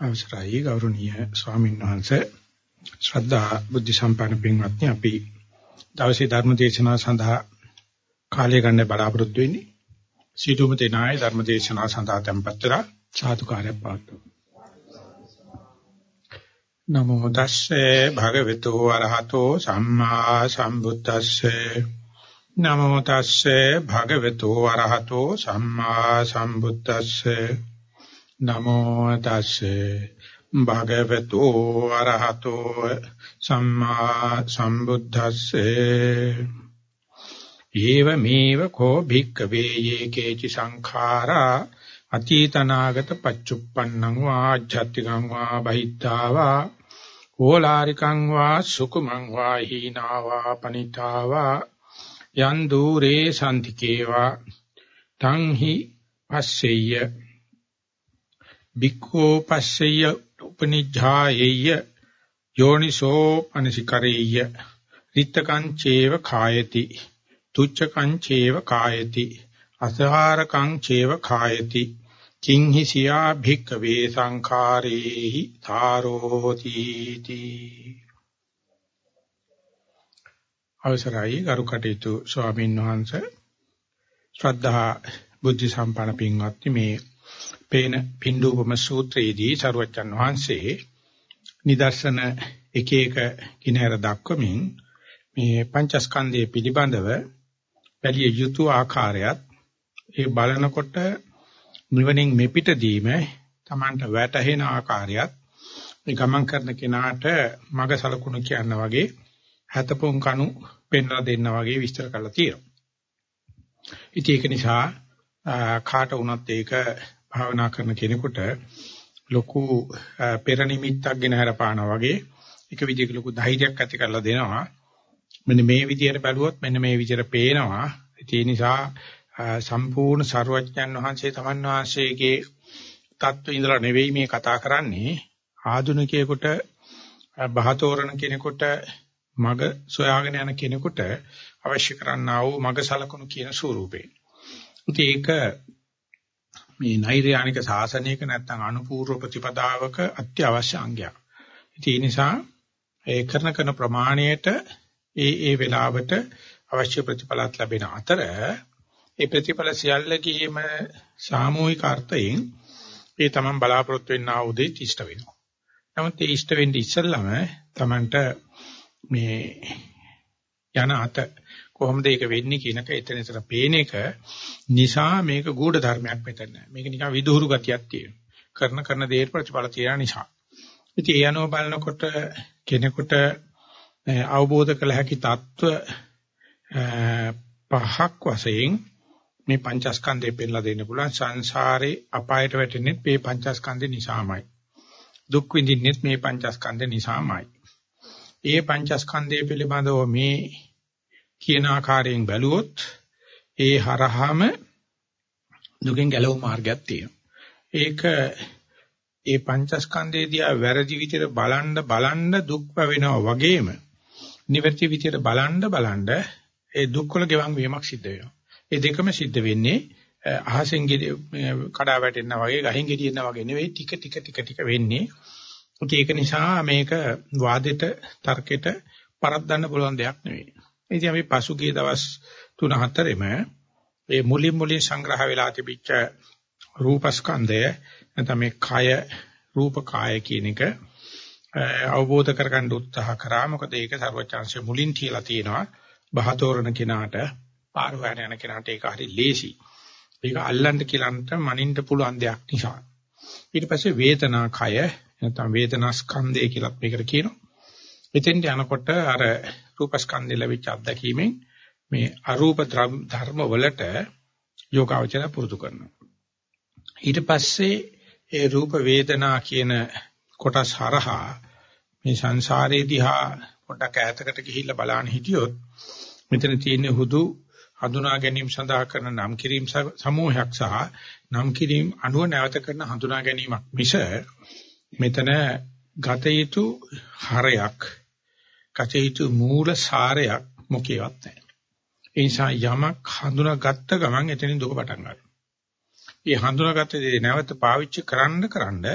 අවසරයි ගෞරවනීය ස්වාමීන් වහන්සේ. ශ්‍රද්ධා බුද්ධ සම්පන්න පින්වත්නි අපි දවසේ ධර්ම දේශනාව සඳහා කාලය ගන්න බලාපොරොත්තු වෙන්නේ. සීතුම තේනායි ධර්ම දේශනාව සඳහා tempත් වෙලා සාදුකාරයක් පවත්වමු. නමෝ තස්සේ භගවතු වරහතෝ සම්මා සම්බුද්දස්සේ. නමෝ තස්සේ භගවතු වරහතෝ සම්මා සම්බුද්දස්සේ. නමෝ තස්සේ භගවතු අරහතෝ සම්මා සම්බුද්දස්සේ. ඊව මේව කෝ භික්කවේ යේකේචි සංඛාරා අතීතනාගත පච්චුප්පන්නං වා ආජ්ජත්තිකං වා බහිද්ධා වා ඕලාරිකං වා සුකුමං වා හීනා වා පනිතා වා යන් দূරේ සම්තිකේවා තං හි පස්සෙය්‍ය භික්ඛෝ පස්සෙය උපනිජ්ජායෙය යෝනිසෝ අනසිකරෙය්‍ය රිත්තකං චේව කායති තුච්ඡකං චේව කායති අසහාරකං චේව කායති කිංහි සියා භික්ඛවේ සංඛාරේහි ධාරෝති තී. අවසරයි ගරු කටයුතු ස්වාමීන් වහන්සේ. ශ්‍රද්ධා බුද්ධ සම්පන්න පින්වත්නි මේ පේන පින්ඩූපම සූත්‍රයේදී සරුවච්චන් වහන්සේ නිදර්ශන එක එක කිනහැර දක්වමින් මේ පංචස්කන්ධය පිළිබඳව බැලිය යුතු ආකාරයත් ඒ බලනකොට නිවනින් මෙපිටදීම Tamanට වැටහෙන ආකාරයත් මේ ගමන් කරන කෙනාට මග සලකුණු කියන වගේ හතපොන් කණු පෙන්ලා දෙන්න වගේ විස්තර කරලා තියෙනවා. ඉතින් ඒක නිසා කාට වුණත් ඒක භාවනා කරන කෙනෙකුට ලොකු පෙර නිමිත්තක් ගෙන හරපානවා වගේ එක විදිහක ලොකු ධෛර්යයක් ඇති කරලා දෙනවා. මෙන්න මේ විදිහට බැලුවොත් මෙන්න මේ විදිහට පේනවා. ඒ නිසා සම්පූර්ණ ਸਰුවඥන් වහන්සේ තමන් වහන්සේගේ தত্ত্ব ඉඳලා නෙවෙයි මේ කතා කරන්නේ ආධුනිකයෙකුට බහතෝරණ කෙනෙකුට මග සොයාගෙන යන කෙනෙකුට අවශ්‍ය කරන්නා වූ මග සලකුණු කියන ස්වරූපේ. ඉතින් ඒක මේ නෛර්යානික සාසනයක නැත්නම් අනුපූර්ව ප්‍රතිපදාවක අත්‍යවශ්‍ය අංගයක්. ඒ නිසා ඒ කරන කරන ප්‍රමාණයට ඒ ඒ වෙලාවට අවශ්‍ය ප්‍රතිඵලات ලැබෙන අතර ඒ ප්‍රතිඵල සියල්ලකීම සාමූහික අර්ථයෙන් ඒ තමන් බලාපොරොත්තු වෙන්නා වූ දේ ඉෂ්ට වෙනවා. නමුත් ඒ ඉෂ්ට වෙන්නේ ඉස්සෙල්ලම තමන්ට මේ යන අත කොහොමද ඒක වෙන්නේ කියනක එතන ඉතර පේන එක නිසා මේක ගුඪ ධර්මයක් මෙතන නැහැ. මේක නිකන් විදුහුරු ගතියක් තියෙනවා. කරන කරන දේ ප්‍රතිඵල තියෙන නිසා. ඉතින් ඒ අනුව බලනකොට කෙනෙකුට අවබෝධ කළ හැකි தত্ত্ব පහක් වශයෙන් මේ පංචස්කන්ධය පෙන්ලා දෙන්න පුළුවන් සංසාරේ අපායට වැටෙන්නේ මේ පංචස්කන්ධය නිසාමයි. දුක් විඳින්නේ මේ පංචස්කන්ධය නිසාමයි. ඒ පංචස්කන්ධය පිළිබඳව මේ කියන ආකාරයෙන් බැලුවොත් ඒ හරහාම දුකෙන් ගැලවු මාර්ගයක් තියෙනවා. ඒක ඒ පංචස්කන්ධයේදී වැරදි විදිහට බලන්න බලන්න දුක් වෙනවා වගේම නිවැරදි විදිහට බලන්න බලන්න ඒ දුක්වල ගෙවන් වීමක් සිද්ධ වෙනවා. ඒ දෙකම සිද්ධ වෙන්නේ අහසෙන් කඩා වැටෙනා වගේ ගහින් ගෙඩියෙනා වගේ නෙවෙයි ටික ටික ටික ටික වෙන්නේ. ඒක නිසා මේක වාදෙට තර්කෙට පරද්දන්න පුළුවන් දෙයක් නෙවෙයි. ඉතින් අපි පසුගිය දවස් 3-4ෙම මේ මුලින් මුලින් සංග්‍රහ වෙලා තිබිච්ච රූපස්කන්ධය නැත්නම් මේ කය රූප කාය කියන එක අවබෝධ කරගන්න උත්සාහ කරා මොකද ඒක ਸਰවචාන්සිය මුලින් තියලා තියෙනවා බහතෝරණ කෙනාට පාර හොයන යන කෙනාට ඒක හරි ලේසි. ඒක අල්ලන්න කියලාන්ට මනින්න පුළුවන් දෙයක් නිසා. ඊට පස්සේ වේදනා කය නැත්නම් වේදනා ස්කන්ධය කියලා මේකට කියනවා. මෙතෙන්ට යනකොට අර රූපස්කන්ධය ලැබිච්ච අත්දැකීමෙන් මේ අරූප ධර්ම වලට යෝගාවචර පුරුදු කරනවා. ඊට පස්සේ ඒ රූප වේදනා කියන කොටස් හරහා මේ සංසාරේ දිහා පොඩක් ඈතකට ගිහිල්ලා බලන්න හිටියොත් මෙතන තියෙන හුදු හඳුනා ගැනීම සඳහා කරන නම් කිරීම සමූහයක් සහ නම් කිරීම අනුව නැවත කරන හඳුනා ගැනීමක් මිස මෙතන ගත යුතු හරයක් ගත යුතු මූල සාරයක් මොකේවත් නැහැ. ඒ නිසා යමක් හඳුනාගත්ත ගමන් එතනින් දුක පටන් ගන්නවා. ඒ හඳුනාගත්ත දේ නැවත පාවිච්චි කරන්න කරන්න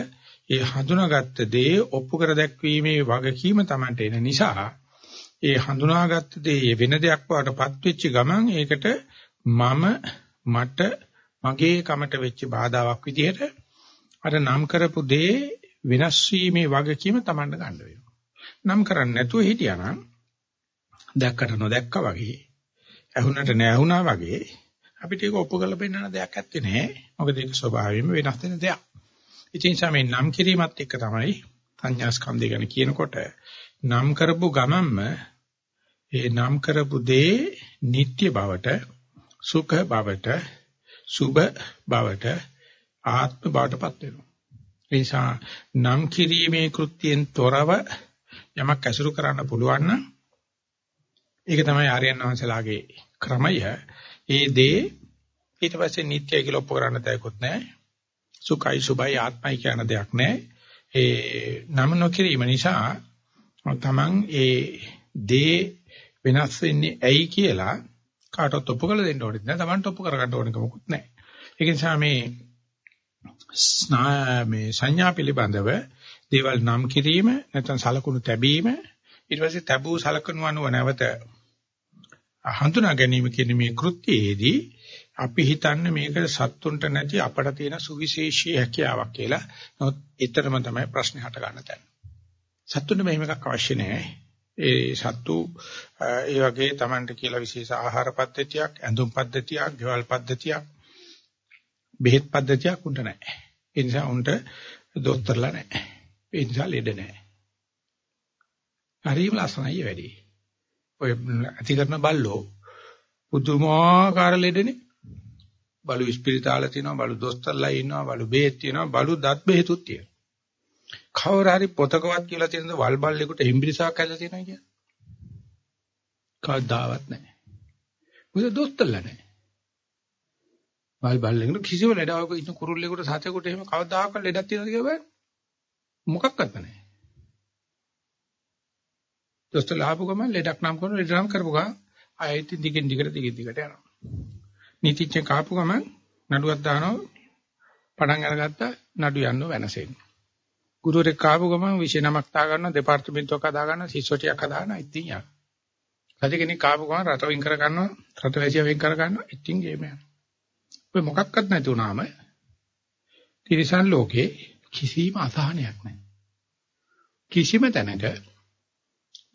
ඒ හඳුනාගත්ත දේ ඔප්පු කර දැක්වීමේ වගකීම Tamanට එන නිසා ඒ හඳුනාගත්ත දේ වෙන දෙයක් වඩටපත් වෙච්ච ගමන් ඒකට මම මට මගේ කමට වෙච්ච බාධාවක් විදිහට අර නම් කරපු දේ වෙනස් වීමේ වගකීම Tamanට ගන්න වෙනවා. නම් කරන්නේ නැතුව හිටියානම් දැක්කට නොදැක්කා වගේ ඇහුනට නැහුණා වගේ අපිට ඒක ඔප්පු කරලා පෙන්නන දෙයක් ඇත්තේ නැහැ. මොකද ඒක ස්වභාවයෙන්ම වෙනස් වෙන දෙයක්. ඉතින් සමේ නම් කිරීමත් එක්ක තමයි සංඥා ස්කන්ධය ගැන කියනකොට නම් කරපු ගමන්ම ඒ නම් කරපු දේ නිට්ටය බවට සුඛ බවට සුභ බවට ආත්ම බවටපත් වෙනවා. ඒ නිසා නම් කිරීමේ කෘත්‍යයෙන් තොරව යමක් ඇසුරු කරන්න පුළුවන් නම් ඒක තමයි ආර්යයන් වහන්සේලාගේ ක්‍රමය. ඒ දේ ඊට පස්සේ නිට්ටයයි කියලා ඔප්පු කරන්න දෙයක්වත් නැහැ. සුඛයි සුභයි ආත්මයි කියන දෙයක් නැහැ. ඒ නම නොකිරීම නිසා තමන් ඒ දේ වෙනස් වෙන්නේ ඇයි කියලා කාටවත් ඔප්පු කරලා දෙන්න ඕනෙත් නැහැ. තමන්ට ඔප්පු කරගන්න ඕනෙක මොකුත් නැහැ. ඒක නිසා මේ මේ සංඥා පිළිබඳව දේවල් නම් කිරීම නැත්නම් සලකුණු තැබීම ඊට පස්සේ තැබූ සලකුණු අනුව නැවත හඳුනා ගැනීම කියන මේ කෘත්‍යයේදී අපි හිතන්නේ මේක සත්තුන්ට නැති අපට තියෙන සුවිශේෂී හැකියාවක් කියලා. නමුත් ඊතරම තමයි ප්‍රශ්නේ හට ගන්න තැන. සත්තුන්ට මෙහෙම එකක් අවශ්‍ය නැහැ. ඒ සත්තු ඒ වගේ Tamanට කියලා විශේෂ ආහාර පද්ධතියක්, ඇඳුම් පද්ධතියක්, ගෙවල් පද්ධතියක්, බෙහෙත් පද්ධතියක් උන්ට නැහැ. ඒ නිසා උන්ට දොස්තරලා නැහැ. ඒ නිසා ලෙඩ නැහැ. හරිම ලස්සනයි වැඩි. ඔය ඇති කරන බල්ලෝ පුදුමාකාර ලෙඩනේ. බලු ස්පිරිතාල තියෙනවා, බලු දොස්තරලා ඉන්නවා, බලු බෙහෙත් තියෙනවා, බලු දත් බෙහෙතුත් තියෙනවා. කවුරු හරි පොතකවත් කියලා තියෙනද වල් බල්ලෙකුට හිම්බිරිසාවක් ඇදලා තියෙනවා කියන්නේ? කවදාවත් නැහැ. මොකද දොස්තරලා නැහැ. වල් බල්ලෙකුට කිසිම ලෙඩාවක ඉන්න කුරුල්ලෙකුට සතෙකුට එහෙම කවදාකවත් ලෙඩක් තියෙනවද කියලා බලන්න. මොකක්වත් නැහැ. දොස්තරලා ආපු ගමන් ලෙඩක් නම් කරන ලෙඩ නම් කරපු ගමන් ආයෙත් දිගින් දිගට දිගින් දිගට යනවා. නීතිච්ච කාපු ගමන් නඩුවක් දානවා පටන් අරගත්ත නඩු යන්න වෙනසෙන්නේ. ගුරුවරයෙක් කාපු ගමන් විෂය නමක් තා ගන්නවා දෙපාර්තමේන්තුවක් හදා ගන්නවා සිස්සොටියක් හදා ගන්නවා ඉතින් යනවා. රජ කෙනෙක් කාපු ගමන් රට වින් කර ගන්නවා රට වැසිය වින් කර ගන්නවා ඉතින් ගේම යනවා. ඔය මොකක්වත් නැති වුණාම තිරිසන් ලෝකේ කිසිම අසහනයක් නැහැ. කිසිම තැනක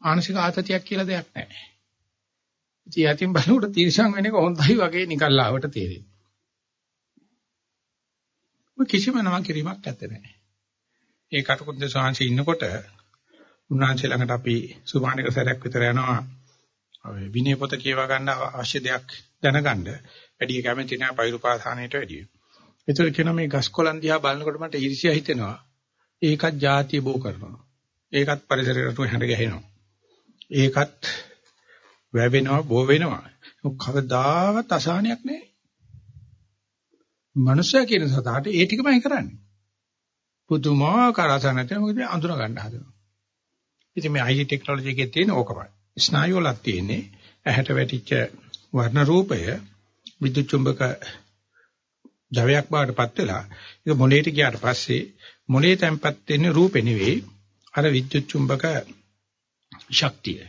මානසික ආතතියක් කියලා දෙයක් නැහැ. ඉතින් යතින් බලනකොට තිරසං වෙන එක හොඳයි වගේ නිකන් ලාවට තේරෙන්නේ. මොක කිසිම නමක් කිරීමක් නැත්තේ නෑ. ඒ කටුකුරුද සාංශي ඉන්නකොට උන්වහන්සේ ළඟට අපි සුභානික සැරයක් විතර යනවා. විනය පොත කියවා ගන්න අවශ්‍ය දෙයක් දැනගන්න. වැඩි කැමති නෑ පෛරුපාසානයට වැඩිය. ඒතර කියන මේ ගස්කොලන් දිහා බලනකොට මට ඊර්ෂ්‍යා හිතෙනවා. ඒකත් ಜಾතිය බෝ කරනවා. ඒකත් පරිසරයට හැඳ ගැහෙනවා. ඒකත් වැවෙනවා බෝ වෙනවා. කවදාවත් අසහනයක් නැහැ. මනුෂ්‍යයා කියන සතාට ඒ ටිකමයි කරන්නේ. පුදුමාකාර අසහනයක් මොකද අඳුර ගන්න හදනවා. ඉතින් මේ IT ටෙක්නොලොජි එකේ තියෙන ඕකමයි. ස්නායු වලක් තියෙන්නේ ඇහැට වැටිච්ච වර්ණ රූපය විද්‍යුත් චුම්බක ජවයක් බවටපත් වෙලා ඒක මොලේට ගියාට පස්සේ මොලේ තැම්පත් වෙන්නේ රූපේ නෙවෙයි අර විද්‍යුත් චුම්බක ශක්තිය.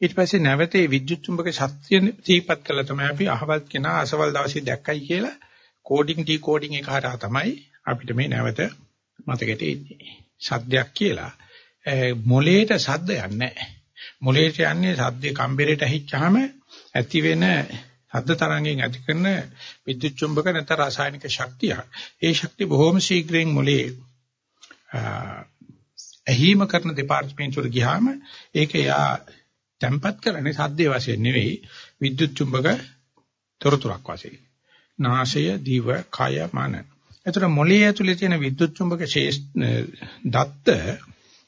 ඊට පස්සේ නැවතේ විද්‍යුත් චුම්බක ශක්තිය තීපත් කළා තමයි අපි අහවල් කෙනා අසවල් දවසේ දැක්කයි කියලා කෝඩින් ඩිකෝඩින් එක හරහා තමයි අපිට මේ නැවත මතකෙට එන්නේ. සද්දයක් කියලා මොලේට සද්ද යන්නේ නැහැ. මොලේට යන්නේ සද්දේ කම්බරේට ඇහිච්චාම ඇති වෙන සද්ද තරංගෙන් ඇති කරන විද්‍යුත් චුම්බක නැත්නම් රසායනික ශක්තිය. ඒ ශක්තිය බොහොම ශීඝ්‍රයෙන් මොලේ ඇහිම කරන දෙපාර්තමේන්තුවට ගියාම ඒක යා තැම්පත් කරන්නේ සද්දේ වශයෙන් නෙවෙයි විද්‍යුත් චුම්බක තොරතුරක් වශයෙන්. නාසය, දිව, කය, මන. එතකොට මොළයේ ඇතුලේ තියෙන විද්‍යුත් චුම්බක දත්ත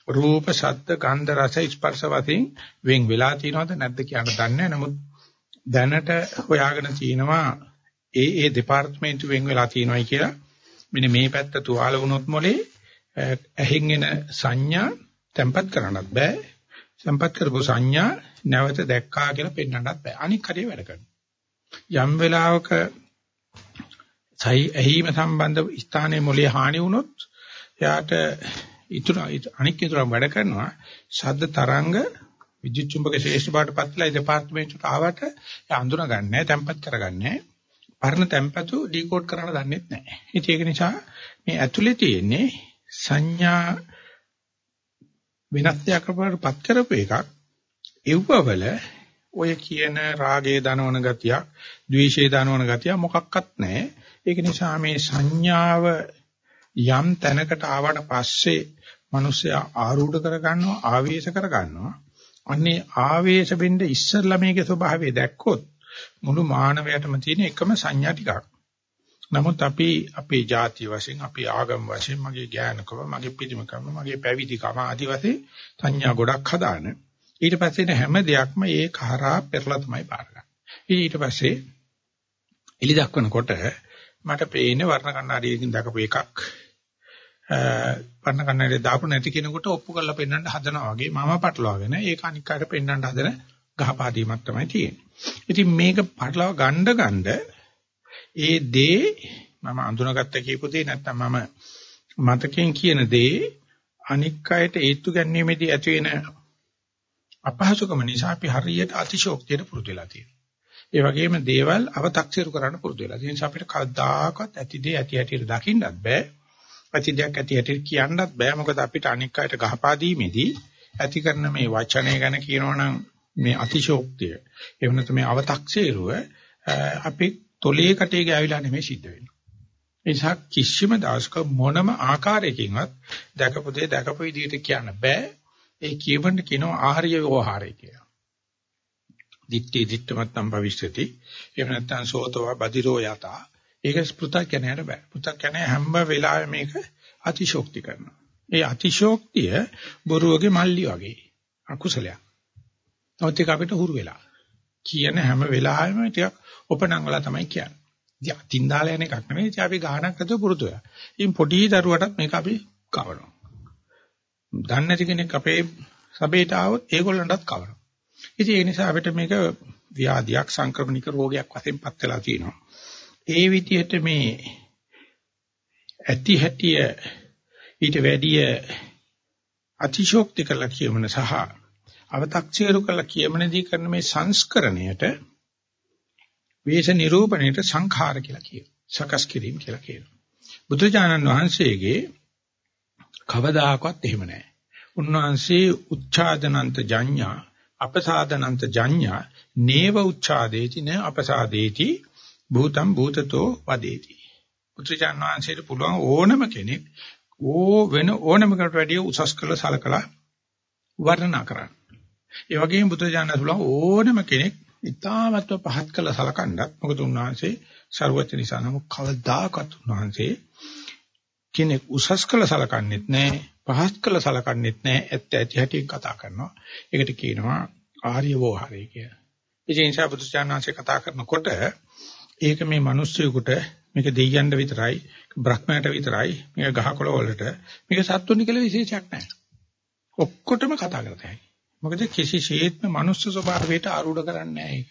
රූප, ශබ්ද, ගන්ධ, රස, ස්පර්ශ වශයෙන් වෙන් වෙලා තියෙනවද නැද්ද කියන දන්නේ නමුත් දැනට හොයාගෙන තිනවා ඒ ඒ දෙපාර්තමේන්තු වෙන් වෙලා තියෙනවායි කියලා. මෙන්න මේ පැත්ත තුවාල වුණොත් මොලේ ඇහින් එන සංඥා tempat කරන්නත් බෑ. සම්පත් කරපු සංඥා නැවත දැක්කා කියලා පෙන්වන්නත් බෑ. අනික් කඩේ වැඩ කරනවා. යම් වෙලාවක සයි ඇහිම සම්බන්ධ ස්ථානයේ මොලේ හානි වුණොත් එයාට ඉතුරු අනික් ඉතුරුම් වැඩ කරනවා ශබ්ද තරංග විද්‍යුත් චුම්බක ශේෂ්ඨ බාට පත්ලා දෙපාර්තමේන්තුවට ආවට එයා අඳුනගන්නේ නැහැ, tempat කරගන්නේ පරණ tempatu ඩිකෝඩ් කරන්න දන්නේ නැහැ. ඉතින් ඒක නිසා මේ ඇතුලේ තියෙන්නේ සංඥා වෙනස් දෙයක් අපරපත් කරපු එකක්. එව්වවල ඔය කියන රාගයේ දනවන ගතියක්, ද්වේෂයේ දනවන ගතිය මොකක්වත් නැහැ. ඒක නිසා මේ සංඥාව යම් තැනකට ආවට පස්සේ මිනිස්සයා ආරූඪ කරගන්නවා, ආවේශ කරගන්නවා. අන්නේ ආවේශ වෙන්න ඉස්සරලා මේකේ ස්වභාවය දැක්කොත් මුළු මානවයටම තියෙන එකම සංඥා ටිකක්. නමුත් අපි අපේ ಜಾති වශයෙන්, අපි ආගම් වශයෙන්, මගේ ඥානකම, මගේ පිළිමකම, මගේ පැවිදිකම ආදි වශයෙන් සංඥා ගොඩක් හදාන. ඊට පස්සේ හැම දෙයක්ම ඒ කරා පෙරලා තමයි පාර ගන්න. ඊට පස්සේ එලි දක්වනකොට මට පේන්නේ වර්ණ කණ්ණාඩියකින් දකපු එකක් පන්න කන්නරේ දාපු නැති කෙනෙකුට ඔප්පු කරලා පෙන්වන්න හදනවා වගේ මම පටලවාගෙන ඒක අනික් අයට පෙන්වන්න හදන ගහපාදීමක් තමයි තියෙන්නේ. ඉතින් මේක පටලවා ගන්න ගන්න ඒ දේ මම අඳුනගත්ත කියපු දේ නැත්නම් මම මතකයෙන් කියන දේ අනික් අයට ඒත්තු ගැනීමේදී ඇති වෙන අපහසුකම නිසා අපි හරියට අතිශෝක්තියට පුරුදු වෙලා තියෙනවා. ඒ වගේම දේවල් අව탁සිරු කරන්න පුරුදු වෙලා. ඒ නිසා අපිට කවදාකවත් ඇති දේ ඇති හැටියට දකින්නත් බෑ. ඇති දෙයක් ඇති හැටියට කියන්නත් බෑ මොකද අපිට අනික් අයට ගහපා දීමේදී ඇති කරන මේ වචනය ගැන කියනවනම් මේ අතිශෝක්තිය එහෙම නැත්නම් මේ අව탁සේරුව අපි තොලේ කටේ ගෑවිලා නෙමෙයි සිද්ධ වෙන්නේ. ඒ නිසා කිසිම දවසක මොනම ආකාරයකින්වත් දැකපු දේ දැකපු විදිහට කියන්න බෑ. ඒ කියවන්න කියනවා ආහාරය වෝහාරය කියලා. දිට්ඨි දිට්ඨමත්තම් භවිෂ්‍යති. එහෙම නැත්නම් සෝතවා බදිරෝ යතා. ඒක පෘථග්ජනයට බෑ. පෘථග්ජනය හැම වෙලාවෙම මේක අතිශෝක්ති කරනවා. ඒ අතිශෝක්තිය බොරුවගේ මල්ලි වගේ අකුසලයක්. නමුත් ඒක අපිට හුරු වෙලා. කියන හැම වෙලාවෙම ටිකක් ඔපනංගලා තමයි කියන්නේ. ඉතින් අතින් දාලා යන එකක් නෙමෙයි. ඉතින් අපි ගානක් නැතුව පුරුදු වෙලා. ඉතින් පොඩි දරුවටත් මේක අපි කවනවා. දන්නේ නැති කෙනෙක් අපේ සබේට ආවොත් ඒගොල්ලන්ටත් කවනවා. ඉතින් ඒ නිසා අපිට මේක ව්‍යාධියක් සංක්‍රමණික රෝගයක් වශයෙන් පත් වෙලා තියෙනවා. ඒ විදිහට මේ ඇති හැටිය ඊට වැඩිය අතිශෝක්ති කළා කියමන සහ අව탁සිරු කළා කියමනදී කරන මේ සංස්කරණයට වේශ නිරූපණයට සංඛාර කියලා කියනවා. සකස් කිරීම කියලා කියනවා. බුදුජානන් වහන්සේගේ කවදාකවත් එහෙම නැහැ. උන්වහන්සේ උච්ඡාදනන්ත ජඤ්ඤා අපසාදනන්ත ජඤ්ඤා නේව උච්ඡාදේති න අපසාදේති භූතම් භූතතෝ වදේති. පුත්‍රයන් වහන්සේට පුළුවන් ඕනම කෙනෙක් ඕ වෙන ඕනම කෙනෙකුට වැඩිය උසස් කළ සලකලා වර්ණනා කරන්න. ඒ වගේම බුදුජානක පුළුවන් ඕනම කෙනෙක් ඉතාමත්ව පහත් කළ සලකන්නත් මොකද උන්වහන්සේ ਸਰවඥ නිසා නමුත් කවදාකවත් උන්වහන්සේ කෙනෙක් උසස් කළ සලකන්නේත් නැහැ පහත් කළ සලකන්නේත් නැහැ ඇත්ත ඇති හැටි කතා කරනවා. ඒකට කියනවා ආර්ය වෝහරය කියලා. ඒ නිසා බුදුචානන්සේ කතා කරනකොට ඒක මේ මිනිස්සුයෙකුට මේක දෙයියන්ට විතරයි බ්‍රහ්මයට විතරයි මේක ගහකොළ වලට මේක සත්තුනි කියලා විශේෂයක් නැහැ. ඔක්කොටම කතා කරතයි. මොකද කිසිසේත්ම මනුස්ස ස්වභාවයට ආරූඪ කරන්නේ නැහැ ඒක.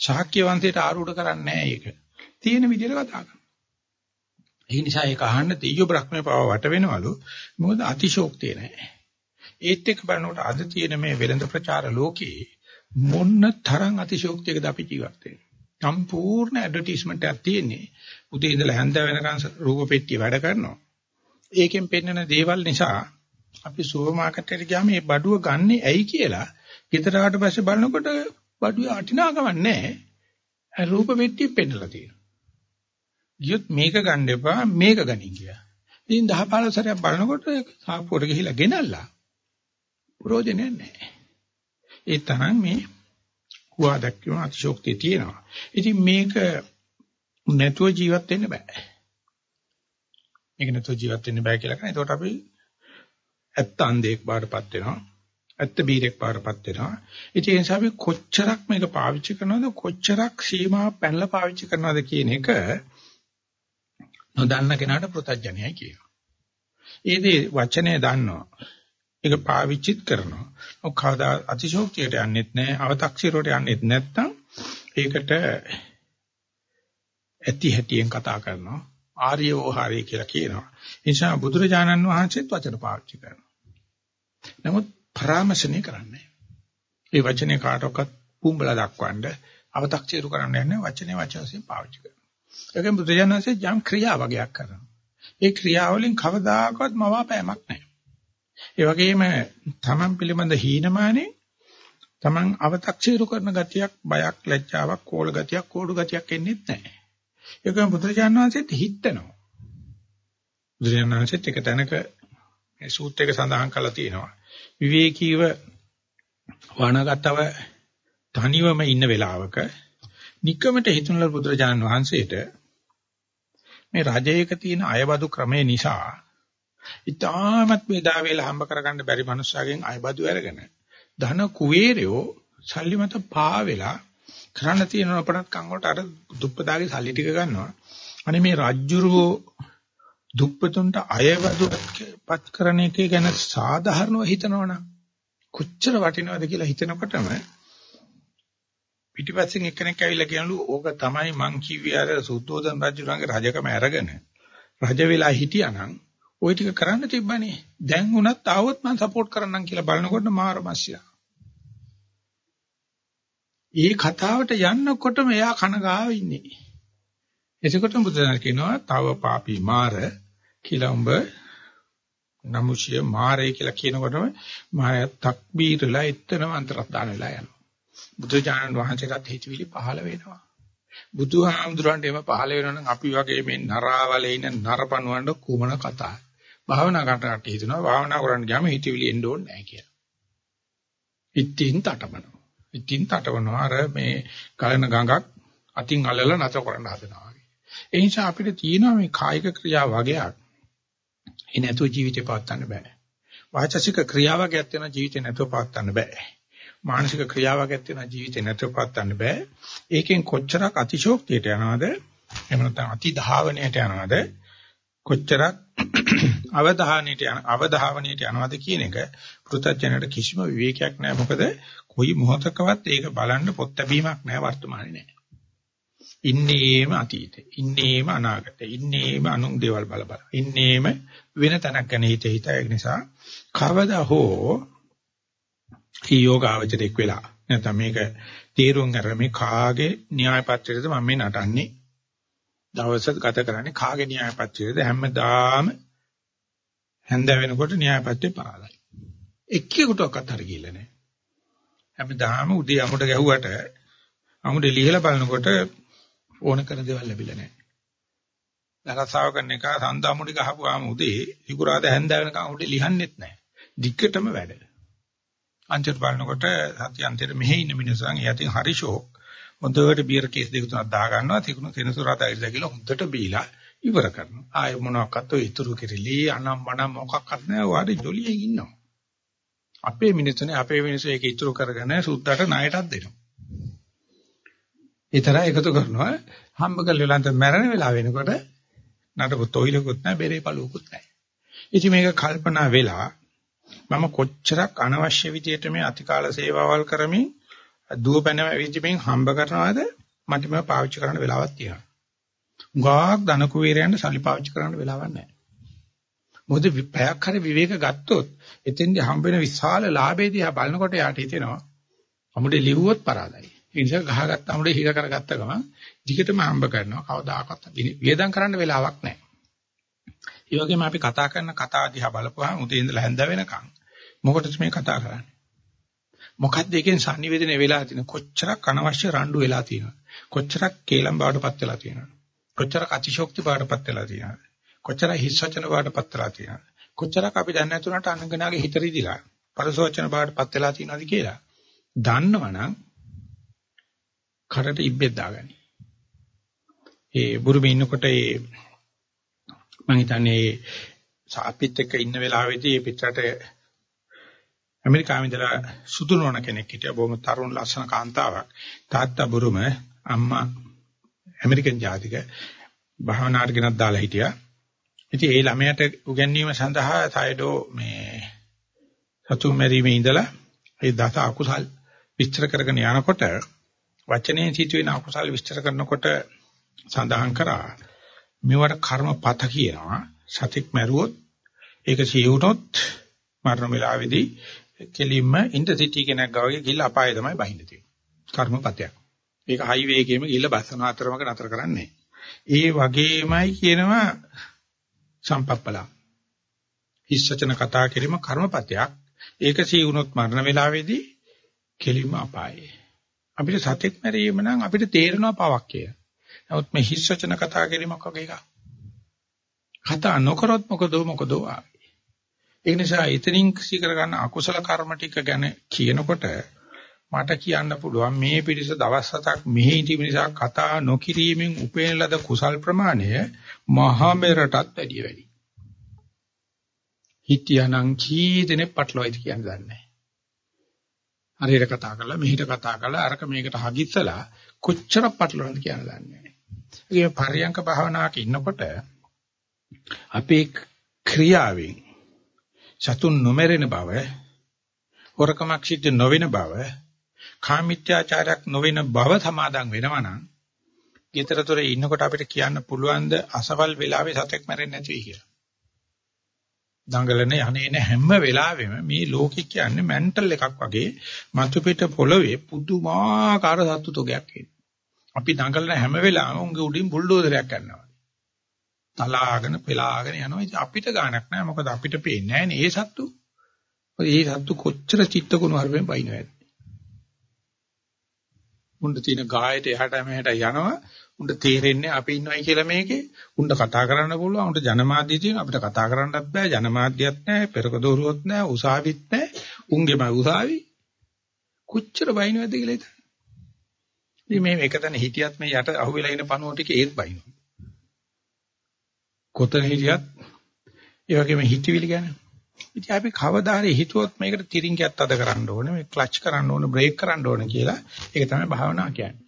ශාක්‍ය වංශයට ආරූඪ කරන්නේ නැහැ ඒක. තියෙන විදිහට කතා කරනවා. ඒ නිසා ඒක අහන්න දෙයියෝ බ්‍රහ්මයේ පව වට වෙනවලු. මොකද අතිශෝක්තිය නැහැ. ඒත් එක්ක බලනකොට අද තියෙන මේ වෙළඳ ප්‍රචාර ලෝකේ මොන්න තරම් අතිශෝක්තියකද අපි ජීවත් වෙන්නේ. සම්පූර්ණ ඇඩ්වර්ටයිස්මන්ට් එකක් තියෙන්නේ. උදේ ඉඳලා හැන්ද වෙනකන් රූප පෙට්ටිය වැඩ කරනවා. ඒකෙන් පෙන්වන දේවල් නිසා අපි සුපර් මාකට් එකට ගියාම මේ බඩුව ගන්නෙ ඇයි කියලා ගෙදර ආවට පස්සේ බලනකොට බඩුවේ අටිනාකමක් නැහැ. රූප පෙට්ටිය පෙන්නලා තියෙනවා. ගියොත් මේක ගන්න එපා මේක ගනින් කියලා. ඉතින් 10 15 සැරයක් බලනකොට සාප්පුවට ගිහිලා ගෙනල්ලා. ප්‍රෝජනයක් නැහැ. ඒ තරම් මේ හුවා දැක්වීම අතිශෝක්තිය තියෙනවා. ඉතින් මේක නැතුව ජීවත් වෙන්න බෑ. මේක නැතුව ජීවත් වෙන්න බෑ කියලා කියන. ඒකට අපි ඇත්ත අන්ධයෙක් බාටපත් වෙනවා. ඇත්ත බීරෙක් බාටපත් වෙනවා. ඉතින් ඒ නිසා අපි කොච්චරක් මේක පාවිච්චි කරනවද කොච්චරක් සීමා පැනලා පාවිච්චි කරනවද කියන එක නොදන්න කෙනාට ප්‍රත්‍යඥයයි කියනවා. ඒ දේ වචනේ දන්නවා. ඒක පාවිච්චිත් කරනවා. ඔක් කවදා අතිශෝක්තියට යන්නෙත් නැහැ, අව탁සිරෝට යන්නෙත් නැත්නම් ඒකට ඇති හැටියෙන් කතා කරනවා, ආර්ය වෝහාරය කියලා කියනවා. ඒ නිසා බුදුරජාණන් වහන්සේත් වචන පාවිච්චි කරනවා. නමුත් පරාමර්ශණය කරන්නේ ඒ වචනේ කාටවත් පුඹලා දක්වන්න අව탁චේරු කරන්න යන්නේ වචනේ වචනයෙන් පාවිච්චි කරනවා. ඒකෙන් බුදුජානන්සේ යම් ක්‍රියා වගේක් කරනවා. ඒ ක්‍රියාවලින් කවදාකවත් මවාපෑමක් නැහැ. ඒ වගේම තමන් පිළිබඳ හීනමානේ තමන් අව탁සීරු කරන ගතියක් බයක් ලැජ්ජාවක් කෝල ගතියක් කෝඩු ගතියක් එන්නේ නැහැ. ඒකම බුදුරජාණන් වහන්සේත් හිටනවා. බුදුරජාණන් වහන්සේත් එක තැනක මේ සූත්‍රයක සඳහන් කරලා තියෙනවා. විවේකීව වණගතව තනිවම ඉන්න වෙලාවක নিকමට හිතුණල බුදුරජාණන් වහන්සේට මේ රජයක තියෙන අයබදු ක්‍රමය නිසා ඉතාමත් මේ දාවේල හම්බ කරගන්න බැරි මනුස්සයගෙන් අයබදු අරගෙන ධන කුවේරයෝ සල්ලි මත පාවෙලා කරන්න තියෙන අපරත් කන් වලට අර දුප්පතාගේ සල්ලි ටික ගන්නවා. අනේ මේ රජ්ජුරුවෝ දුප්පතුන්ට අයවදුපත් කරන එක ගැන සාධාරණව හිතනවනම් කොච්චර වටිනවද කියලා හිතනකොටම පිටිපස්සෙන් එක්කෙනෙක් ඇවිල්ලා කියනලු ඕක තමයි මං කිව්වේ අර සුද්ධෝදන රජුගේ රජකම අරගෙන රජ වෙලා හිටියානම් ওই ටික කරන්න තිබ්බනේ දැන් උනත් ආවොත් මං සපෝට් කරන්නම් කියලා බලනකොට මාර මස්සියා ඒ කතාවට යන්නකොටම එයා කනගාව ඉන්නේ. එතකොට බුදුදහම කියනවා තව පාපී මාර කියලා උඹ නමුෂිය මාරේ කියලා කියනකොටම මාය තක්බීරලා එතනම අන්තරස්ථාන වෙලා යනවා. බුදුජානක වහන්සේට හිතවිලි පහළ වෙනවා. බුදුහාමුදුරන්ට එම පහළ වෙනවනම් අපි වගේ මේ නරාවලේ ඉන්න නරපණුවන්ට කුමන කතාවක්. භාවනා කරකට හිතනවා භාවනා කරන්න ගියාම හිතවිලි එන්න ඕනේ නැහැ කියලා. ඉතින් තටමනවා. ඉතින් තටවනවා අර මේ ගලන ගඟක් අතින් අල්ලලා නැතර කරන්න හදනවා වගේ. ඒ නිසා අපිට තියෙනවා මේ කායික ක්‍රියා වගේක්. ඒ නැතුව ජීවිතේ පවත්වන්න බෑ. වාචසික ක්‍රියාවක් ඇත්තන ජීවිතේ නැතුව පවත්වන්න බෑ. මානසික ක්‍රියාවක් ඇත්තන ජීවිතේ නැතුව පවත්වන්න බෑ. ඒකෙන් කොච්චරක් අතිශෝක්තියට යනවද? එහෙම නැත්නම් අති ධාවනයට යනවද? කොච්චරක් අවධානයට යන අවධාවනයට යනවද කියන එක පෘථජනට කිසිම විවේකයක් නැහැ මොකද කොයි මොහොතකවත් ඒක බලන්න පොත් ලැබීමක් නැහැ වර්තමානයේ නැහැ. ඉන්නේම අතීතේ, ඉන්නේම අනාගතේ, ඉන්නේම අනුන් දේවල් බල බල. ඉන්නේම වෙන තැනක් ගැන හිත හිත ඒ නිසා කවදා හෝ කී යෝගාවචරයක් වෙලා නැත්නම් මේක තීරුම් අර මේ කාගේ න්‍යාය පත්‍රයේද මම මේ නටන්නේ දවස ගත කරන්නේ කාගේ න්‍යාය පත්‍රයේද හැමදාම හැන්ද වෙනකොට න්‍යාය පත්‍රේ පාලයි එක්කෙකුටවත් හරි ගිල්ල නැහැ හැමදාම උදේ අමුඩ ගැහුවට අමුඩේ ලිහලා බලනකොට ඕන කරන දේවල් ලැබිලා නැහැ. දරසාව කරන එක සඳාමුඩි ගහපුවාම උදේ සිකුරාද හැන්ද වෙනකම් අමුඩේ ලිහන්නෙත් නැහැ. දිග්ගටම වැඩ. අන්තිමට බලනකොට සත්‍ය අන්තිමට මෙහෙ ඉන්න මිනිස්සුන් යටින් හරි ෂෝක්. හොඳට බියර් කේස් දෙක තුනක් දා ගන්නවා. තිකුණු සෙනසුරාදා ඉඳලා කියලා හොඳට බීලා ඉවර කරනවා. ආයෙ මොනවාක්වත් ඔය ඉතුරු කෙරෙලි අනම් මනම් මොකක්වත් නැහැ. වාඩි ජොලියෙන් ඉන්නවා. අපේ මිනිස්සුනේ අපේ මිනිස්සු ඒක ඉතුරු කරගෙන සුද්දාට ණයටත් දෙනවා. ඒ තරහ එකතු කරනවා හම්බ කරලා ඉලන්ත මැරෙන වෙලාව වෙනකොට නඩපු තොইলකුත් නැහැ බෙරේ පළුවකුත් නැහැ. ඉතින් මේක කල්පනා වෙලා මම කොච්චරක් අනවශ්‍ය විදියට මේ අතිකාල සේවාවල් කරමින් දුව පැන විදිමින් හම්බ කරනවද මට මේව පාවිච්චි කරන්න වෙලාවක් තියෙනවා. ගාක් ධන කුවේරයන්ට සල්ලි පාවිච්චි කරන්න වෙලාවක් නැහැ. මොකද පැයක් හරි විවේක ගත්තොත් එතෙන්දී හම්බ වෙන විශාල ලාභේ දිහා බලනකොට යාට හිතෙනවා අමුඩේ ලිව්වොත් පරාදයි. ඒ නිසා ගහගත්ත අමුඩේ හිර කරගත්ත ගමන් දිගටම හම්බ කරනවා. කවදාකවත් වියදම් කරන්න වෙලාවක් නැහැ. ඒ වගේම අපි කතා කරන කතා දිහා බලපුවාම උදේ ඉඳලා හැන්ද වෙනකන් මොකටද මේ කතා කරන්නේ? මොකද්ද එකෙන් sannivedana වෙලා තියෙන කොච්චරක් අනවශ්‍ය රණ්ඩු වෙලා තියෙනවද? කොච්චරක් කේලම් බවටපත් වෙලා තියෙනවද? කොච්චරක් අතිශෝක්ති බවටපත් වෙලා තියෙනවද? කොච්චර හිස් වචන බවටපත් වෙලා තියෙනවද? කොච්චරක් අපි දන්නේ නැතුණට අනංගනාගේ හිත රිදිලා පරසෝචන බවටපත් වෙලා තියෙනවද කියලා දන්නවනම් කරට ඉබ්බෙක් දාගනි. ඒ බුරුමේ ඉන්නකොට ඒ මම හිතන්නේ අපිත් එක්ක ඉන්න වෙලාවේදී මේ පිටරට ඇමරිකාවෙන් ඉඳලා සුදු නොන කෙනෙක් හිටියා. බොහොම තරුණ ලස්සන කාන්තාවක්. තාත්තා බුරුම අම්මා ඇමරිකන් ජාතික භාවනාට ගෙනත් දාලා හිටියා. ඉතින් ඒ ළමයාට උගන්වීම සඳහා සයිඩෝ මේ සතුම් මැරීමේ ඉඳලා ඒ දස අකුසල් විස්තර කරගෙන යනකොට වචනේ සිදුවෙන අකුසල් විස්තර කරනකොට සඳහන් කරා මේවට කර්මපත කියනවා. සතෙක් මැරුවොත් ඒක සියුනොත් මරණ වෙලාවේදී කෙලින්ම ඉන්ටර්සිටි කෙනෙක් ගාවගේ ගිහිල්ලා අපාය තමයි බහින්න තියෙන්නේ. කර්මපතයක්. ඒක හයිවේ එකේම ගිහිල්ලා බස් අතරමක නතර කරන්නේ. ඒ වගේමයි කියනවා සම්පප්පලා. හිස් වචන කතා කිරීම කර්මපතයක්. ඒක සියුනොත් මරණ වෙලාවේදී කෙලින්ම අපායේ. අපිට සතෙක් මැරීම නම් අපිට තේරෙනවා පවක් කියලා. නමුත් මේ හිස් වචන කතා කිරීමක් වගේ එකක්. කතා නොකරොත් මොකද මොකද ආවේ. ඒ නිසා එතනින් සීකර ගන්න අකුසල කර්ම ටික ගැන කියනකොට මට කියන්න පුළුවන් මේ පිරිස දවස් හතක් මෙහි ඉඳීම නිසා කතා නොකිරීමෙන් උපේන ලද කුසල් ප්‍රමාණය මහා මෙරටත් වැඩි වැඩි. හිටියානම් කී දෙනෙක් පටලවයිද කියන්නේ දන්නේ නැහැ. හරියට කතා කරලා මෙහිට කතා කරලා අරක මේකට හගිස්සලා කොච්චර පටලවනද කියන දන්නේ නැහැ. ඒ පරියංක භාවනාවක ඉන්නකොට අපේ ක්‍රියාවෙන් සතුන් නොමරෙන බව, හොරකමක් සිද්ධ නොවන බව, කාමීත්‍යාචාරයක් නොවන බව සමාදන් වෙනවා නම්, ඊතරතොර ඉන්නකොට අපිට කියන්න පුළුවන් ද අසවල් වෙලාවේ සතෙක් මැරෙන්නේ නැති වෙයි කියලා. දඟලන යන්නේන හැම වෙලාවෙම මේ ලෝකෙ කියන්නේ මෙන්ටල් එකක් වගේ මතු පිට පොළවේ පුදුමාකාර සත්තු තොගයක් එන්නේ. අපි දඟලන හැම වෙලාවෙම උන්ගේ උඩින් බුල්ඩෝසරයක් යනවා. තලාගෙන පෙලාගෙන යනවා. ඉතින් අපිට ගාණක් නැහැ. මොකද අපිට පේන්නේ නැහැනේ ඒ සත්තු. ඒ සත්තු කොච්චර චිත්තකුණු හරපෙන් බයිනවද? උණ්ඩ තියෙන ගායට එහාට මෙහාට යනවා. උණ්ඩ තේරෙන්නේ අපි ඉන්නවයි කියලා මේකේ. උණ්ඩ කතා කරන්න පුළුවන්. උණ්ඩ ජනමාධ්‍ය තියෙන අපිට කතා කරන්නත් බෑ. ජනමාධ්‍යයක් නැහැ. පෙරක දෝරුවක් නැහැ. උසාවිත් නැහැ. උන්ගේම උසාවි. කොච්චර බයිනවද කියලා හිතන්න. ඉතින් මේ එකතන හිටියත් මේ යට අහුවෙලා ඉන්න පණුව ටික ඒත් බයිනවා. කොතන හිටියත් ඒ වගේම හිතවිලි ගැන. ඉතින් අපි කවදා හරි හිතුවොත් මේකට තිරින්ගයක් අද කරන්න ඕනේ, මේ ක්ලච් කරන්න ඕනේ, බ්‍රේක් කරන්න ඕනේ කියලා. ඒක තමයි භාවනාව කියන්නේ.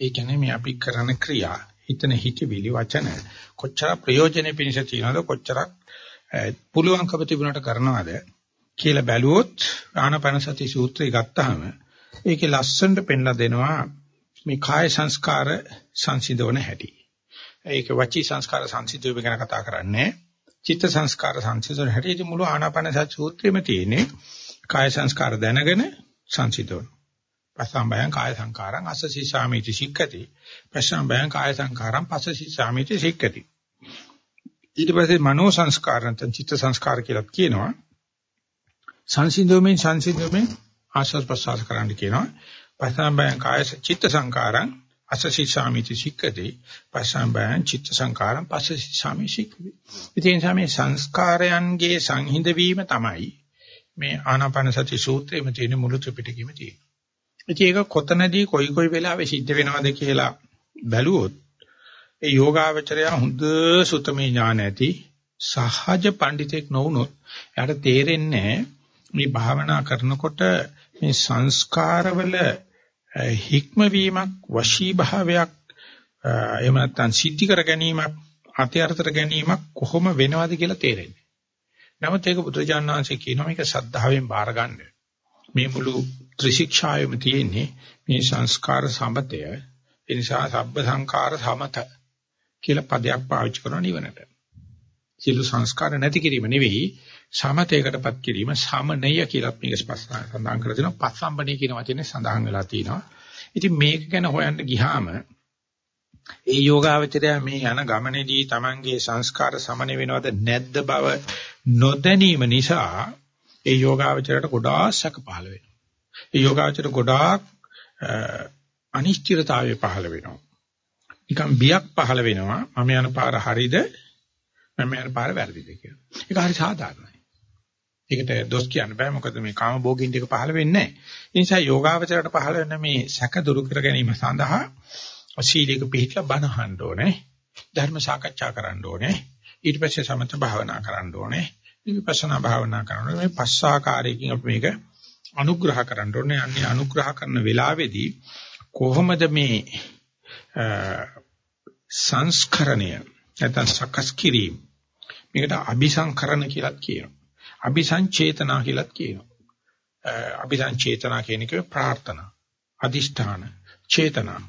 ඒ කියන්නේ මේ අපි කරන ක්‍රියා, හිතන හිතවිලි වචන කොච්චර ප්‍රයෝජනෙ පිණිස තියනවද කොච්චරක් පුළුවන්කම තිබුණාට කරනවද කියලා බැලුවොත් ආනපන සති සූත්‍රය ගත්තාම ඒකේ ලස්සනට පෙන්ලා දෙනවා මේ කාය සංස්කාර සංසිඳවන හැටි. ඒක වචී සංස්කාර සංසිඳුව ගැන කතා කරන්නේ. චිත්ත සංස්කාර සංසිඳන හැටි මුළු ආනාපාන සති සූත්‍රෙම තියෙන්නේ කාය සංස්කාර දැනගෙන සංසිඳවන. පස්සම්බයං කාය සංකාරං අස්සසි සාමිති සික්කති. පස්සම්බයං කාය සංකාරං පස්සසි සාමිති සික්කති. ඊට පස්සේ මනෝ සංස්කාරං චිත්ත සංස්කාර කියලා කියනවා. සංසිඳුවමින් සංසිඳුවමින් ආශ්වාස ප්‍රශ්වාස කරන්න කියනවා. පස්සම්බයං කාය චිත්ත සංකාරං අසසි සාමිති සික්කති පස්සම්බයං චිත්ත සංකාරං පස්සසි සාමි සික්කති ඉතින් සාමේ සංස්කාරයන්ගේ සංහිඳ වීම තමයි මේ ආනාපාන සති සූත්‍රයේම තියෙන මුළු ත්‍රිපිටකෙම තියෙන්නේ. ඉතින් ඒක කොතනදී කොයි කොයි වෙලාවෙ සිද්ධ වෙනවද කියලා බැලුවොත් ඒ යෝගාවචරය හොඳ සුතමේ ඥාන ඇති සහජ පඬිතෙක් නොවුනොත් එයාට තේරෙන්නේ මේ භාවනා කරනකොට මේ සංස්කාරවල හික්මවීමක් වශී භාවයක් එහෙම නැත්නම් සිද්ධි කර ගැනීමක් අත්‍යර්ථතර ගැනීමක් කොහොම වෙනවද කියලා තේරෙන්නේ. නමුත් ඒක බුදුජාණන් වහන්සේ කියනවා මේක සද්ධාවෙන් බාර ගන්න. මේ මුළු ත්‍රිශික්ෂාවෙම තියෙන්නේ මේ සංස්කාර සමතය. ඒ නිසා සබ්බ සංකාර සමත කියලා පදයක් පාවිච්චි කරන නිවනට. සියලු සංස්කාර නැති කිරීම නෙවෙයි සමතේකටපත් කිරීම සමනය කියලා මේක ස්පष्ට සඳහන් කරලා තිනවා පස්සම්බණේ කියන වචනේ සඳහන් වෙලා තිනවා. ඉතින් මේක ගැන හොයන්න ගියාම ඒ යෝගාවචරය මේ යන ගමනේදී Tamange සංස්කාර සමන වෙනවද නැද්ද බව නොදැනීම නිසා ඒ යෝගාවචරයට ගොඩාක් සැක පහළ වෙනවා. ඒ යෝගාවචරයට ගොඩාක් අනිශ්චිතතාවය පහළ වෙනවා. නිකන් බියක් පහළ වෙනවා. මම යන පාර හරිද? මම යන පාර වැරදිද කියලා. ඒක හරි සාධාරණයි. ඒකට දොස් කියන්න බෑ මොකද මේ කාම භෝගින් ටික පහළ වෙන්නේ නැහැ. ඒ නිසා යෝගාවචරයට පහළ වෙන මේ සැක දුරු කර ගැනීම සඳහා සීලයක පිළිපදලා බණ අහන්න ඕනේ. ධර්ම සාකච්ඡා කරන්න ඕනේ. ඊට පස්සේ සමත භාවනා කරන්න ඕනේ. විපස්සනා භාවනා කරන්න ඕනේ. මේ පස් ආකාරයකින් අපි මේක අනුග්‍රහ කරන්න ඕනේ. අන්නේ අනුග්‍රහ කරන වෙලාවේදී කොහොමද මේ සංස්කරණය නැත්නම් සකස් කිරීම මේකට අபிසංකරණ කියලා කියනවා. අபிසංචේතනා කියලාත් කියනවා. අபிසංචේතනා කියන එක ප්‍රාර්ථනා, අදිෂ්ඨාන, චේතනා.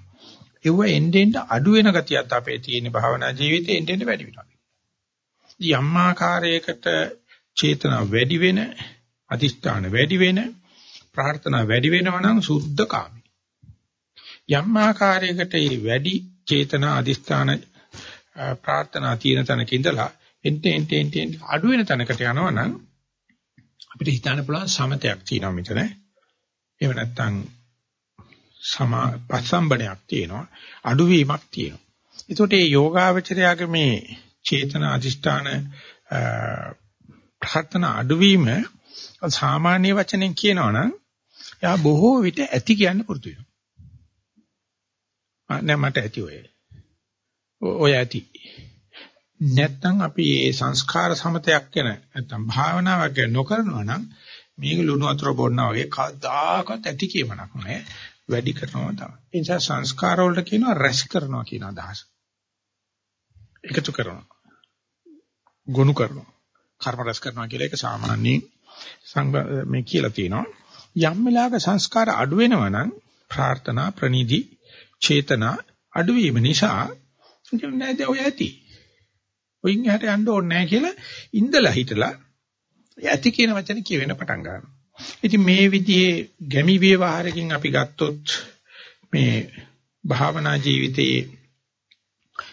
ඒව එන්නේ එන්නේ අඩු වෙන ගතියත් අපේ තියෙන භාවනා ජීවිතේ එන්නේ එන්නේ වැඩි වෙනවා. යම් ආකාරයකට චේතනා වැඩි වෙන, අදිෂ්ඨාන වැඩි වෙන, ප්‍රාර්ථනා වැඩි වෙනවා නම් සුද්ධ කාමී. යම් ආකාරයකට මේ වැඩි චේතනා අදිෂ්ඨාන ප්‍රාර්ථනා තියෙන තැනක ඉඳලා එන්ටෙ එන්ටෙ එන්ටෙ අඩු වෙන තැනකට යනවා නම් අපිට හිතන්න පුළුවන් සමතයක් තියෙනවා මෙතන. එහෙම නැත්නම් සමා පස්සම්බණයක් තියෙනවා අඩුවීමක් තියෙනවා. ඒකට මේ යෝගාවචරයාගේ මේ චේතන අධිෂ්ඨාන ප්‍රාර්ථනා අඩුවීම සාමාන්‍ය වචනෙන් කියනවා නම් එයා බොහෝ විට ඇති කියන්න පුරුදු වෙනවා. නෑ මට ඇති ඔය. ඔය ඇති. නැත්තම් අපි මේ සංස්කාර සමතයක් ගැන නැත්තම් භාවනාවක් ගැන නොකරනවා නම් මේක ලුණු වතුර බොන්නා වගේ කවදාකවත් ඇති කියමනක් නෑ. වැඩි කරනවා තමයි. ඒ නිසා සංස්කාර වලට කියනවා රැස් කරනවා කියන අදහස. එකතු කරනවා. ගොනු කරනවා. කර්ම රැස් කරනවා කියලා ඒක සාමාන්‍යයෙන් මේ කියලා තියෙනවා. යම් වෙලාවක සංස්කාර අඩු වෙනවා නම් ප්‍රාර්ථනා ප්‍රනිදි චේතනා අඩුවීම නිසා නේද ඔය ඇති. ඔයින් එහාට යන්න ඕනේ නැහැ කියලා ඉඳලා හිටලා ඇති කියන වචනේ කියවෙන පටන් ගන්නවා. ඉතින් මේ විදිහේ ගැමි ව්‍යවහාරකින් අපි ගත්තොත් මේ භාවනා ජීවිතයේ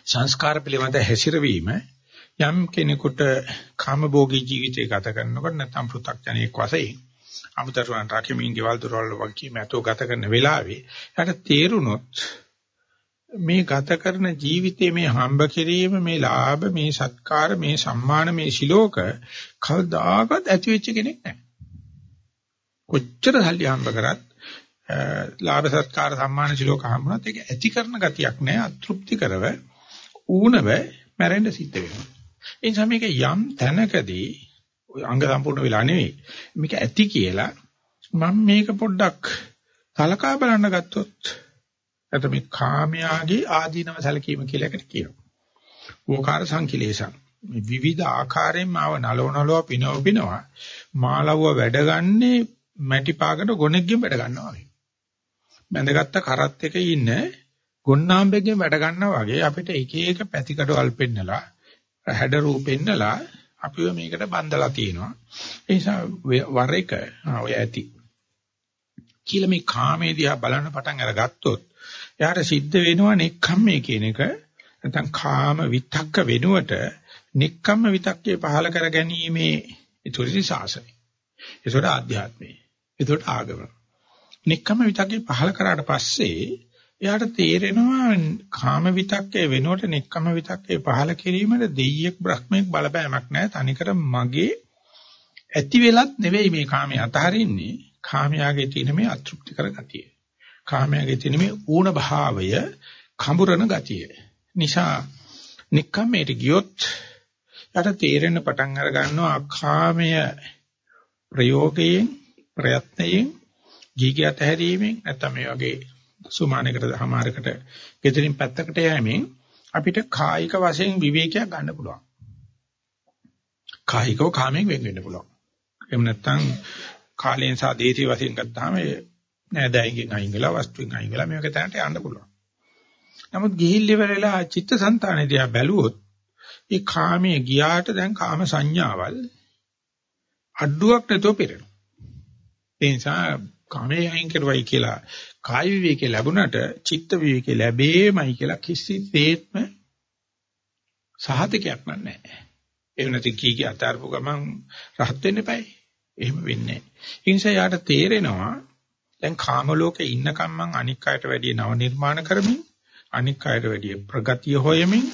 සංස්කාර පිළිබඳ හැසිරවීම යම් කෙනෙකුට කාමභෝගී ජීවිතය ගත කරනකොට නැත්නම් පෘථග්ජනයෙක් වශයෙන් අමුතරුවන් රකිමින් ගෙවල් දොරවල් වගේ මතෝ ගත කරන වෙලාවේ යාට තේරුනොත් මේ ගත කරන ජීවිතයේ මේ හම්බ කිරීම මේ ලාභ මේ සත්කාර මේ සම්මාන මේ ශිලෝක කවදාකවත් ඇති වෙච්ච කෙනෙක් නැහැ කොච්චර සල්ලි හම්බ කරත් ලාභ සත්කාර සම්මාන සිලෝක හම්බුනත් ඒක ඇති කරන ගතියක් නැහැ අතෘප්ති කරව ඌනව මැරෙන්න සිද්ධ වෙනවා. ඒ නිසා මේක යම් තැනකදී අංග සම්පූර්ණ වෙලා නෙවෙයි මේක ඇති කියලා මම මේක පොඩ්ඩක් සලකා බලන්න ගත්තොත් එතකොට මේ කාමයාගේ ආදීනව සැලකීම කියලා එකට කියනවා. ඕකාර සංකිලේශං මේ විවිධ ආකාරයෙන් මාව නලව නලව පිනව පිනවා මාලවව වැඩගන්නේ මැටි පාකට ගොනෙක්ගෙන් වැඩ ගන්නවා වගේ. බැඳගත්ත කරත් එක ඉන්න ගොන්නාම්බෙක්ගෙන් වැඩ ගන්නවා වගේ අපිට එක එක පැතිකඩවල් පෙන්නලා හැඩ රූප පෙන්නලා අපිව මේකට බඳලා තියෙනවා. ඒ නිසා වර එක ඔය ඇති. කියලා මේ කාමයේ දිහා බලන්න පටන් අරගත්තොත් එයාට සිද්ධ වෙනවා නෙක්ඛම්මේ කියන එක නැත්නම් කාම විතක්ක වෙනුවට නෙක්ඛම්ම විතක්කේ පහල කර ගැනීමේ ඊටුරිසි සාසනය. ඒසොට ආධ්‍යාත්මය. එතකොට ආගම. නික්කම විතක්කේ පහල කරාට පස්සේ එයාට තේරෙනවා කාම විතක්කේ වෙනුවට නික්කම විතක්කේ පහල කිරීමට දෙයියෙක් බ්‍රහ්මෙක් බලපෑමක් නැහැ. තනිකර මගේ ඇති වෙලත් නෙවෙයි මේ කාමයේ අතහරින්නේ. කාමයාගේ තියෙන මේ අතෘප්තිකර ගතිය. කාමයාගේ තියෙන මේ ඌණ භාවය කඹරන ගතිය. නිසා නික්කමයට ගියොත් යට තේරෙන පටන් අර ගන්නවා අකාමය ප්‍රයෝගයෙන් ප්‍රයත්නයෙන් ගීගයත හැරීමෙන් නැත්නම් මේ වගේ සුමානයකට සමාරයකට ගෙදරින් පැත්තකට යෑමෙන් අපිට කායික වශයෙන් විවේකයක් ගන්න පුළුවන්. කායිකව කාමයෙන් වෙන් වෙන්න පුළුවන්. එහෙම නැත්නම් කාලයෙන් සහ දේශී වශයෙන් ගත්තාම නෑදෑයින්ගෙන් අයින් වෙලා වස්තුවෙන් අයින් වෙලා මේක තැනට යන්න පුළුවන්. නමුත් ගිහිල්ල ඉවරලා චිත්තසංතානෙදියා බැලුවොත් ඒ කාමයේ ගියාට දැන් කාම සංඥාවල් අඩුවක් නැතුව පෙරෙනවා. ඒ නිසා කාමයේ අයින් කරුවයි කියලා කාය විවේකේ ලැබුණට චිත්ත විවේකේ ලැබෙමයි කියලා කිසි දෙයක්ම සහතිකයක් නැහැ. ඒ වෙනති කීකී අතාරපු ගමන් රහත් වෙන්න eBay. එහෙම වෙන්නේ නැහැ. ඒ නිසා යාට තේරෙනවා දැන් කාම ලෝකේ ඉන්නකම් මං අනික් අයට වැඩිය නව නිර්මාණ කරමින් අනික් අයට වැඩිය ප්‍රගතිය හොයමින්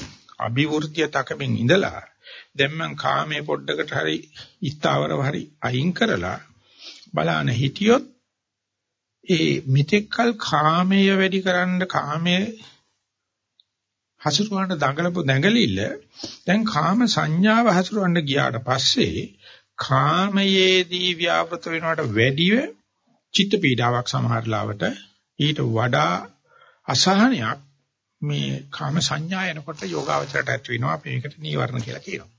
අභිවෘද්ධිය තකමින් ඉඳලා දැන් මං කාමයේ පොඩ්ඩකට හරි ස්ථාවරව හරි අයින් කරලා බලාන හිටියොත් ඒ මිත්‍යකල් කාමයේ වැඩි කරන්න කාමයේ හසුරුවන්න දඟලපු දැඟලිල්ල දැන් කාම සංඥාව හසුරුවන්න ගියාට පස්සේ කාමයේදී ව්‍යාපෘත වෙනවට වැඩිව චිත්ත පීඩාවක් සමහර ලාවට ඊට වඩා අසහනයක් මේ කාම සංඥා එනකොට යෝගාවචරයට ඇති වෙනවා අපි ඒකට නීවරණ කියලා කියනවා.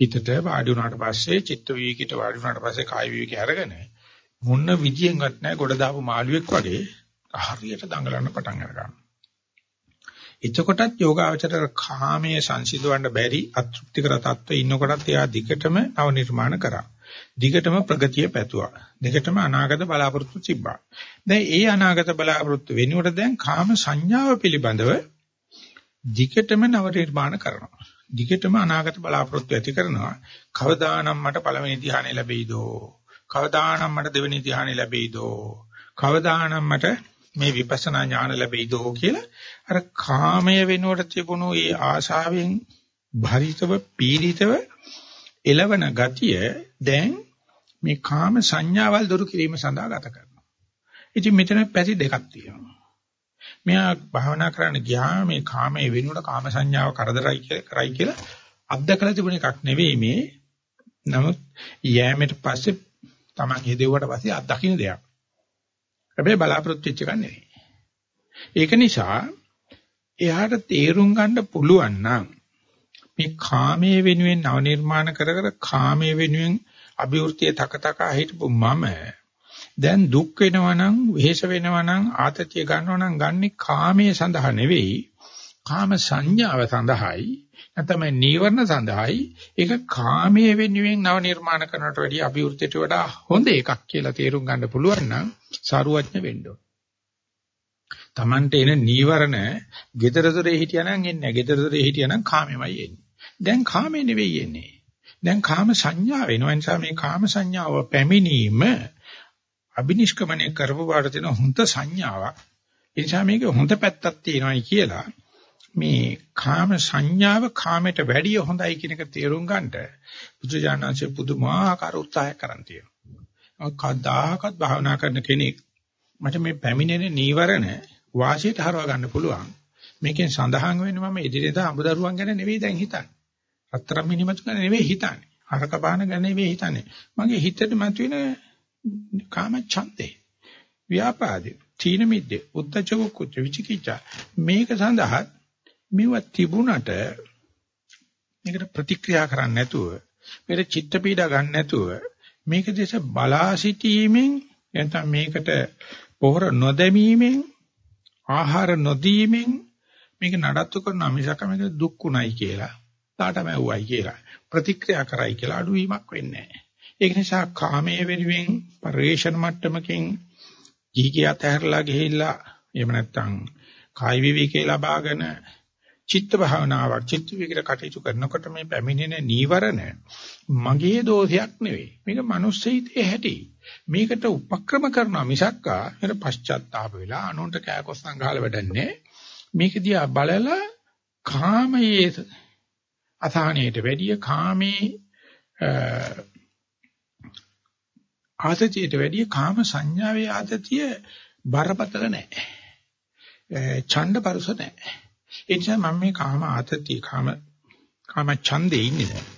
හිතට වාඩි වුණාට පස්සේ චිත්ත විවිකිට වාඩි වුණාට පස්සේ කාය විවිකේ අරගෙන මොන විදියෙන්වත් නැහැ ගොඩ දාපු මාළුවෙක් වගේ හරියට දඟලන්න පටන් අරගන්නවා. එතකොටත් යෝගාවචර කාමයේ සංසිඳවන්න බැරි අතෘප්තිකර තත්ත්වෙ ඉන්නකොටත් එයා දිගටම නව නිර්මාණ කරා. දිගටම ප්‍රගතිය පැතුවා. දිගටම අනාගත බලාපොරොත්තු තිබ්බා. දැන් ඒ අනාගත බලාපොරොත්තු වෙනුවට දැන් කාම සංඥාව පිළිබඳව දිගටම නව නිර්මාණ කරනවා. දිගටම අනාගත බලාපොරොත්තු ඇති කරනවා. කවදානම් මට පළවෙනි ධ්‍යානෙ ලැබෙයිදෝ? කවදානම් මට දෙවෙනි ධ්‍යානෙ ලැබෙයිදෝ? කවදානම් මට මේ විපස්සනා ඥාන ලැබෙයිදෝ කියලා අර කාමය වෙනුවට තිබුණු ඒ ආශාවෙන් භරිතව පීඩිතව එළවන ගතිය දැන් මේ කාම සංඥාවල් දුරු කිරීම සඳහා ගත කරනවා. ඉතින් මෙතන පැති දෙකක් තියෙනවා. මෙයා භාවනා කරන්න ගියා මේ කාමයේ වෙනුවට කාම සංඥාව කරදරයි කරයි කියලා අත්දකලා තිබුණ එකක් නෙවෙයි මේ. නමුත් යෑමෙට පස්සේ Taman හෙදෙව්වට පස්සේ අත්දකින්න දෙයක්. හැබැයි බලාපොරොත්තු වෙච්ච එකක් නෙවෙයි. ඒක නිසා එයාට තේරුම් ගන්න පුළුවන් නම් මේ කාමයේ වෙනුවෙන් නව නිර්මාණ කර කර කාමයේ වෙනුවෙන් අභිවෘතිය තකතක හිටපු මම දැන් දුක් වෙනවා නම් වෙහෙස වෙනවා නම් ආතතිය ගන්නවා නම් ගන්නේ කාමයේ සඳහා නෙවෙයි කාම සංඥාව සඳහායි නැත්නම් නීවරණ සඳහායි ඒක කාමයේ වෙනුවෙන් නව නිර්මාණ කරනට වැඩිය අභිවෘතියට වඩා හොඳ එකක් කියලා තේරුම් ගන්න පුළුවන් නම් සාරුවඥ වෙන්න ඕන. Tamante එන නීවරණ gedara dore හිටියානම් එන්නේ නැහැ. gedara dore හිටියානම් කාමෙමයි එන්නේ. දැන් කාමේ නෙවෙයි එන්නේ. දැන් කාම සංඥා වෙනවා. නිසා මේ කාම සංඥාව පැමිණීම අබිනිෂ්ක්‍මණය කරපු බාට තියෙන හොඳ සංඥාවක්. ඒ නිසා මේක හොඳ පැත්තක් තියෙනවායි කියලා මේ කාම සංඥාව කාමයට වැඩිය හොඳයි කියන එක තේරුම් ගන්නට බුදුජානනාංශය පුදුමාකාර උත්සාහයක් කරන් තියෙනවා. කවදාහකත් භාවනා කරන කෙනෙක් මට මේ පැමිණෙන නීවරණ වාසියට හරව ගන්න පුළුවන්. මේකෙන් සඳහන් වෙන්නේ මම එදිනෙදා අඹදරුවන් ගැන නෙවෙයි දැන් හිතන්නේ. අත්‍තරම් මිනිමතු ගැන නෙවෙයි හිතන්නේ. හරක බාන ගැන නෙවෙයි හිතන්නේ. මගේ හිතට මතුවෙන කාම ඡන්දේ. ව්‍යාපාදේ, තීන මිද්දේ, උද්ධච්ච කුච්ච විචිකිච්ඡා මේක සඳහා මෙව තිබුණට මේකට ප්‍රතික්‍රියා කරන්නේ නැතුව මේකට චිත්ත පීඩා ගන්න නැතුව මේක දේශ බලා සිටීමෙන් එතන මේකට පොහොර නොදැමීමෙන් ආහාර නොදීමෙන් මේක නඩත්තු කරන මිසක මේක දුක්ුණයි කියලා තාටම ඇව්වයි කියලා ප්‍රතික්‍රියා කරයි කියලා අඩුවීමක් වෙන්නේ නැහැ. ඒක නිසා කාමයේ වෙනුවෙන් පරිේශන මට්ටමකින් ජීකිය අතහැරලා ගිහිල්ලා එහෙම නැත්නම් කායි විවිකේ ලබාගෙන චිත්ත භාවනාවක් චිත්ත විකර කටයුතු කරනකොට මේ පැමිණෙන නීවරණ මගේ දෝෂයක් නෙවෙයි. මේක මිනිස්සෙයිතේ හැටි. මේකට උපක්‍රම කරනවා මිසක්කා මේක පශ්චාත්තාප වෙලා අනුන්ට කෑකොස්සන් ගහලා වැඩන්නේ. මේක දිහා බලලා කාමයේ අසහනයට වැඩිය කාමේ ආතතියට වැඩිය කාම සංඥාවේ ආතතිය බරපතල නැහැ. ඡණ්ඩ පරුස නැහැ. ඒ නිසා මම මේ කාම ආතතිය කාම කාම ඡන්දේ ඉන්නේ දැන්.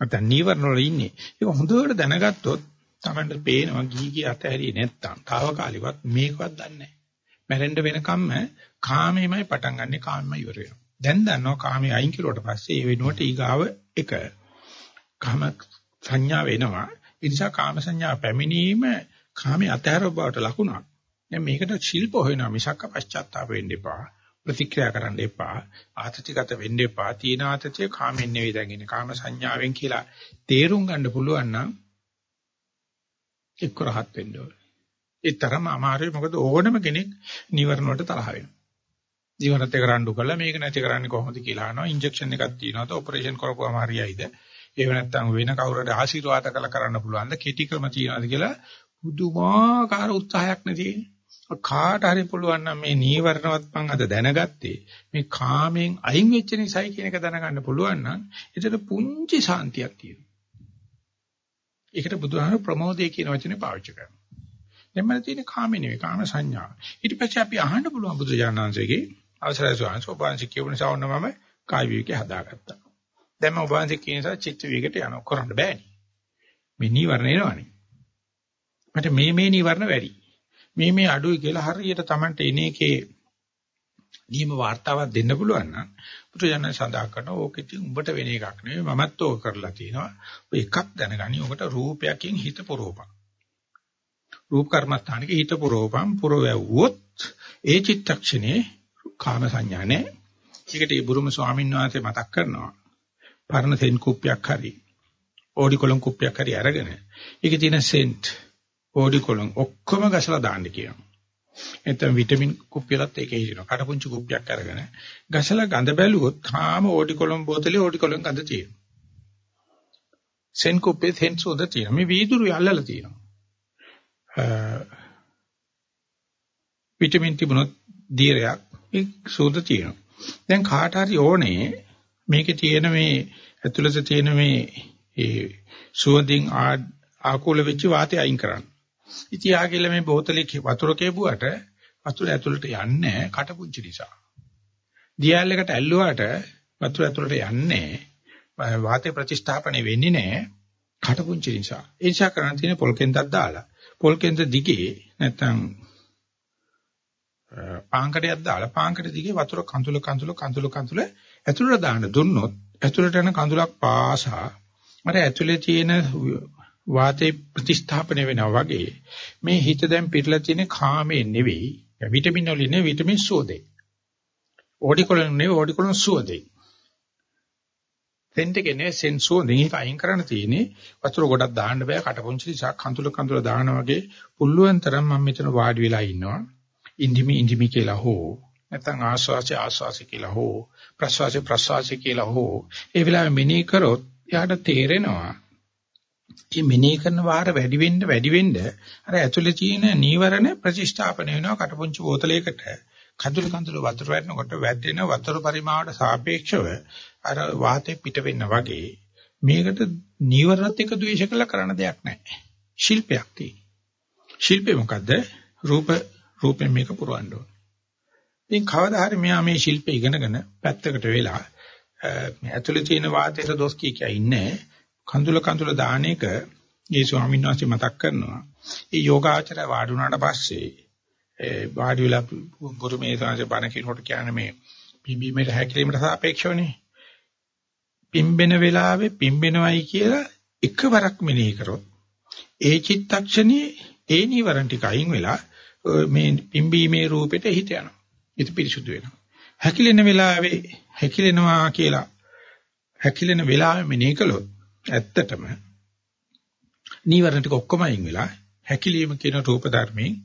නැත්නම් නීවරණ වල ඉන්නේ. ඒක හොඳට දැනගත්තොත් Tamanට පේනවා ගිහි ගිය අතහැරියේ නැත්තම් తాවකාලිකවත් මේකවත් දන්නේ නැහැ. මැරෙන්න වෙනකම්ම කාමෙමයි පටන් ගන්නෙ කාමෙමයි ඉවර වෙනවා. දැන් දන්නවා කාමයේ අයින් කරුවට පස්සේ ඒ වෙනුවට ඊගාව එක කාම සංඥා වෙනවා. ඒ නිසා කාම සංඥා පැමිණීම කාමයේ අතහැර බවට ලකුණක්. දැන් මේකට ශිල්ප හොයනවා. මිසක් පශ්චාත්තාප වෙන්න එපා. ප්‍රතික්‍රියා කරන්න එපා. ආතතිගත වෙන්න එපා. තීන ආතතිය කාමෙන් නෙවෙයි දැන් කාම සංඥාවෙන් කියලා තේරුම් ගන්න පුළුවන් නම් එක්ක රහත් වෙන්න ඕනේ. ඒ තරම අමාරුයි. මොකද ඕනම කෙනෙක් නිවර්ණ වලට තරහ වෙනවා. ජීවනත් එක රණ්ඩු කරලා මේක නැති කරන්නේ කොහොමද කියලා අහනවා ඉන්ජෙක්ෂන් එකක් තියනවාද ඔපරේෂන් කරපුවාම හරියයිද එහෙම නැත්නම් වෙන කවුරුහරි ආශිර්වාද කළ කරන්න පුළුවන්ද කෙටි ක්‍රම තියනවාද කියලා පුදුමාකාර උත්සාහයක් නැතිනේ කාට හරි පුළුවන් නම් මේ නීවරණවත් මං අද දැනගත්තේ මේ කාමයෙන් අයින් වෙච්ච නිසායි කියන එක දැනගන්න පුළුවන් නම් ඒකට පුංචි සාන්තියක් තියෙනවා. ඒකට බුදුහාම ප්‍රමෝදය කියන වචනේ පාවිච්චි කරනවා. දැන් මම තියෙන කාමේ නෙවෙයි කාම සංඥා. ඊට පස්සේ අපි අහන්න පුළුවන් බුදුජානනාංශයේ අවසරයි ස්වාමීන් වහන්සේ ඔබ වහන්සේ කියපු නිසා ඔන්න මම කාය විවේකේ හදාගත්තා. දැන් මම ඔබ වහන්සේ කියන නිසා චිත්ත විවේකයට යනවා කරන්න බෑනේ. මේ නීවරණ එනවනේ. මට මේ මේ නීවරණ වැඩි. මේ මේ අඩුයි කියලා හරියට Tamanට එන එකේ නියම වார்த்தාවක් දෙන්න පුළුවන් නම් පුදුජන සඳහා කරන ඕක ඉතින් උඹට වෙන එකක් නෙවෙයි මමත් ඕක කරලා තිනවා. ඔය එකක් දැනගනි ඔකට රූපයකින් හිත පොරෝපක්. රූප කර්මස්ථානයේ හිත පොරෝපම් පුරවැව්වොත් ඒ චිත්තක්ෂණේ කාම සංඥා නැහැ. ඒකට ඒ බුරුම ස්වාමීන් වහන්සේ මතක් කරනවා. පරණ සෙන් කුප්පියක් හරි ඕඩි කොලම් කුප්පියක් හරි අරගෙන ඒකේ තියෙන සෙන්ට් ඕඩි කොලම් ඔක්කොම ගසලා දාන්න කියනවා. එතන විටමින් කුප්පියලත් ඒකේ හිටිනවා. කටපුංචි කුප්පියක් අරගෙන ගසලා ගඳ බැලුවොත් තාම ඕඩි කොලම් බෝතලේ ඕඩි කොලම් ගඳ තියෙනවා. සෙන් කුප්පේ සෙන් සෝද තියෙනවා. මේ වීදුරු යල්ලලා තියෙනවා. විටමින් තිබුණොත් දීරයක් ඒ සෝද තියෙනවා. දැන් කාට හරි ඕනේ මේකේ තියෙන මේ ඇතුළත තියෙන මේ ඒ සුවඳින් ආකූල වෙච්ච වාතය අයින් කරන්න. ඉතින් ආගෙල මේ බෝතලේ වතුර කේපුවට වතුර ඇතුළට යන්නේ කටපුංචි නිසා. දියැලයකට ඇල්ලුවාට වතුර ඇතුළට යන්නේ වාතය ප්‍රතිස්ථාපනය වෙන්නේ නැහැ කටපුංචි නිසා. ඒ නිසා කරන්න තියෙන පොල් කෙන්දක් දාලා පොල් කෙන්ද දිගේ නැත්තම් පාංකඩයක් දාලා පාංකඩ දිගේ වතුර කඳුල කඳුල කඳුල කඳුල ඇතුළට දාන්න දුන්නොත් ඇතුළට යන කඳුලක් පාසා අර ඇතුලේ තියෙන වාතේ ප්‍රතිස්ථාපනය වෙනවා වගේ මේ හිත දැන් පිටලා තියෙන කාමේ නෙවෙයි. විටමින් වලින් නෙවෙයි විටමින් සුවදේ. ඕඩිකොලන් නෙවෙයි ඕඩිකොලන් සුවදේ. සෙන්ට් එකේ නේ සෙන්සුව දෙහික අයින් කරන්න තියෙන්නේ වතුර ගොඩක් දාන්න බෑ කටපොංචි නිසා කඳුල කඳුල දාන වගේ පුළුවන් තරම් මම මෙතන වාඩි වෙලා ඉන්නවා. ඉන්දිමි ඉන්දිමි කියලා හෝ නැත්නම් ආස්වාසි ආස්වාසි කියලා හෝ ප්‍රස්වාසි ප්‍රස්වාසි කියලා හෝ ඒ වෙලාවෙ මෙනෙහි කරොත් එයාට තේරෙනවා. මේ මෙනෙහි කරන වාර වැඩි වෙන්න වැඩි වෙන්න අර ඇතුලේ තියෙන නීවරණ ප්‍රතිස්ථාපන වෙනවා කටපුංචි බෝතලයකට. කඳුළු කඳුළු වතුර වැටෙනකොට වැදෙන වතුර පරිමාණයට සාපේක්ෂව අර වාතේ පිට වෙන්න වගේ මේකට නීවරණත් එක්ක ද්වේෂ කළා කරන්න දෙයක් නැහැ. ශිල්පයක් තියෙනවා. ශිල්පේ මොකද්ද? රූප රූපෙන් මේක පුරවන්න ඕන. ඉතින් කවදා හරි මෙයා මේ ශිල්පය ඉගෙනගෙන පැත්තකට වෙලා මේ ඇතුලේ තියෙන වාතයට දොස් කිය කිය ඉන්නේ කඳුල කඳුල දාන එක ඒ ස්වාමීන් වහන්සේ මතක් කරනවා. ඒ යෝගාචරය වාඩි වුණාට පස්සේ ඒ වාඩි වෙලා බුරුමේ සාංශ බණ කියනකොට කියන්නේ මේ පිම්බීමට හැකිලීමට සාපේක්ෂවනේ. පිම්බෙන වෙලාවේ පිම්බෙනවයි කියලා එකවරක් මෙනෙහි කරොත් ඒ චිත්තක්ෂණේ ඒ නිවරණ ටික අයින් වෙලා මේ පිම්බීමේ රූපෙට හිත යනවා. හිත පිරිසුදු වෙනවා. හැකිලෙන වෙලාවේ හැකිලෙනවා කියලා හැකිලෙන වෙලාවෙ මෙනෙහි කළොත් ඇත්තටම නීවරණ ටික ඔක්කොම අයින් වෙලා හැකිලීම කියන රූප ධර්මයෙන්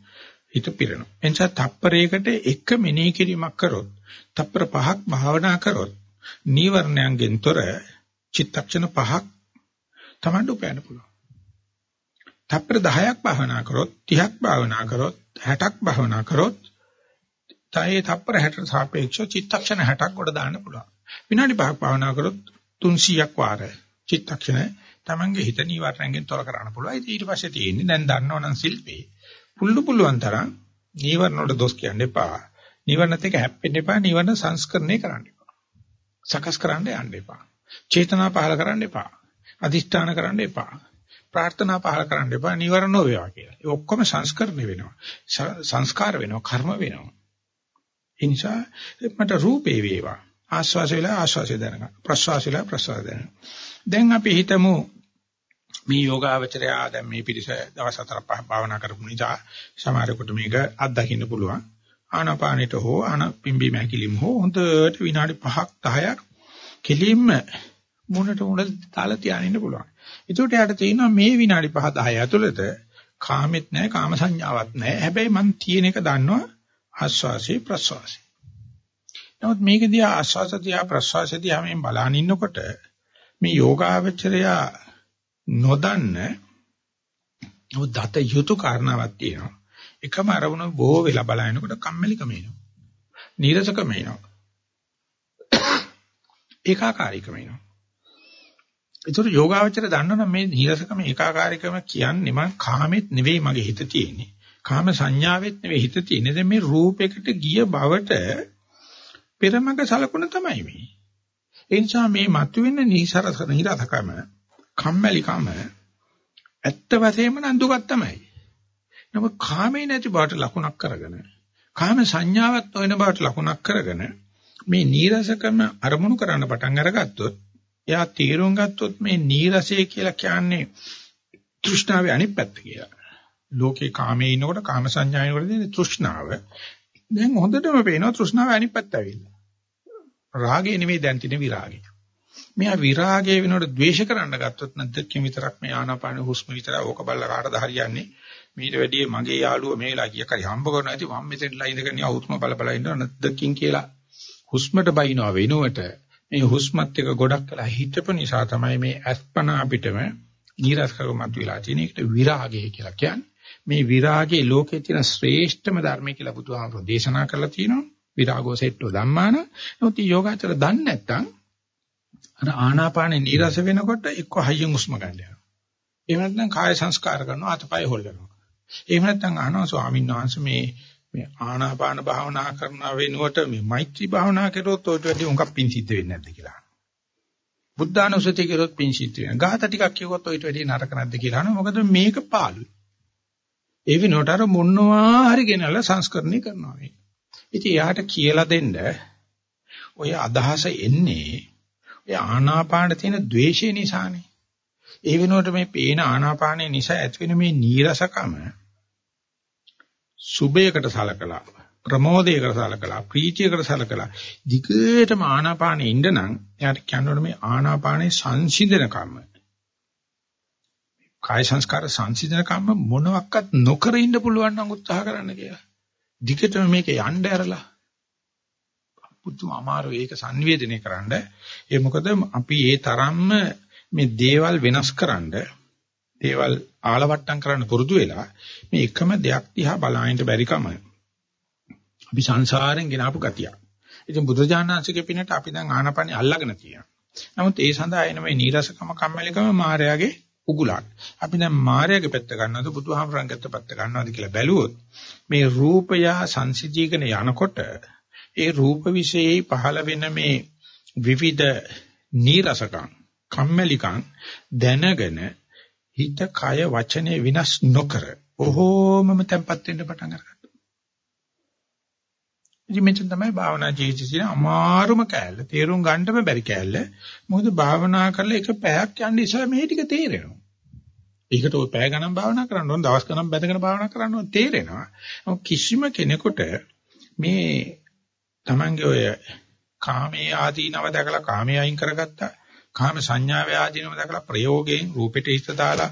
හිත පිරෙනවා. එනිසා තප්පරයකට එක මෙනෙහි කිරීමක් කරොත්, තප්පර පහක් භාවනා කරොත්, නීවරණයන්ගෙන් තොර චිත්තක්ෂණ පහක් Tamanට උපයන්න පුළුවන්. තප්පර 10ක් භාවනා කරොත්, 30ක් භාවනා කරොත්, 60ක් භවනා කරොත් තයේ තප්පර 60ට සාපේක්ෂව චිත්තක්ෂණ 60ක් කොට දාන්න පුළුවන්. විනාඩි 5ක් භවනා කරොත් 300ක් වාර චිත්තක්ෂණ තමන්ගේ හිත නීවරණයෙන් තොර කරන්න පුළුවන්. ඊට පස්සේ තියෙන්නේ දැන් දන්නවනම් ශිල්පේ. පුල්ලු පුළුවන් තරම් නීවරණ වලට දොස් කියන්න එපා. නීවරණත් එක්ක හැප්පෙන්න එපා. නීවරණ සංස්කරණය කරන්න එපා. සකස් කරන්න යන්න එපා. චේතනා පහල කරන්න එපා. අදිෂ්ඨාන කරන්න එපා. ප්‍රාර්ථනා පහල කරන්න එපා නිවරණ වේවා කියලා. ඒ ඔක්කොම සංස්කරණය වෙනවා. සංස්කාර වෙනවා, කර්ම වෙනවා. ඒ නිසා මට රූපේ වේවා. ආස්වාස වෙලා ආස්වාසය දැනගන්න. ප්‍රස්වාස වෙලා ප්‍රස්වාස දැනගන්න. දැන් අපි හිතමු මේ යෝගාවචරය දැන් මේ පිටිස දවස් හතර පහ භාවනා කරපු නිසා සමහරෙකුට මේක අත්දකින්න පුළුවන්. ආනාපානෙට හෝ ආන පිම්බි මහැකිලිම හෝ හොඳට විනාඩි 5ක් 10ක් කෙලින්ම මුණට මුණ තාලා තියාගෙන ඉන්න පුළුවන්. ඒකට යාට තියෙනවා මේ විනාඩි 5 10 ඇතුළත කාමෙත් නැහැ කාම සංඥාවක් නැහැ. හැබැයි මං තියෙන එක දන්නවා ආස්වාසේ ප්‍රස්වාසේ. නමුත් මේක දිහා ආස්වාස දිහා ප්‍රස්වාස දිහා මේ බලන ඉන්නකොට මේ යෝගාවචරය නොදන්න දත යුතු කාරණාවක් තියෙනවා. එකම අරමුණ බොහෝ වෙලා බලනකොට කම්මැලිකම එනවා. නීරසකම එනවා. ඒකාකාරීකම එනවා. ඒතර යෝගාවචර දන්නවනම් මේ නිරසකම ඒකාකාරීකම කියන්නේ මං කාමෙත් නෙවෙයි මගේ හිත තියෙන්නේ. කාම සංඥාවෙත් නෙවෙයි හිත තියෙන්නේ. දැන් මේ රූපයකට ගිය බවට පෙරමග සලකුණ තමයි මේ. ඒ නිසා මේ මතුවෙන නිසරස නිරසකම කම්මැලිකම ඇත්ත වශයෙන්ම නඳුගත් තමයි. නමුත් කාමේ නැති බවට ලකුණක් කරගෙන කාම සංඥාවක් නොවන බවට ලකුණක් කරගෙන මේ නීරසකම අරමුණු කරන්න පටන් අරගත්තොත් එයා තීරුම් ගත්තොත් මේ නීරසය කියලා කියන්නේ තෘෂ්ණාවේ අනිත් පැත්ත කියලා. ලෝකේ කාමයේ ඉන්නකොට කාම සංඥායනකොට තියෙන තෘෂ්ණාව. දැන් හොඳටම පේනවා තෘෂ්ණාවේ අනිත් පැත්ත ඇවිල්ලා. රාගේ නෙමෙයි දැන් තියෙන විරාගේ. මෙයා විරාගයේ වෙනකොට ද්වේෂ කරන්න ගත්තොත් නැද්ද විතරක් මේ ආනාපාන හුස්ම විතර ඕක බල්ල කාටද හරියන්නේ මීට වැඩිය මගේ යාළුවා මේලා කිය කරි හම්බ කරනවා ඇති මම මෙතෙන්ලා ඉඳගෙන යා හුස්ම බල බල ඉන්නවා නැද්දකින් කියලා හුස්මට බයිනවා වෙනුවට මේ හුස්මත් එක ගොඩක් කළා හිතපු නිසා තමයි මේ අස්පන අපිටම නීරසකමත් වෙලා තියෙන එකට විරාගය කියලා කියන්නේ මේ විරාගයේ ලෝකේ තියෙන ශ්‍රේෂ්ඨම ධර්මය කියලා බුදුහාමුදුරෝ දේශනා කරලා තියෙනවා විරාගෝ සෙට්ටෝ ධම්මාන නමුත් යෝගාචර දන්නේ නැත්නම් අර ආනාපානේ නීරස වෙනකොට එක්ක හයියෙන් හුස්ම ගන්න යනවා. එහෙම නැත්නම් කාය සංස්කාර කරනවා අතපය හොල්ලනවා. එහෙම නැත්නම් අහනවා ස්වාමීන් වහන්සේ මේ මේ ආනාපාන භාවනා කරන වෙනුවට මේ මෛත්‍රී භාවනා කරොත් ඔය ටික උඟක් පිං සිද්ධ වෙන්නේ නැද්ද කියලා. බුද්ධානුස්සතිය කරොත් පිං සිද්ධ වෙනවා. ගාත ටිකක් කිව්වොත් ඔයිට වැඩි නරක නැද්ද කියලා අහනවා. මොකද මේක පාළුයි. ඒ වෙනුවට අර මොනවා හරි ගෙනල්ලා සංස්කරණය කරනවා මේ. ඉතින් යාට කියලා දෙන්න ඔය අදහස එන්නේ ඒ ආනාපාන තියෙන द्वේෂය නිසානේ. ඒ වෙනුවට මේ පේන ආනාපානයේ නිසා ඇතිවෙන මේ නීරසකම සුභයකට සලකලා ප්‍රමෝදයකට සලකලා ප්‍රීතියකට සලකලා දිගටම ආනාපානෙ ඉන්න නම් එයාට කියනවනේ මේ ආනාපානේ සංසිඳන කම්ම කාය සංස්කාර සංසිඳන කම්ම මොනවත් නොකර ඉන්න පුළුවන් නම් උත්සාහ කරන්න කියලා. දිගටම මේක යන්න ඇරලා පුදුම අමාරු ඒක sannivedanaya කරන්න. ඒ මොකද අපි ඒ තරම්ම මේ දේවල් වෙනස්කරනද දේවල් ආලවට්ටම් කරන්න පුරුදු වෙලා මේ එකම දෙයක් දිහා බලහින්ට බැරි කම. අපි සංසාරෙන් ගෙනාපු ගතිය. ඉතින් බුදුජානනාංශිකේ පිනට අපි දැන් ආනපනි අල්ලගෙන තියෙනවා. නමුත් ඒ සඳහා එන මේ නීරසකම කම්මැලිකම මායාවේ උගුලක්. අපි දැන් මායාවේ පැත්ත ගන්නවද බුදුහාමරංගත්ත පැත්ත ගන්නවද කියලා බැලුවොත් මේ රූපය සංසිජීකන යනකොට ඒ රූප විශේෂයි පහළ වෙන මේ විවිධ නීරසකම් කම්මැලිකම් දැනගෙන හිත කය වචනේ විනාශ නොකර ඔහොමම තැම්පත් වෙන්න පටන් අරගත්තා. ඉතින් මෙතන තමයි භාවනා ජීවිතයේ තියෙන අමාරුම කෑල්ල. තේරුම් ගන්නම බැරි කෑල්ල. මොකද භාවනා කරලා එක පැයක් යන්න ඉස්සෙල්ලා මේ ටික තේරෙනවා. ඒකට ඔය පැය ගණන් භාවනා කරන්න ඕන, දවස් ගණන් බැඳගෙන භාවනා කරන්න ඕන තේරෙනවා. කිසිම කෙනෙකුට මේ Tamange ඔය කාමයේ ආදීනව දැකලා කාමයේ අයින් කරගත්තා. කාම සංඥාවේ ආදීනව දැකලා ප්‍රයෝගයෙන් රූපෙට හිත දාලා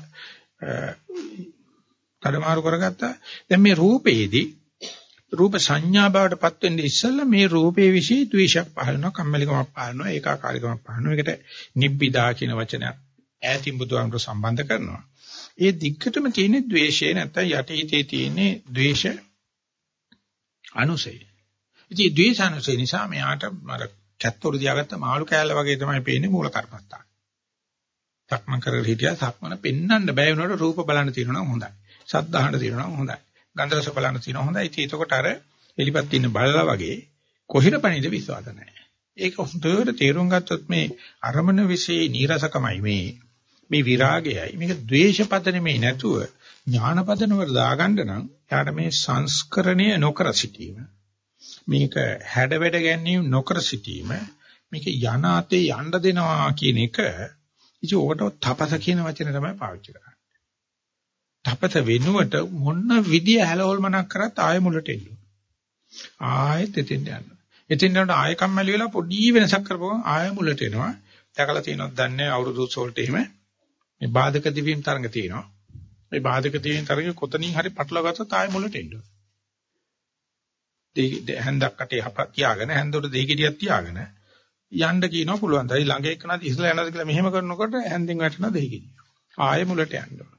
කඩමාරු කරගත්තා. දැන් මේ රූපේදී රූප සංඥා බවට පත් වෙන්නේ ඉස්සෙල්ලා මේ රූපේ વિશે ද්වේෂයක් පහළ වෙනවා කම්මැලිකමක් පහළ වෙනවා ඒකාකාරීකමක් පහළ වෙනවා. ඒකට නිබ්බිදා කියන වචනය ඈතින් බුදුහාමර සම්බන්ධ කරනවා. ඒ දිග්ගටම තියෙන ද්වේෂය නැත්නම් යටිහිතේ තියෙන ද්වේෂ අනුසය. ඉතින් ද්වේෂානුසය නිසා මෙයාට අර කැත්තොරු දියාගත්ත මාළු කෑල්ල වගේ තමයි පේන්නේ මූල කර්මස්ථාන. සක්මන් කරගෙන හිටියා සක්මන පෙන්වන්න බෑ වුණාට රූප බලන්න තියෙනවා හොඳයි. ශබ්ද අහන්න තියෙනවා හොඳයි. ගන්ධ රස බලන්න තියෙනවා හොඳයි. ඉතින් එතකොට අර එලිපත් ඉන්න බලලා වගේ කොහිර පණිද විශ්වාස නැහැ. ඒක හොඳට තේරුම් ගත්තොත් මේ අරමන વિશે නීරසකමයි මේ මේ විරාගයයි මේක ද්වේෂපද නෙමෙයි නැතුව ඥානපදනවල දාගන්න නම් යාට මේ සංස්කරණය නොකර සිටීම මේක හැඩ වැඩ ගැනීම නොකර සිටීම මේක යන අතේ යන්න දෙනවා කියන එක ඉතින් ඔකට තපස කියන වචනේ තමයි පාවිච්චි කරන්නේ. තපස වෙනුවට මොන විදිය හැලවල්මනක් කරත් ආය මුලට එන්න. ආයෙත් එතෙන් යන්න. එතෙන් යනකොට ආය කම්මැලි වෙලා පොඩි වෙනසක් කරපුවම ආය මුලට එනවා. දැකලා තියෙනවද දන්නේ අවුරුදු සෝල්ට එහෙම මේ බාධක දිවීම් තරඟ තියෙනවා. මේ බාධක දිවීම් තරඟ කොතනින් හරි පටලවා ගත්තොත් ආය මුලට එන්න. හැන්දක් කටේ හප තියාගෙන හැන්දොට දෙහිගෙඩියක් තියාගෙන යන්න කියනවා පුළුවන්. දැන් ළඟ එක්කනද ඉස්සලා යනවාද කියලා මෙහෙම කරනකොට හැන්දෙන් වැටෙනවා දෙහිගෙඩිය. ආයෙ මුලට යන්න ඕන.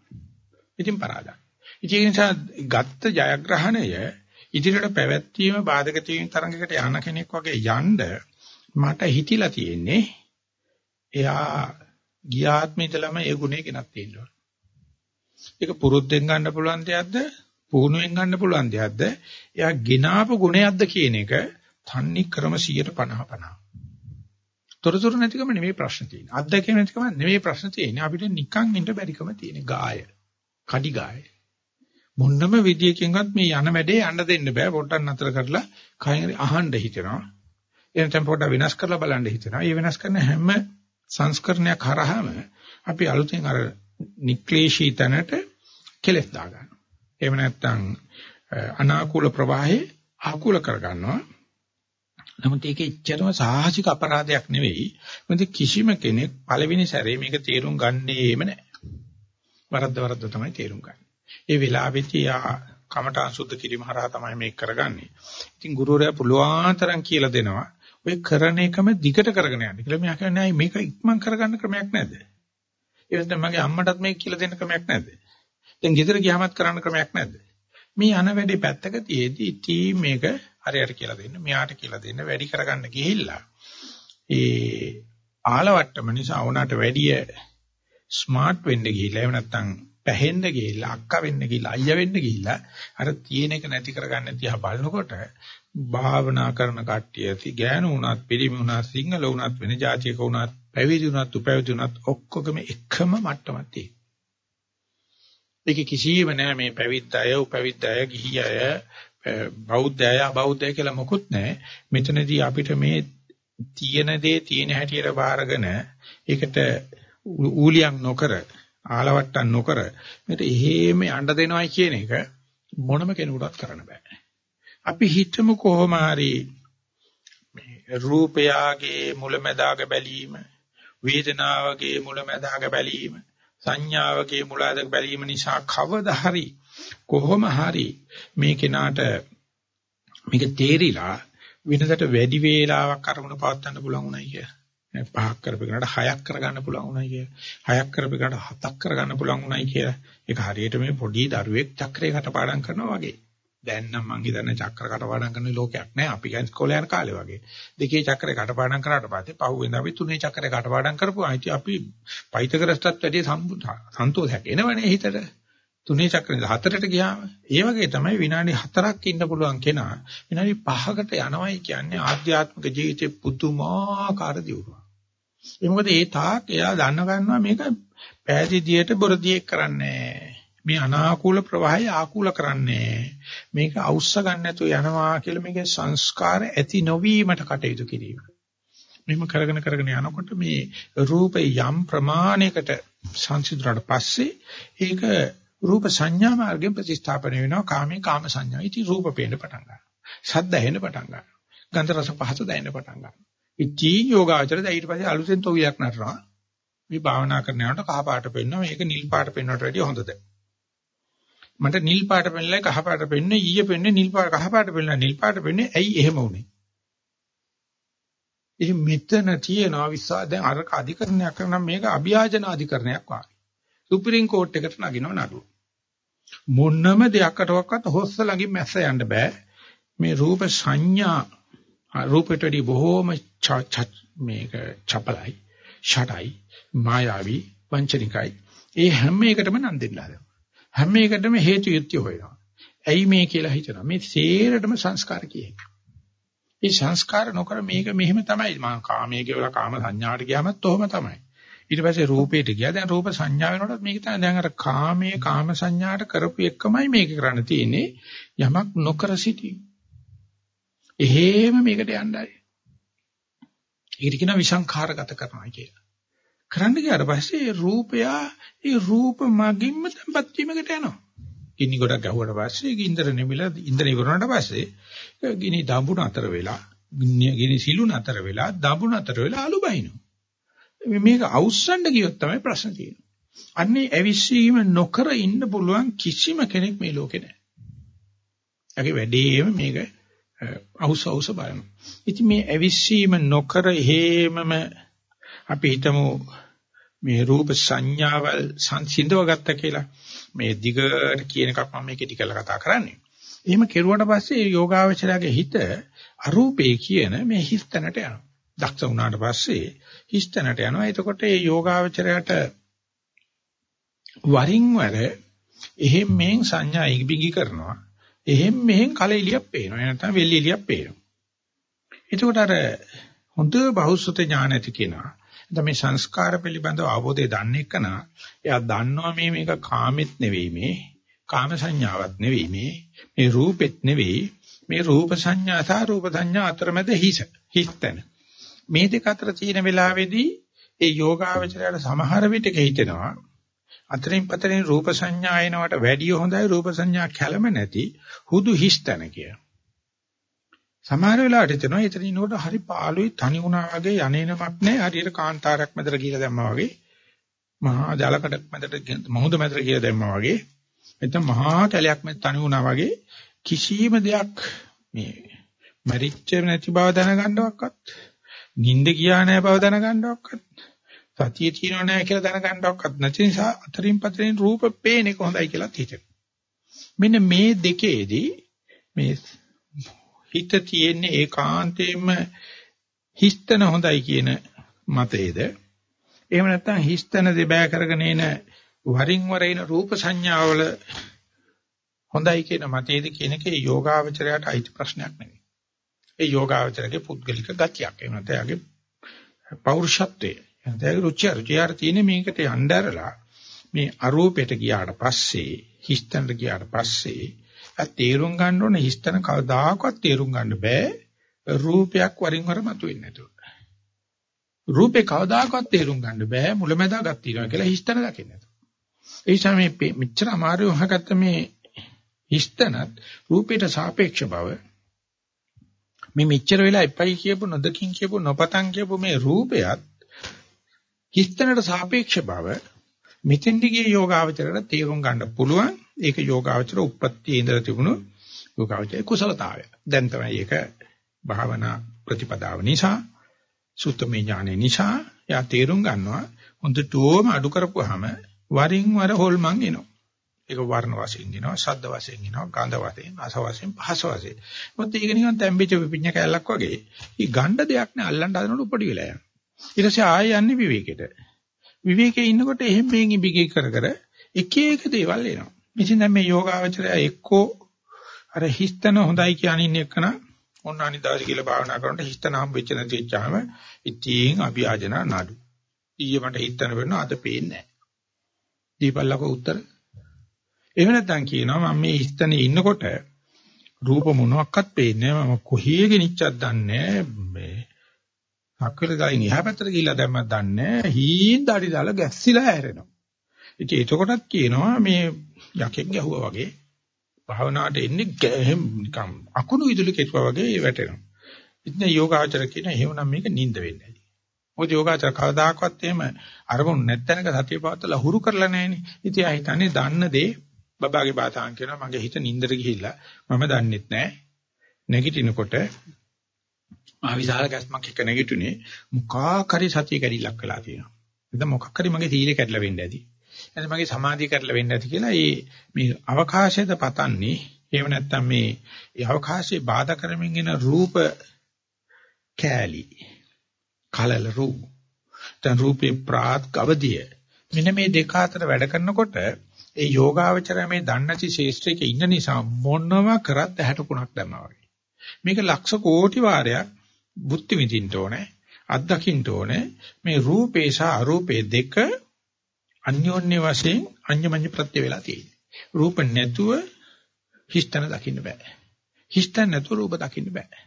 ඉතින් පරාදයි. ඉතින් ඒ නිසා ගත්ත ජයග්‍රහණය ඉදිරියට පැවැත්වීම බාධක තියෙන තරඟයකට යන කෙනෙක් වගේ යන්න මට හිතිලා තියෙන්නේ එයා ගියාත්මිතලම ඒ ගුණේ කෙනක් තියෙනවා. ඒක පුරුද්දෙන් ගන්න පුළුවන් දෙයක්ද පුහුණුවෙන් ගන්න පුළුවන් දෙයක්ද? එයා ගినాපු ගුණයක්ද කියන එක තන්නේ ක්‍රම 150 50. තොරතුරු නැතිකම නෙමෙයි ප්‍රශ්න තියෙන්නේ. අත්දැකීම් නැතිකම නෙමෙයි ප්‍රශ්න තියෙන්නේ. අපිට නිකන් ඉන්න බැරිකම තියෙන්නේ. ගාය. කඩි ගාය. මොන්නම විදියකින්වත් මේ යන වැඩේ යන්න දෙන්න බෑ. පොඩ්ඩක් නතර කරලා කයින් අහන්න හිතෙනවා. එනතෙන් පොඩ්ඩක් වෙනස් කරලා බලන්න හිතෙනවා. මේ වෙනස් කරන හැම සංස්කරණයක් හරහාම අපි අලුතෙන් අර නික්ලේශී තැනට කෙලස් දාගන්නවා. එහෙම නැත්නම් අනාකූල ප්‍රවාහේ ආකූල කරගන්නවා. නමුත් ඒක එච්චරම සාහසික අපරාධයක් නෙවෙයි. මොකද කිසිම කෙනෙක් පළවෙනි සැරේ මේක තේරුම් ගන්නේම නැහැ. වරද්ද වරද්ද තමයි තේරුම් ගන්න. ඒ වෙලාවෙදී ආ කමඨාන් සුද්ධ කිරීම හරහා තමයි මේක කරගන්නේ. ඉතින් ගුරුවරයා පුළුවන් තරම් කියලා දෙනවා. ඔය කරන එකම දිගට කරගෙන යන්න. කියලා මෙයා කියන්නේ මේක ඉක්මන් කරගන්න ක්‍රමයක් නැද්ද? ඒ වෙනත මගේ අම්මටත් මේක කියලා දෙන්න ක්‍රමයක් නැද්ද? දැන් ගෙදර ගියාමත් කරන්න ක්‍රමයක් නැද්ද? මේ අන වැඩි පැත්තක තියේදී ටීම් මේක හරියට කියලා දෙන්න, මෙයාට කියලා දෙන්න වැඩි කරගන්න ගිහිල්ලා ඒ ආලවට්ටම නිසා උනාට වැඩිය ස්මාර්ට් වෙන්න ගිහිල්ලා එහෙම නැත්නම් පැහෙන්න ගිහිල්ලා අක්කා වෙන්න ගිහිල්ලා අයියා වෙන්න ගිහිල්ලා අර තියෙන එක නැති කරගන්න තියා බලනකොට භාවනා කරන කට්ටිය ඇති ගෑනු වුණත් පිරිමි වුණත් සිංහල වුණත් වෙන ජාතියක වුණත් පැවිදි වුණත් උපැවිදි වුණත් ඔක්කොගම එකම මට්ටමක් තියෙනවා. ඒක කිසිම නෑ මේ පැවිද්ද අය උපැවිද්ද අය ගිහි අය බෞද්ධ අය අබෞද්ධ අය කියලා මොකුත් නෑ. මෙතනදී අපිට මේ තියෙන දේ තියෙන හැටියට බාරගෙන ඒකට ඌලියක් නොකර ආලවට්ටම් නොකර මේකට එහෙම යන්න දෙනවයි කියන එක මොනම කෙනෙකුටත් කරන්න බෑ. අපි හිතමු කොහොම හරි මේ රූපයාගේ මුලැමැදාග බැලීම වේදනාවගේ මුලැමැදාග බැලීම සංඥාවගේ මුලැමැදාග බැලීම නිසා කවදා හරි කොහොම හරි මේ කෙනාට මේක තේරිලා වෙනදට වැඩි වේලාවක් අරමුණ පවත්වන්න පුළුවන් උනායි කිය. පහක් කරපෙකට හයක් කරගන්න පුළුවන් උනායි කිය. හයක් කරපෙකට හතක් කරගන්න පුළුවන් උනායි කිය. ඒක හරියට මේ පොඩි දරුවෙක් චක්‍රයකට කටපාඩම් කරනවා වගේ. දැන් නම් මං හිතන්නේ චක්‍ර කටපාඩම් කරන ලෝකයක් නෑ. අපි ගන් ඉස්කෝලේ යන කාලේ වගේ. දෙකේ චක්‍රේ කටපාඩම් කරාට පස්සේ පහුවෙන්ද අපි තුනේ චක්‍රේ කටපාඩම් කරපුවා. ඉතින් අපි පයිතගරස්ටත් වැඩි සන්තෝෂයක් එනවනේ හිතට. තුනේ චක්‍රේ හතරට ගියාම ඒ වගේ තමයි විනාඩි 4ක් ඉන්න පුළුවන් කෙනා විනාඩි 5කට යනවයි කියන්නේ ආධ්‍යාත්මික ජීවිතේ පුදුමාකාර දියුණුවක්. ඒ මොකද ඒ තාක් එයා දන්න ගන්නවා මේක පෑදීදියට බොරදියෙක් කරන්නේ මේ අනාකූල ප්‍රවාහය ආකූල කරන්නේ මේක අවශ්‍ය ගන්න නැතුව යනවා කියලා මේකේ සංස්කාර ඇති නොවීමට කටයුතු කිරීම. මෙහෙම කරගෙන කරගෙන යනකොට මේ රූපේ යම් ප්‍රමාණයකට සංසිඳුණාට පස්සේ ඒක රූප සංඥා මාර්ගයෙන් ප්‍රතිස්ථාපන වෙනවා කාමේ කාම සංඥා. ඉතින් රූප පේන්න පටන් ගන්නවා. ශබ්ද ඇහෙන්න පටන් ගන්නවා. ගන්ධ රස පහස දැනෙන්න පටන් ගන්නවා. ඉතින් යෝගාචරද ඊට පස්සේ අලුතෙන් තොවියක් නටනවා. මේ භාවනා කරන යනකොට කහ පාට පෙන්නවා මේක නිල් පාට පෙන්වන්නට වැඩිය හොඳද? මට නිල් පාට පෙන්ලයි කහ පාට පෙන්නේ ඊයේ පෙන්නේ නිල් පාට කහ පාට පෙන්ලා නිල් පාට පෙන්නේ ඇයි එහෙම වුනේ? එහෙනම් මෙතන තියෙනවා විශ්වා දැන් අර අධිකරණයක් කරනම් මේක අභියාචන අධිකරණයක් වාගේ. සුප්‍රීම කෝට් එකට නගිනව නඩුව. මොනම දෙයකටවත් හොස්ස ළඟින් මැස්ස යන්න බෑ. මේ රූප සංඥා රූපයට වඩා බොහෝම මේක චපලයි, ෂටයි, මායාවි, වංචනිකයි. ඒ හැම එකටම නන් දෙන්න හදනවා. හැම එකටම හේතු යුක්තිය හොයනවා. ඇයි මේ කියලා හිතනවා. මේ සේරටම සංස්කාර කියේ. මේ සංස්කාර නොකර මේක මෙහෙම තමයි. මම කාමයේ කියලා කාම සංඥාට ගියාමත් ඔහොම තමයි. ඊට පස්සේ රූපේට ගියා. දැන් රූප සංඥා වෙනකොට මේක තමයි දැන් අර කාමයේ කාම සංඥාට කරපු එකමයි මේක කරන්න තියෙන්නේ. යමක් නොකර සිටීම. එහෙම මේකට යන්නයි. ඒකට කියන විසංඛාරගත කරනවා කියලා. කරන්න ගියාට පස්සේ රූපයා ඒ රූප මගින්ම tempත් වීමකට යනවා. ගිනි ගොඩක් ගැහුවට පස්සේ ඉන්දර නෙමිලා ඉන්දර ඉවරනට පස්සේ ගිනි දඹුන අතර වෙලා ගිනි සිලුන අතර වෙලා දඹුන අතර වෙලා අලු බහිනවා. මේක අවුස්සන්න ගියොත් තමයි ප්‍රශ්න තියෙන්නේ. අන්නේ ඇවිස්සීම නොකර ඉන්න පුළුවන් කිසිම කෙනෙක් මේ ලෝකේ නැහැ. ඒකේ වැඩේම මේක අවුස අවුස බලනවා. ඉතින් මේ ඇවිස්සීම නොකර හේමම අපි හිතමු මේ රූප සංඥාවල් සංසිඳව ගත්ත කියලා. මේ දිගට කියන එකක් මම මේකෙදි කියලා කතා කරන්නේ. එහෙම කෙරුවට පස්සේ යෝගාවචරයේ හිත අරූපේ කියන මේ හිස්තැනට යනවා. දක්ෂ වුණාට පස්සේ හිස්තැනට යනවා. එතකොට මේ යෝගාවචරයට වරින් වර එහෙම් මෙහෙන් සංඥා ඉබිගි කරනවා. එහෙම් මෙහෙන් කලෙලියක් පේනවා. නැත්නම් වෙල්ලිලියක් පේනවා. එතකොට අර හොඳ බහුසුත ඥාන ඇති කෙනා දැන් මේ සංස්කාර පිළිබඳව අවබෝධය දන්නේ කනා එයා දන්නවා මේ මේක කාමෙත් නෙවෙයි මේ කාම සංඥාවක් නෙවෙයි මේ මේ රූපෙත් නෙවෙයි මේ රූප සංඥා සහ රූප සංඥා අතරමැද හිස හිස්තන මේ දෙක අතර තියෙන වෙලාවේදී ඒ යෝගාවචරයට සමහර විටක හිතෙනවා අතරින් පතරින් රූප සංඥා එනවට වැඩිය හොඳයි රූප සංඥා කැළම නැති හුදු හිස්තන කිය. සමහර වෙලාවට හිතෙනවා එතන ඉනකොට හරි පාළුයි තනි වුණා වගේ යන්නේනමක් නැහැ හරියට කාන්තාරයක් මැදට කියලා දැම්මා වගේ. මහා ජලකඩක් මැදට මොහොත මැදට කියලා දැම්මා වගේ. නැත්නම් මහා කැලයක් මැද තනි වුණා වගේ කිසිම දෙයක් මේ මරිච්ච නැති බව දැනගන්නවක්වත් නිින්ද ගියා නැහැ බව දැනගන්නවක්වත් සතිය තියෙනව නැහැ කියලා දැනගන්නවක්වත් නැති නිසා අතරින් පතරින් රූප පේන එක හොඳයි කියලා හිතෙනවා. මෙන්න මේ දෙකේදී මේ හිත තියෙන්නේ ඒකාන්තයෙන්ම හිස්තන හොඳයි කියන මතයේද එහෙම නැත්නම් හිස්තන දෙබෑ කරගෙන එන වරින් වර එන රූප සංඥාවල හොඳයි කියන මතයේද කියන එකේ යෝගාවචරයට අයිති ප්‍රශ්නයක් නෙවෙයි. ඒ යෝගාවචරයේ පුද්ගලික ගතියක්. එහෙම නැත්නම් එයාගේ පෞරුෂත්වය. එයාගේ රුචි අරුචියර තියෙන මේකට යnderලා මේ අරූපයට ගියාට පස්සේ හිස්තනට ගියාට පස්සේ ඒ තේරුම් ගන්න ඕන හිස්තන කවදාකවත් තේරුම් ගන්න බෑ රූපයක් වරින් වර මතුවෙන්නේ නැතුව. රූපේ කවදාකවත් තේරුම් ගන්න බෑ මුලැමැදාගක් තියෙනවා කියලා හිස්තන දකින්න නැතුව. ඒ නිසා මේ මෙච්චර අමාරු වහගත්ත මේ හිස්තනත් රූපයට සාපේක්ෂ බව මේ මෙච්චර වෙලා එපයි කියපු නොදකින් කියපු නොපතන් කියපු මේ රූපයත් හිස්තනට සාපේක්ෂ බව මෙතෙන්දි ගිය යෝගාවචරයට තේරුම් ගන්න පුළුවන් ඒක යෝගාවචර උප්පත්තියේ ඉඳලා තිබුණු යෝගාවචරයේ කුසලතාවය. දැන් තමයි ඒක භාවනා ප්‍රතිපදාව නිසා සුත්තමේ ඥානෙ නිසා යා තේරුම් ගන්නවා හොඳටම අඩු කරපුවාම වරින් වර හොල්මන් එනවා. ඒක වර්ණ වශයෙන් එනවා, ශබ්ද වශයෙන් එනවා, ගන්ධ වශයෙන්, රස වශයෙන්, පහස වශයෙන්. මොකද ඒක නිකන් තැම්බිච්ච පිපිඤ්ඤ කැලලක් වගේ. ඊ ගණ්ඩ දෙයක් නෑ අල්ලන්න හදනකොට උපඩි වෙලා යනවා. ඊට පස්සේ ආයෙ යන්නේ විවේකෙට. විවේකේ ඉන්නකොට එහෙම බෙන් ඉබිගේ කර කර එක එක දේවල් එනවා. ඉතින් දැන් මේ යෝගාවචරය එක්කෝ අර හිස්තන හොඳයි කියන ඉන්න එකන ඔන්න අනිදාසි කියලා භාවනා කරනකොට හිස්තන හම් වෙච්ච නැති වෙච්චාම ඉතින් අභියාජන නඩු. ඊයේ මට හිස්තන වෙනවා අද පේන්නේ නැහැ. දීපල්ලක උත්තර. එහෙම නැත්නම් කියනවා මම මේ හිස්තනේ ඉන්නකොට රූප මොනවත් පේන්නේ නැහැ මම කොහේ ගෙනිච්චක් දන්නේ මේ අක්කල ගලින් එහා පැත්තට ගිහිල්ලා දැම්මත් දන්නේ හීන් දාඩි දාලා ගැස්සිලා හැරෙනවා. ඉතින් එතකොටත් කියනවා මේ යකෙක් ගැහුවා වගේ භාවනාවට එන්නේ නිකම් අකුණු විදුලි කෙටුවා වගේ වැටෙනවා. ඉතින් යෝගාචර කියන එහෙමනම් මේක නිින්ද වෙන්නේ නැහැ. මොකද යෝගාචර කවදාකවත් එහෙම අරමුණු නැත්තනක සතිය පවත්තලා හුරු කරලා නැහෙනේ. ඉතින් ආ හිතන්නේ දන්න දේ බබාගේ බාතාන් කියනවා මගේ හිත නිින්දට ගිහිල්ලා මම දන්නෙත් නැහැ. නැගිටිනකොට මහ විශාල ගැස්මක් එක නැගිටුනේ මොකක් හරි සතිය කැඩිලක් වෙලා තියෙනවා. එතන මොකක් හරි මගේ සීලය කැඩලා වෙන්න ඇති. එතන මගේ සමාධිය කැඩලා වෙන්න ඇති කියලා මේ මේ අවකාශයද පතන්නේ. එහෙම නැත්නම් මේ ඒ අවකාශයේ බාධා කරමින් එන රූප කෑලි කලල රූප. දැන් රූපේ ප්‍රාත් ගවදිය. මෙන්න මේ දෙක අතර වැඩ කරනකොට ඒ යෝගාවචරය මේ දන්නති ශේෂ්ත්‍රයක ඉන්න නිසා මොනම කරත් ඇහැට කුණක් දැම්මා වගේ. මේක ලක්ෂ කෝටි වාරයක් බුද්ධි විඳින්න ඕනේ අත්දකින්න ඕනේ මේ රූපේ සහ අරූපේ දෙක අන්‍යෝන්‍ය වශයෙන් අඤ්ඤමඤ්ඤ ප්‍රත්‍ය වේලා තියෙන්නේ. රූප නැතුව හිස්තන දකින්න බෑ. හිස්තන නැතුව රූප දකින්න බෑ.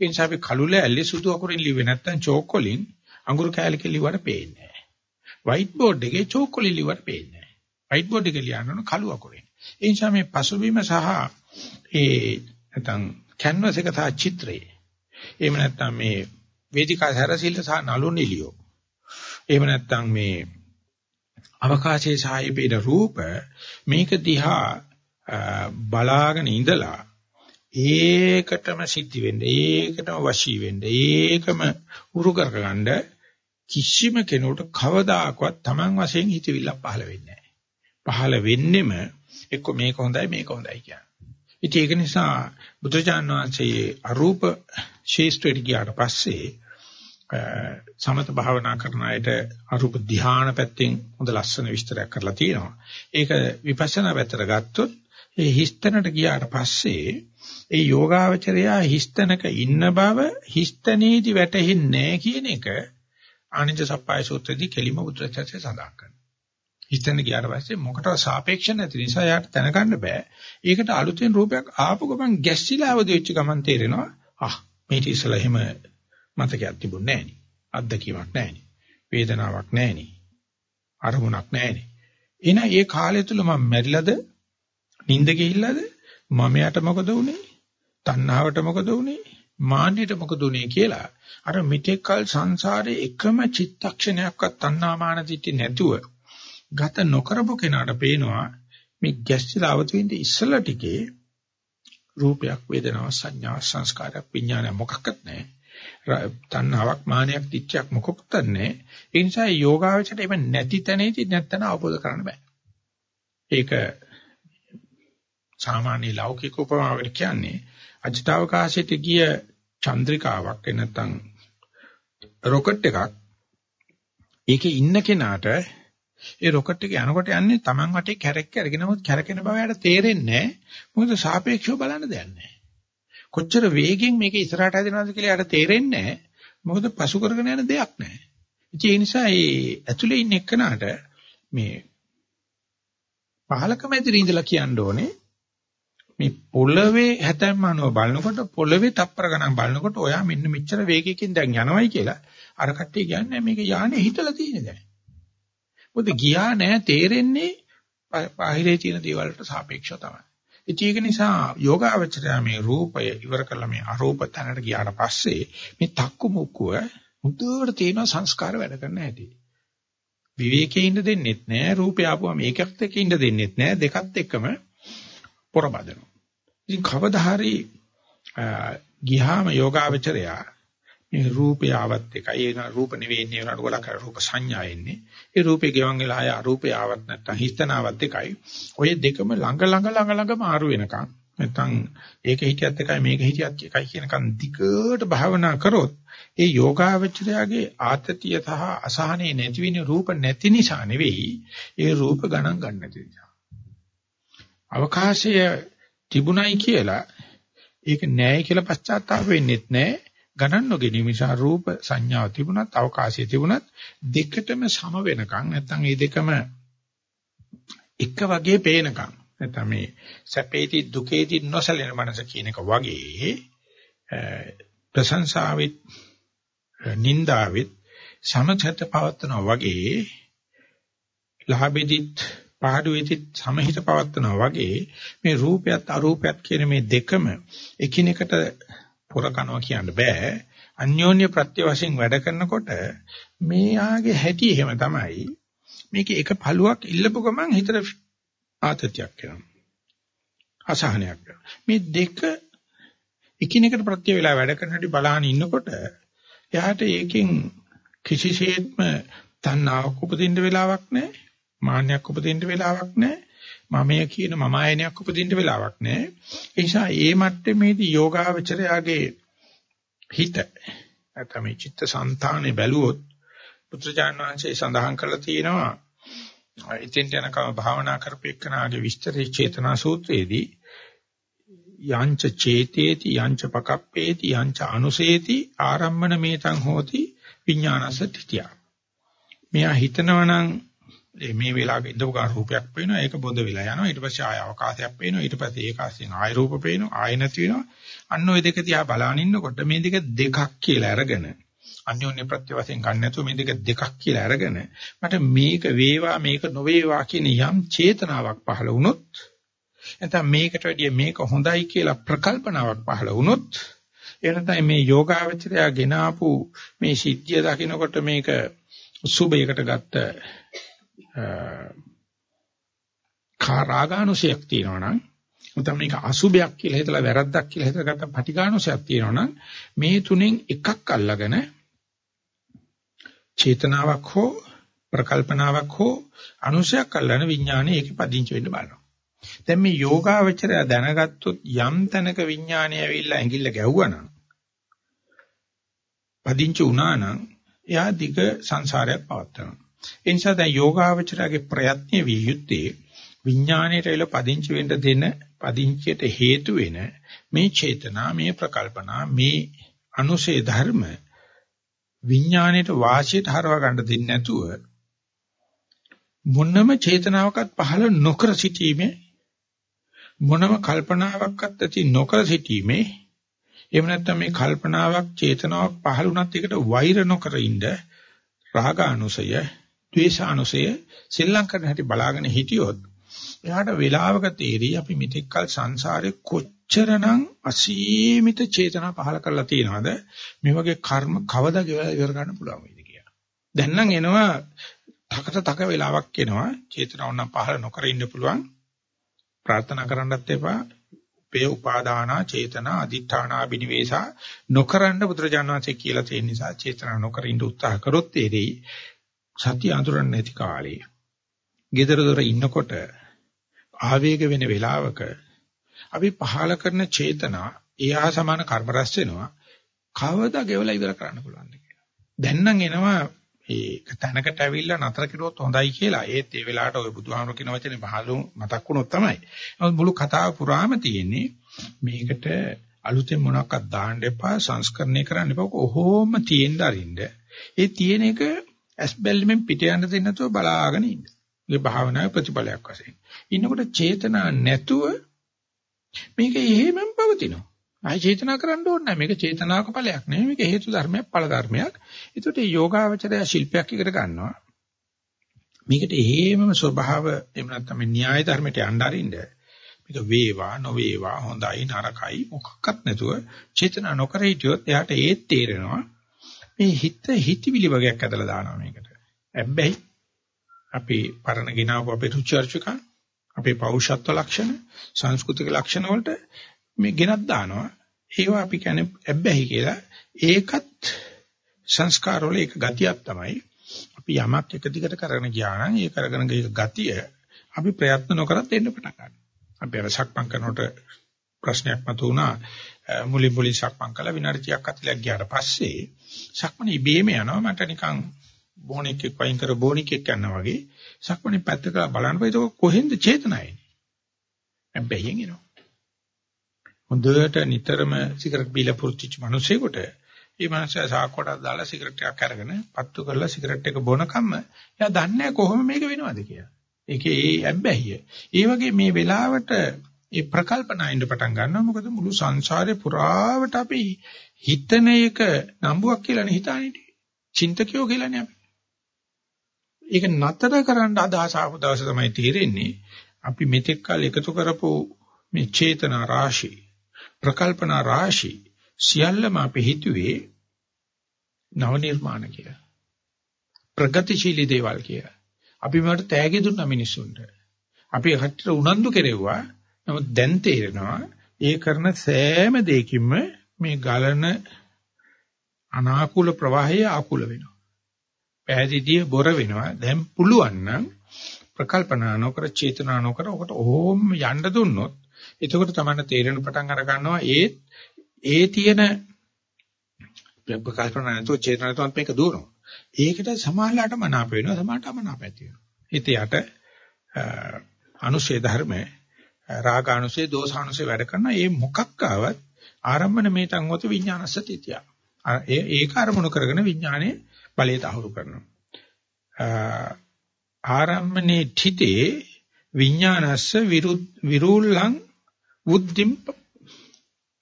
ඒ නිසා අපි කළුල ඇල්ලේ සුදු අකුරින් ලිව්වේ නැත්තම් චෝක් වලින් අඟුරු කෑල්ලක ලිව්වට පේන්නේ නැහැ. වයිට් බෝඩ් එකේ චෝක් වලින් ලිව්වට පේන්නේ නැහැ. වයිට් බෝඩ් එකේ ලියන්න කළු අකුරෙන්. ඒ නිසා මේ පසුබිම සහ ඒ නැත්තම් කැන්වස් එක සහ චිත්‍රයේ එහෙම නැත්නම් මේ වේදිකා සැරසිල්ල සහ නළු නිලියෝ. එහෙම නැත්නම් මේ අවකාශයේ සාහිපේන රූප මේක දිහා බලාගෙන ඉඳලා ඒකටම සිද්ධ වෙන්න ඒකටම වශී වෙන්න ඒකම උරු කරගන්න කිසිම කෙනෙකුට කවදාකවත් Taman වශයෙන් හිතවිල්ලක් පහළ වෙන්නේ නැහැ. පහළ වෙන්නෙම එක්ක මේක හොඳයි මේක හොඳයි කියන්නේ. ඉතින් ඒක නිසා බුදුචාන් වහන්සේ අරූප ශේෂ්ත්‍රයට ගියාට පස්සේ සමත භාවනා කරන අයට අරූප ධ්‍යාන පැත්තෙන් හොඳ ලස්සන විස්තරයක් කරලා තියෙනවා. ඒක විපස්සනා පැත්තට ගත්තොත් ඒ හිස්තැනට ගියාට පස්සේ ඒ යෝගාවචරයා හිස්තැනක ඉන්න බව හිස්තැනේදී වැටහෙන්නේ නැහැ කියන එක ආනන්ද සප්පාය සූත්‍රයේදී කෙලිම බුදුරජාණන්සේ සඳහන් කරනවා. හිතන්න ගියාට පස්සේ මොකටවත් සාපේක්ෂ නැති නිසා යාට දැනගන්න බෑ. ඒකට අලුතෙන් රූපයක් ආපු ගමන් ගැස්සිලා අවදි වෙච්ච ගමන් තේරෙනවා. ආ මේක ඉස්සලා එහෙම මතකයක් තිබුණේ නෑනේ. අත්දැකීමක් නෑනේ. වේදනාවක් නෑනේ. අරමුණක් නෑනේ. එහෙනම් ඒ කාලය තුල මම මැරිලාද? නිින්ද ගිහිල්ලාද? මම යට මොකද වුනේ? තණ්හාවට මොකද වුනේ? මාන්නයට මොකද උනේ කියලා අර මිත්‍යකල් සංසාරේ එකම චිත්තක්ෂණයක්වත් තණ්හාමාන දිටි නැතුව ගත නොකරපු කෙනාට පේනවා මේ ගැස්සිලා අවතුින්ද ඉස්සලා ටිකේ රූපයක් වේදනාවක් සංඥාවක් සංස්කාරයක් විඥානයක් මොකක්වත් නැහැ. තණ්හාවක් මානයක් දිච්චයක් මොකක්වත් නැහැ. ඒ නිසා යෝගාවචරයට එම නැති තැනේදී නැත්තන අවබෝධ කරන්න බෑ. ඒක සාමාන්‍ය ලෞකික උපමාවකට කියන්නේ අජිතාවකාශයට ගිය චන්ද්‍රිකාවක් නැත්නම් රොකට් එකක්. ඒකේ ඉන්න කෙනාට ඒ රොකට් එක යනකොට යන්නේ Taman වටේ කැරක් අරගෙන නමුත් කැරකෙන බව යාට තේරෙන්නේ නැහැ. මොකද සාපේක්ෂව බලන්න දෙයක් නැහැ. කොච්චර වේගෙන් මේක ඉස්සරහට හදනවද කියලා යාට තේරෙන්නේ නැහැ. මොකද පසු කරගෙන යන දෙයක් නැහැ. ඒ නිසා ඒ ඇතුලේ ඉන්න එක්කනට මේ පහලක මැදිරි ඉඳලා කියන්න ඕනේ. මේ පොළවේ හැතැම්ම අනුව බලනකොට පොළවේ තප්පර ගණන් බලනකොට ඔයා මෙන්න මෙච්චර වේගයකින් දැන් යනවයි කියලා. අර කට්ටිය කියන්නේ මේක යානේ හිතලා තියෙන දැන්. මොකද ගියා නෑ තේරෙන්නේ බාහිරේ තියෙන දේවල් වලට සාපේක්ෂව තමයි. ඒක නිසා යෝගාවචරය මේ රූපය ඉවර කළා මේ අරූප තැනට ගියාට පස්සේ මේ තක්කු මුක්කුව මුදුවට තියෙන සංස්කාර වැඩ කරන්න ඇති. විවේකයේ ඉන්න දෙන්නෙත් නෑ රූපය ආපුවා මේකත් එක්ක ඉන්න දෙන්නෙත් නෑ දෙකත් එක්කම පොරබදනවා. ඉතින් කවදා හරි ගියාම යෝගාවචරයා මේ රූපය ආවත් එකයි. ඒ රූප නෙවෙයි ඉන්නේ. උනට ගොඩක් රූප සංඥා එන්නේ ඒ රූපේ ගෙවන් වෙලා ආය අරූපය ආවත් නැත්තම් හිස්තනාවත් එකයි. ඔය දෙකම ළඟ ළඟ ළඟ ළඟ මාරු වෙනකන් නැත්තම් ඒක හිතියත් එකයි මේක හිතියත් එකයි කියනකන් දිගට භාවනා කරොත් ඒ යෝගාවචරයාගේ ආතතිය සහ අසහනේ නැති වෙන රූප නැති නිසා නෙවෙයි ඒ රූප ගණන් ගන්න නැති නිසා. අවකාශය තිබුණයි කියලා ඒක නෑයි කියලා පශ්චාත්තාප වෙන්නෙත් නෑ. ගණන් නොගැනීම නිසා රූප සංඥාව තිබුණත් අවකාශය තිබුණත් දෙකටම සම වෙනකන් නැත්නම් මේ දෙකම එක වගේ පේනකන් නැත්නම් මේ සැපේති දුකේති නොසලෙන මනස කියන එක වගේ ප්‍රශංසාවෙත් නින්දාවෙත් සමචත පවත්නවා වගේ ලහබෙදිත් පාඩුවේදී සමහිත පවත්නවා වගේ මේ රූපයත් අරූපයත් කියන මේ දෙකම එකිනෙකට පොරකනවා කියන්න බෑ. අන්‍යෝන්‍ය ප්‍රත්‍ය වශයෙන් වැඩ කරනකොට මේ ආගේ හැටි එහෙම තමයි. මේක එක පළුවක් ඉල්ලපු ගමන් හිතට ආතතියක් එනවා. අසහනයක් මේ දෙක එකිනෙකට ප්‍රත්‍ය වේලා වැඩ කරන හැටි බලහන් ඉන්නකොට එයාට ඒකෙන් කිසිසේත්ම තණ්හාවක් උපදින්න වෙලාවක් නැහැ මාන්නයක් උපදින්න වෙලාවක් නැහැ. මමය කියන මම ආයනයක් උපදින්න වෙලාවක් නැහැ. ඒ නිසා ඒ මට්ටමේදී යෝගාවචරයාගේ හිත නැත්නම් මේ චිත්ත સંතානේ බැලුවොත් පුත්‍රජාන වංශයේ සඳහන් කරලා තියෙනවා ඉතින් යනකම භාවනා කරපෙන්නාගේ විස්තරේ චේතනා සූත්‍රයේදී යංච චේතේති යංච පකප්පේති යංච අනුසේති ආරම්මන මේතං හෝති විඥානස තිතිය. මෙයා හිතනවනම් මේ වෙලාවක ඉඳපු ගන්න රූපයක් පේනවා ඒක බොඳ වෙලා යනවා. ඊට පස්සේ ආය අවකාශයක් පේනවා ඊට පස්සේ ඒක ආසින් ආය රූප පේනවා ආය නැති වෙනවා. අන්න ওই දෙක තියා බලාගෙන ඉන්නකොට මේ දෙක දෙකක් කියලා අරගෙන අන්‍යෝන්‍ය ප්‍රත්‍ය වශයෙන් ගන්න නැතුව මේ දෙක දෙකක් කියලා අරගෙන මට මේක වේවා මේක නොවේවා කියන යම් චේතනාවක් පහළ වුණොත් නැත්නම් මේකට වැඩිය මේක හොඳයි කියලා ප්‍රකල්පනාවක් පහළ වුණොත් එනතයි මේ යෝගාවචරය ගෙන ආපු මේ සිද්ධිය දකිනකොට මේක සුබයකට ගත්ත කාරාගානුසයක් තියෙනවා නම් නැත්නම් මේක අසුබයක් කියලා හිතලා වැරද්දක් කියලා හිතලා ගත්ත පටිඝානුසයක් තියෙනවා නම් මේ තුනෙන් එකක් අල්ලගෙන චේතනාවක් හෝ ප්‍රකල්පනාවක් හෝ අනුසයක් අල්ලන විඥානේ ඒකේ පදිංචි වෙන්න බලනවා. දැන් මේ යෝගාවචරය දැනගත්තොත් යම් තැනක විඥානය ඇවිල්ලා ඇඟිල්ල ගැහුවනම් පදිංචි වුණා නම් එයා දිග සංසාරයක් පවත්වනවා. ඒ නිසා දැන් යෝගාවචරයේ ප්‍රයත්න විය යුත්තේ විඥාණයට එල පදිංචි වෙන්න දෙන පදිංචියට හේතු වෙන මේ චේතනා මේ ප්‍රකල්පනා මේ අනුසේ ධර්ම විඥාණයට වාසියට හරව ගන්න දෙන්නේ නැතුව මොනම චේතනාවක්වත් පහළ නොකර සිටීමේ මොනම කල්පනාවක්වත් ඇති නොකර සිටීමේ එහෙම නැත්නම් මේ කල්පනාවක් චේතනාවක් පහළ වුණත් ඒකට වෛර නොකර ඉඳ රාගානුසය ද්වේෂානුසය සෙල්ලම් කරන හැටි බලාගෙන හිටියොත් එයාට වෙලාවක තේරි අපි මෙතෙක්කල් සංසාරේ කොච්චරනම් අසීමිත චේතනා පහල කරලා තියනවද මේ වගේ කර්ම කවදා ඉවර ගන්න පුළුවන් වේද කියලා. දැන් නම් එනවා තකට තක වෙලාවක් එනවා චේතනාව නම් පහල නොකර ඉන්න පුළුවන්. ප්‍රාර්ථනා කරන්නත් එපා. පේ උපාදානා චේතනා අදිඨානා බිනිවේසා නොකරන්න බුදුරජාණන් වහන්සේ කියලා තියෙන නිසා චේතනා නොකර ඉන්න උත්සාහ කරොත් තේරෙයි සත්‍ය අඳුරන්නේ නැති කාලේ. gedara dora ඉන්නකොට ආවේග වෙන වෙලාවක අපි පහල කරන චේතනා එහා සමාන කර්ම රැස් වෙනවා. කවදා ගෙවලා ඉවර කරන්න පුළුවන්ද කියලා. දැන් නම් එනවා ඒක තැනකට ඇවිල්ලා නතර කෙරුවොත් හොඳයි කියලා. ඒත් ඒ වෙලාවට ওই බුදුහාමුදුරු කියන වචනේ පහළු මතක් වුණොත් තමයි. නමුත් මුළු කතාව පුරාම තියෙන්නේ මේකට අලුතෙන් මොනවාක්වත් දාන්න එපා, සංස්කරණය කරන්න එපා. කොහොම තියෙන්න අරින්න. ඒ තියෙන එක ඇස් බැල්මෙන් පිට යන්න දෙන්න නැතුව බලාගෙන ඉන්න. මේ භාවනාවේ ප්‍රතිඵලයක් වශයෙන්. ඉන්නකොට චේතනා නැතුව මේක එහෙමම පවතිනවා. ආයි චේතනා කරන්න ඕනේ නැහැ. මේක චේතනාවක ඵලයක් නෙමෙයි. මේක හේතු ධර්මයක් ඵල ධර්මයක්. ඒකට මේ යෝගාවචරය ශිල්පයක් එකට ගන්නවා. මේකට එහෙමම ස්වභාව එහෙම නැත්නම් න්‍යාය ධර්මයට යන්න අරින්න. මේක වේවා නොවේවා හොඳයි නරකයි මොකක්වත් නැතුව චේතනා නොකර හිටියොත් එයාට ඒත් තේරෙනවා. මේ හිත හිතවිලි වගේක් ඇදලා දානවා මේකට. හැබැයි අපි පරණ ගිනාවු අපේ රුචි අරුචිකා අපේ පෞරුෂත්ව ලක්ෂණ සංස්කෘතික ලක්ෂණ වලට මේ ගෙනත් දානවා. ඒවා අපි කියන්නේ ඇබ්බැහි කියලා. ඒකත් සංස්කාර වල එක ගතියක් තමයි. අපි යමක් එක දිගට කරගෙන ගියා නම් ඒ කරගෙන ගිය ගතිය අපි ප්‍රයත්න නොකරත් එන්න පටන් ගන්නවා. අපි අර සක්මන් කරනකොට ප්‍රශ්නයක් මතුවුණා. මුලින් මුලින් සක්මන් කළා විනාඩි 30ක් අතලක් ගියාට පස්සේ සක්මන ඉබේම යනවා මට නිකන් බොහොනික් එක් වයින් කර බොහොනික් එක් යනවා වගේ සක්මනේ පැත්තක බලනකොට ඒක කොහෙන්ද චේතනාවේ. හැබැයි එනවා. හොඳට නිතරම සිගරට් බීලා පුරුච්ච මිනිසෙකුට මේ මනුස්සයා සාක්කුවටක් දාලා සිගරට් එකක් අරගෙන පත්තු කරලා සිගරට් එක බොනකම්ම එයා දන්නේ කොහොම මේක වෙනවද කියලා. ඒකේ ඒ ඇබ්බැහිය. ඒ වගේ මේ වෙලාවට ඒ ප්‍රකල්පනායින්ද පටන් ගන්නවා මොකද මුළු සංසාරේ පුරාවට අපි හිතන එක නම්බුවක් කියලානේ හිතානේ. චින්තකයෝ කියලානේ අපි. ඒක නතර කරන්න අදහස ආපු දවසේ තමයි තේරෙන්නේ අපි මෙතෙක් කල එකතු කරපු මේ චේතනා රාශි ප්‍රකල්පනා රාශි සියල්ලම අපි හිතුවේ නව නිර්මාණ කියලා. ප්‍රගතිශීලී දේවල් කියලා. අපි මේකට තෑගි දුන්නා මිනිස්සුන්ට. අපි හටට උනන්දු කෙරෙව්වා. නමුත් දැන් තේරෙනවා ඒ කරන සෑම දෙයකින්ම මේ ගලන අනාකූල ප්‍රවාහය ආකූල වෙනවා. පැහැදිලිය බොර වෙනවා. දැන් පුළුවන් නම් ප්‍රකල්පනා නොකර චේතනා නොකර ඔකට ඕම් යන්න දුන්නොත් එතකොට තමයි තේරෙන පටන් අර ගන්නවා ඒ ඒ තියෙන කල්පනා නැතුව චේතනා නැතුව මේක දුවනවා. ඒකට සමාහලට මනාප වෙනවා සමාහලට අමනාප ඇති වෙනවා. හිතයට අනුශේ ධර්ම රාගානුශේ දෝසානුශේ වැඩ කරන මේ මොකක් ආවත් ආරම්භන මේ තංගොත විඥානස්ස තිතිය. ඒ ඒක අරමුණු කරගෙන විඥානයේ බලය තහවුරු කරනවා. ආරම්මනේ තිතේ විඥානස්ස විරුල්ලං බුද්ධිම්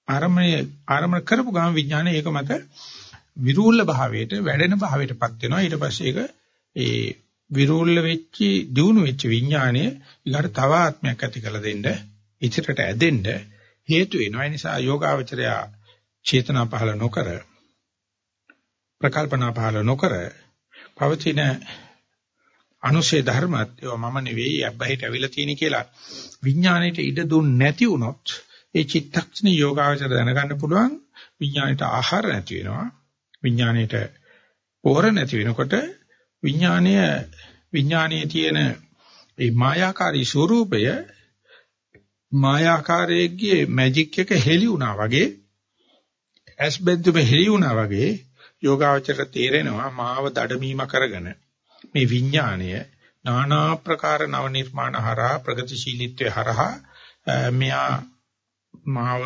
ආරමණය ආරමණ කරපු ගාම විඥානය ඒක මත විරූල්ල භාවයට වැඩෙන භාවයටපත් වෙනවා ඊට පස්සේ ඒක ඒ විරූල්ල වෙච්චි දියුණු වෙච්ච විඥානය ඊගාට තව ආත්මයක් ඇති කරලා දෙන්න ඉදිරියට ඇදෙන්න හේතු වෙනවා. ඒ නිසා යෝගාවචරය චේතනා පහල නොකර ප්‍රකල්පනා පහල නොකර පවතින අනුශේ ධර්මත් ඒවා මම නෙවෙයි අබ්බහිට ඇවිල්ලා තියෙන කියලා විඥාණයට ඉඩ දුන්නේ නැති වුණොත් ඒ චිත්තක්ෂණ යෝගාවචර දැනගන්න පුළුවන්. විඥාණයට ආහාර නැති වෙනවා. විඥාණයට පෝර නැති වෙනකොට විඥානය විඥානයේ තියෙන ඒ මායාකාරී ස්වરૂපය මායාකාරයේගේ මැජික් එක හෙලි වුණා වගේ ඇස් බෙන්තුම හෙලි වුණා වගේ යෝගාවචර තේරෙනවා මාව දඩමීම කරගෙන. මේ විඥානය নানা ප්‍රකාර නව නිර්මාණ හරහා ප්‍රගතිශීලීත්වය හරහා මෙයා මාව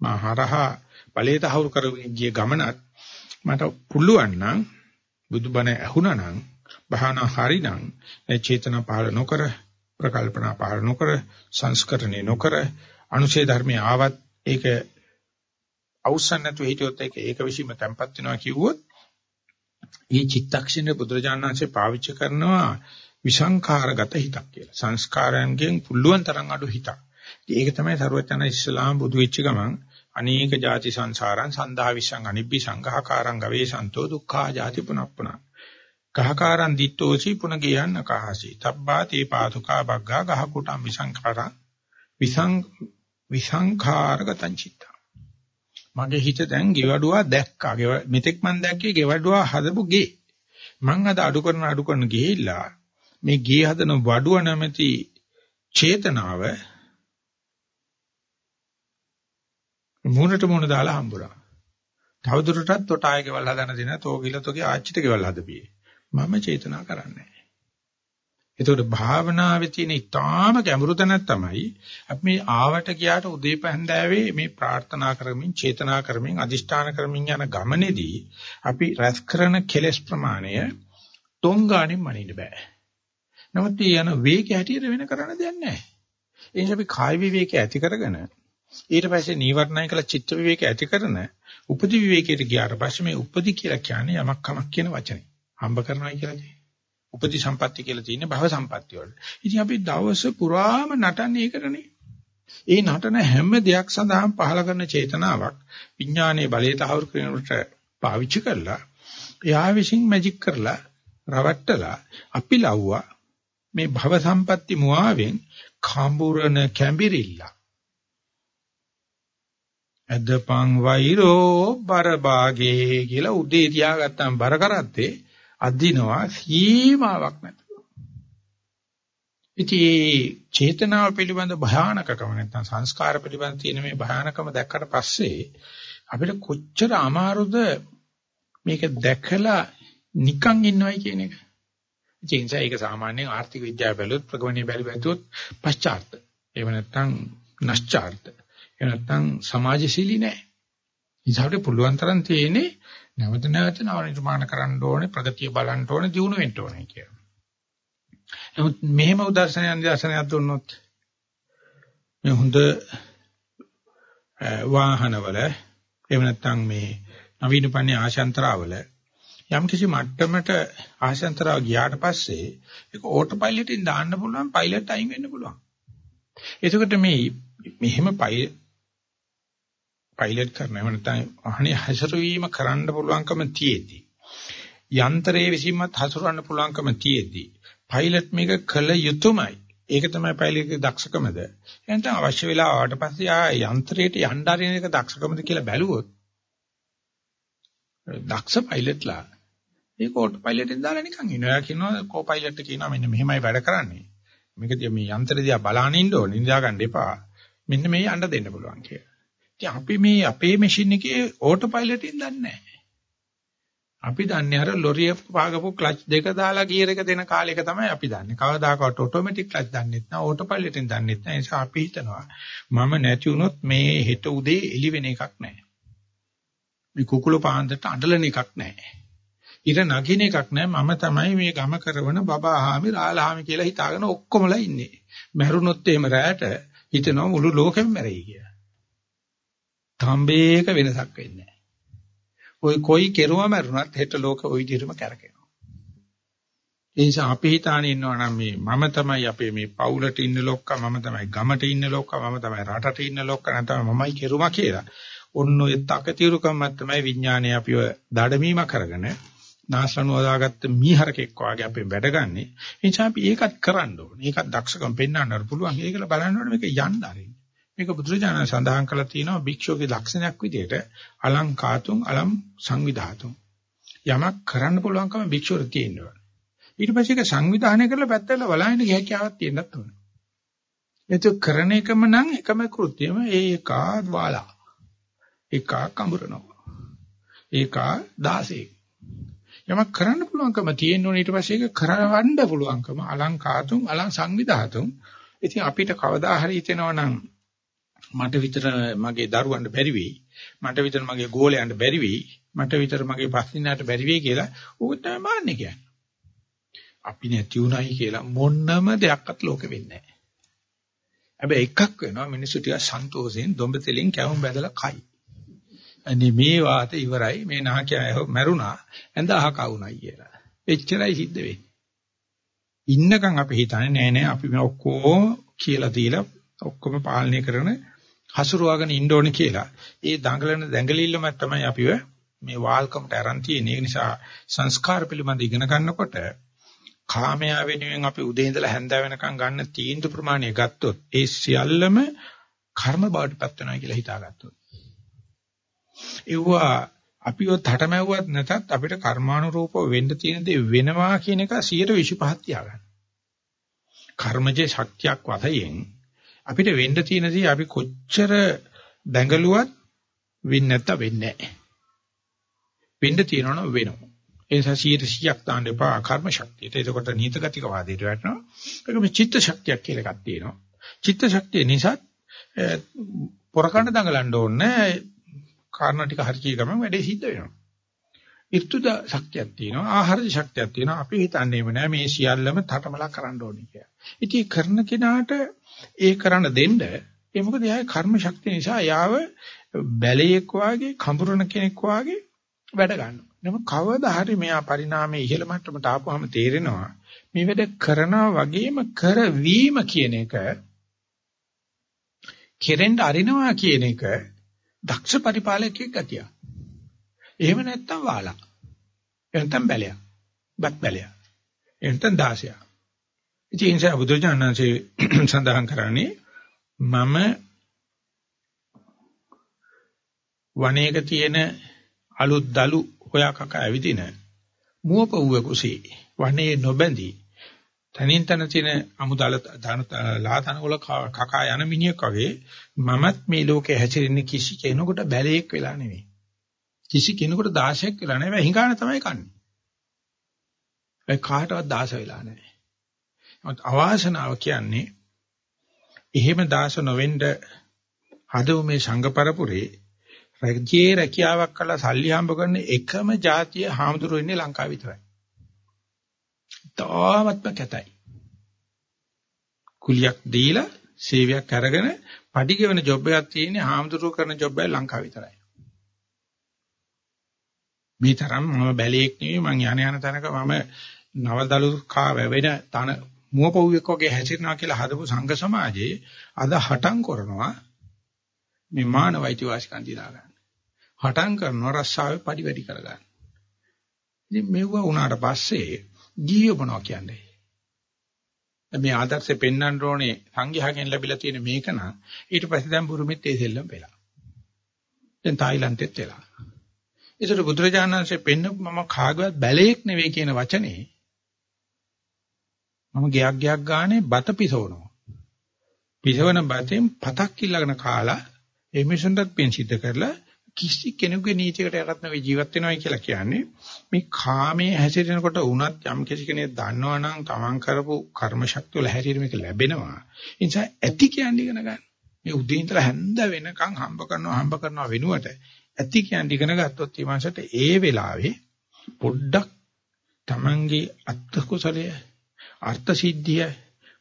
මහරහා බලේ තහවුරු කරගෙන ගිය ගමනත් මට පුළුවන් නම් බුදුබණ ඇහුණා නම් භාවනා හරිනම් ඒ චේතනා පහළ නොකර ප්‍රකල්පනා පහළ නොකර සංස්කරණේ නොකර අනුශේ ධර්මයේ ආවත් ඒක අවසන් නැතුව හිටියොත් ඒක ඒක විසීම තැම්පත් වෙනවා කිව්වොත් මේ චිත්තක්ෂණය බුදුරජාණන්සේ පාවිච්චි කරනවා විසංඛාරගත හිතක් කියලා. සංස්කාරයන්ගෙන් පුළුවන් තරම් අඩු හිතක්. ඒක තමයි සරුවචන ඉස්ලාම් බුදු වෙච්ච ගමන් අනේක ಜಾති සංසාරං සන්දහා විසං අනිබ්බි සංඝහකාරං ගවේ සන්තෝ දුක්ඛා ಜಾති පුනප්පුන. කහකාරං දිත්තෝසි පුන ගියන්න කහසි. තබ්බා තේ පාතුකා බග්ගා ගහකුටම් විසංඛාරං විසං විසංඛාරගතං චිත්තා. මගේ හිත දැන් ගෙවඩුවා දැක්කා. මෙතෙක් මන් දැක්කේ ගෙවඩුවා හදපු ගේ. මං අද අඩු කරන අඩු කරන ගිහිල්ලා මේ ගේ හදන වඩුව නැමැති චේතනාව මූණට මූණ දාලා හම්බුණා. තවදුරටත් තොටාය ගෙවල් හදන දින තෝගිල තෝගේ ආච්චිට ගෙවල් හදපියේ. මම චේතනා කරන්නේ නැහැ. ඒතකොට භාවනාවේ තියෙන ඊටාම ගැඹුරු තැනක් තමයි අපි මේ ආවට ගියාට උදේ පහන්දෑවේ මේ ප්‍රාර්ථනා කරමින් චේතනා කරමින් අදිෂ්ඨාන කරමින් යන ගමනේදී අපි රැස් කරන කෙලෙස් ප්‍රමාණය තොංගාණින් මනින්න බෑ. නමුත් යන වේගය හැටියට වෙන කරන්න දෙයක් නැහැ. ඒ නිසා අපි කාය විවේකය ඇති කරගෙන ඊට පස්සේ නීවරණය කළ චිත්ත විවේකය ඇති කරන උපදි විවේකයට ගියාට පස්සේ මේ උපදි කියලා කියන්නේ යමක් කමක් කියන වචනේ. හම්බ කරනවා කියලා කියන්නේ. උපදි සම්පatti කියලා තියෙන්නේ භව සම්පatti වල. ඉතින් අපි දවස පුරාම නටන්නේ ඒකටනේ. ඒ නටන හැම දෙයක් සඳහා පහල කරන චේතනාවක් විඥානයේ බලය තහවුරු කරනකොට පාවිච්චි කරලා එයා විසින් මැජික් කරලා රවට්ටලා අපි ලව්වා මේ භව සම්පatti මුවාවෙන් කඹුරන කැඹිරිල්ල අදපං වෛරෝ බරභාගේ කියලා උදේ තියාගත්තම බර කරත්තේ අදිනවා සීමාවක් නැතුව. ඉතින් චේතනාව පිළිබඳ භයානකකම නැත්නම් සංස්කාර පිළිබඳ තියෙන මේ භයානකම දැක්කට පස්සේ අපිට කොච්චර අමාරුද මේක දැකලා නිකන් ඉන්නවයි කියන එක. ඒ නිසා ඒක සාමාන්‍යයෙන් ආර්ථික විද්‍යාව බැලුවොත් ප්‍රගමණීය බැලුවොත් පශ්චාර්ථ. එහෙම නැත්නම් නැස්චාර්ථ. එහෙම නැත්නම් සමාජශීලී නෑ. ඉතින් පුළුවන් තරම් තියෙන්නේ නැවත නැවත නව නිර්මාණ කරන්න ඕනේ ප්‍රගතිය බලන්න ඕනේ දියුණු වෙන්න ඕනේ කියලා. නමුත් මෙහෙම උදර්ශනයක් දර්ශනයක් දුන්නොත් මේ හොඳ වාහනවල එහෙම නැත්නම් මේ නවීන පන්නේ ආශාන්තරවල යම් කිසි මට්ටමකට ආශාන්තරව ගියාට පස්සේ ඒක ඕටෝ පයිලට්ින් දාන්න පුළුවන් පයිලට් අයින් වෙන්න පුළුවන්. එතකොට මේ මෙහෙම පයිලට් කරන එහෙම නැත්නම් අහනේ හසුරුවීම කරන්න පුළුවන්කම තියෙද්දි යන්ත්‍රයේ විසින්මත් හසුරවන්න පුළුවන්කම තියෙද්දි පයිලට් මේක කළ යුතුයමයි ඒක තමයි පයිලට්ගේ දක්ෂකමද එහෙනම් අවශ්‍ය වෙලා ආවට පස්සේ ආ යන්ත්‍රයට යන්න ආරින එක දක්ෂකමද කියලා බැලුවොත් දක්ෂ පයිලට්ලා ඒක ඕටෝ පයිලට්ෙන් දාලා නිකන් ඉනවා. එයා කියනවා කෝ පයිලට් කියනවා මෙන්න මෙහෙමයි වැඩ කරන්නේ. මේක දිහා මේ යන්ත්‍රය දිහා බලාගෙන ඉන්න ඕනේ. නිදා ගන්න එපා. මෙන්න මේ යන්න දෙන්න පුළුවන් කියලා. ඉතින් අපි මේ අපේ මැෂින් එකේ ඕටෝ පයිලට්ින් දන්නේ නැහැ. අපි දන්නේ අර ලොරිය පාගපු ක්ලච් දෙක දාලා ගියර් එක දෙන කාලෙක තමයි අපි දන්නේ. කවදාකවත් ඔටෝමැටික් ක්ලච් දන්නෙත් නැහැ, ඕටෝ පයිලට්ෙන් දන්නෙත් නැහැ. ඒ නිසා අපි හිතනවා මම නැති වුණොත් මේ හෙට උදේ එළි වෙන එකක් නැහැ. මේ කුකුළු පාන්දරට අඬලන එකක් නැහැ. ඉර නගින එකක් නැහැ. මම තමයි මේ ගම කරවන බබාහාමි රාලහාමි කියලා හිතාගෙන ඔක්කොමලා ඉන්නේ. මැරුණොත් එහෙම රැට හිතනවා මුළු ලෝකෙම මැරෙයි කියලා. තඹේක වෙනසක් වෙන්නේ නැහැ. ওই කොයි කෙරුවම මරුණත් හෙට ලෝක ওই විදිහටම කරකිනවා. ඒ නිසා අපි හිතාන ඉන්නවා නම් මේ මම තමයි අපේ මේ පවුලට ඉන්න ලොක්කා මම තමයි ගමට ඉන්න ලොක්කා මම තමයි රටට ඉන්න ලොක්කා නැත්නම් මමයි කෙරුමා කියලා. ඔන්න ඔය තකතිරුකම තමයි විඥානය අපිව දඩමීම කරගෙන නාසරණු වදාගත්ත මීහරකෙක් වාගේ අපෙන් වැඩගන්නේ. ඒ නිසා අපි ඒකත් කරන්න ඕනේ. ඒකත් දක්ෂකම් පෙන්වන්නට පුළුවන්. ඒකල බලන්න ඕනේ මේක යන්න ආරින්න. මේක බුදුරජාණන් සඳහන් කළා තියෙනවා භික්ෂුවගේ ලක්ෂණයක් විදිහට අලංකාතුම් අලම් සංවිධාතුම් යමක් කරන්න පුළුවන්කම භික්ෂුවට තියෙනවා. ඊට පස්සේ ඒක සංවිධානය කරලා පැත්තට බලහින්න හැකියාවක් තියෙන්නත් ඕන. ඒක කරන එකම නම් එකම කෘත්‍යම ඒකා වාලා ඒකා කඹරනවා. ඒකා දාසේ යමක් කරන්න පුළුවන්කම තියෙන ඕනේ ඊට පස්සේ ඒක කරවන්න පුළුවන්කම අලංකාතුම් අලං සංවිධාතුම් ඉතින් අපිට කවදා හරි හිතෙනවා නම් මට විතර මගේ දරුවන්ට බැරි වෙයි. මට විතර මගේ ගෝලයන්ට බැරි වෙයි. මට විතර මගේ පස්සිනාට බැරි වෙයි කියලා ඌක තමයි මාන්නේ කියන්නේ. අපි නැති උනායි කියලා මොන්නම දෙයක්වත් ලෝකෙ වෙන්නේ නැහැ. හැබැයි එකක් වෙනවා මිනිස්සු ටික සන්තෝෂයෙන් දොඹතෙලින් කැවුම් බැදලා කයි. අනේ මේ වාත ඉවරයි මේ නාකිය මැරුණා ඇඳ අහක වුණා කියලා. එච්චරයි සිද්ධ වෙන්නේ. ඉන්නකම් අපි හිතන්නේ නෑ නෑ අපි මේ ඔක්කොම කියලා දීලා ඔක්කොම පාලනය කරන හසුරුවාගෙන ඉන්න ඕනේ කියලා. ඒ දඟලන දැඟලිල්ලම තමයි අපිව මේ වාල්කමට aran තියෙන. ඒ නිසා සංස්කාර පිළිබඳ ඉගෙන ගන්නකොට කාමයා වෙනුවෙන් අපි උදේ ඉඳලා හැන්ද වෙනකන් ගන්න තීන්දුව ප්‍රමාණය ගත්තොත් ඒ සියල්ලම කර්ම බවට පත් වෙනවා කියලා හිතාගත්තොත්. ඒවා අපිව තටමැව්වත් නැතත් අපිට කර්මානුරූපව වෙන්න තියෙන දේ වෙනවා කියන එක 125ක් තියාගන්න. කර්මජේ ශක්තියක් වශයෙන් අපිට වෙන්න තියෙන දේ අපි කොච්චර දැඟලුවත් වෙන්නේ නැත්නම් වෙන්නේ නැහැ. වෙන්න තියෙනවනම් වෙනවා. ඒ නිසා 100ක් දාන්න එපා කර්ම ශක්තියට. එතකොට නීත ගතික වාදයට වැටෙනවා. ඒක මේ චිත්ත ශක්තියක් කියලා එකක් තියෙනවා. චිත්ත ශක්තිය නිසා පොරකණ්ඩ දඟලන්න ඕනේ කාරණා ටික හරිය ගමන් වැඩේ සිද්ධ වෙනවා. ඍතුද ශක්තියක් තියෙනවා ආහාර ශක්තියක් තියෙනවා අපි හිතන්නේම නෑ මේ සියල්ලම තටමලා කරන්න ඕනේ කියලා. ඉතින් කරන කෙනාට ඒ කරන්න දෙන්න ඒ මොකද එයාගේ කර්ම ශක්තිය නිසා යාව බැලේක් වාගේ කඹරන කෙනෙක් වාගේ වැඩ ගන්නවා. නමුත් කවදා හරි මෙයා පරිණාමයේ ඉහළ මට්ටමට ආපුවම තේරෙනවා මේ වැඩ කරනවා වගේම කරවීම කියන එක කෙරෙන්න අරිනවා කියන එක දක්ෂ පරිපාලකයෙක් ගතිය. එහෙම නැත්තම් වාලා. එහෙනම් බැලයක්. බත් බැලයක්. එහෙනම් දාසයක්. ඉතින් ඒ නිසා බුදුරජාණන්සේ සඳහන් කරන්නේ මම වනයේක තියෙන අලුත් දලු හොයා කකා ඇවිදින මුවපොව්ව කුසී වනයේ නොබැඳී තනින් තන තියෙන අමුදල ලාතන වල කකා යන මිනිහෙක් වගේ මමත් මේ ලෝකේ හැසිරෙන්නේ කිසි කෙනෙකුට බැලේක් වෙලා නෙවෙයි. කිසි කෙනෙකුට දාශයක් වෙලා නෙවෙයි හිඟාන තමයි කන්නේ. ඒ කාටවත් දාස වෙලා නැහැ. අවාසනාව කියන්නේ එහෙම දාස නොවෙන්න හදව මේ සංඝ පරපුරේ රජ්‍යයේ රැකියාවක් කළා සල්ලි හම්බ කරන එකම ජාතිය හාමුදුරුවෝ ඉන්නේ ලංකාව විතරයි. තාමත්ම කැතයි. කුලියක් දීලා සේවයක් අරගෙන පඩි ගෙවන ජොබ් එකක් තියෙන්නේ හාමුදුරුවෝ කරන ජොබ් එක ලංකාව විතරයි. මේ තරම් මම බැලේක් නෙවෙයි මං යන යන තැනක මම නවදලු කා වැවෙන තන මුවපොව්වෙක් වගේ හැසිරෙනවා කියලා හදපු සංඝ සමාජයේ අද හටම් කරනවා මේ මානවයිති වාසිකම් දිනා ගන්න. හටම් කරනවා රස්සාවේ පඩි වැඩි කර ගන්න. ඉතින් මෙවුව වුණාට පස්සේ ගිහිය මොනවා කියන්නේ? මේ ආදර්ශෙ පෙන්වන්න ඕනේ සංඝයාගෙන් ලැබිලා තියෙන මේක නම් ඊට පස්සේ දැන් බුරුමෙත් ඒ සෙල්ලම් වෙලා. දැන් තායිලන්තෙත් වෙලා. ඒසර බුදුරජාණන්සේ පෙන්න මම කාගවත් බැලේක් නෙවෙයි කියන වචනේ මම ගයක් ගයක් ගානේ බත පිසවනවා. පිසවන බතෙන් පතක් ඉල්ලගෙන කාලා ඒ මිෂන්ටත් පෙන් සිද්ධ කරලා කිසි කෙනෙකුගේ නීතියකට යටත් නොවි ජීවත් වෙනවයි කියලා කියන්නේ මේ කාමයේ හැසිරෙනකොට වුණත් යම් කිසි කෙනෙක් දන්නවනම් තමන් කරපු කර්ම ශක්තිය වල හැසිරීමක ලැබෙනවා. ඒ නිසා ඇති කියන්නේ ඉගෙන ගන්න. මේ උදේ ඉඳලා හැන්ද වෙනකන් හම්බ කරනවා හම්බ කරනවා වෙනුවට ඇති කියන්නේ ඉගෙන ගත්තොත් මේ මාසට ඒ වෙලාවේ පොඩ්ඩක් තමන්ගේ අත්ත කුසලය අර්ථ සිද්ධිය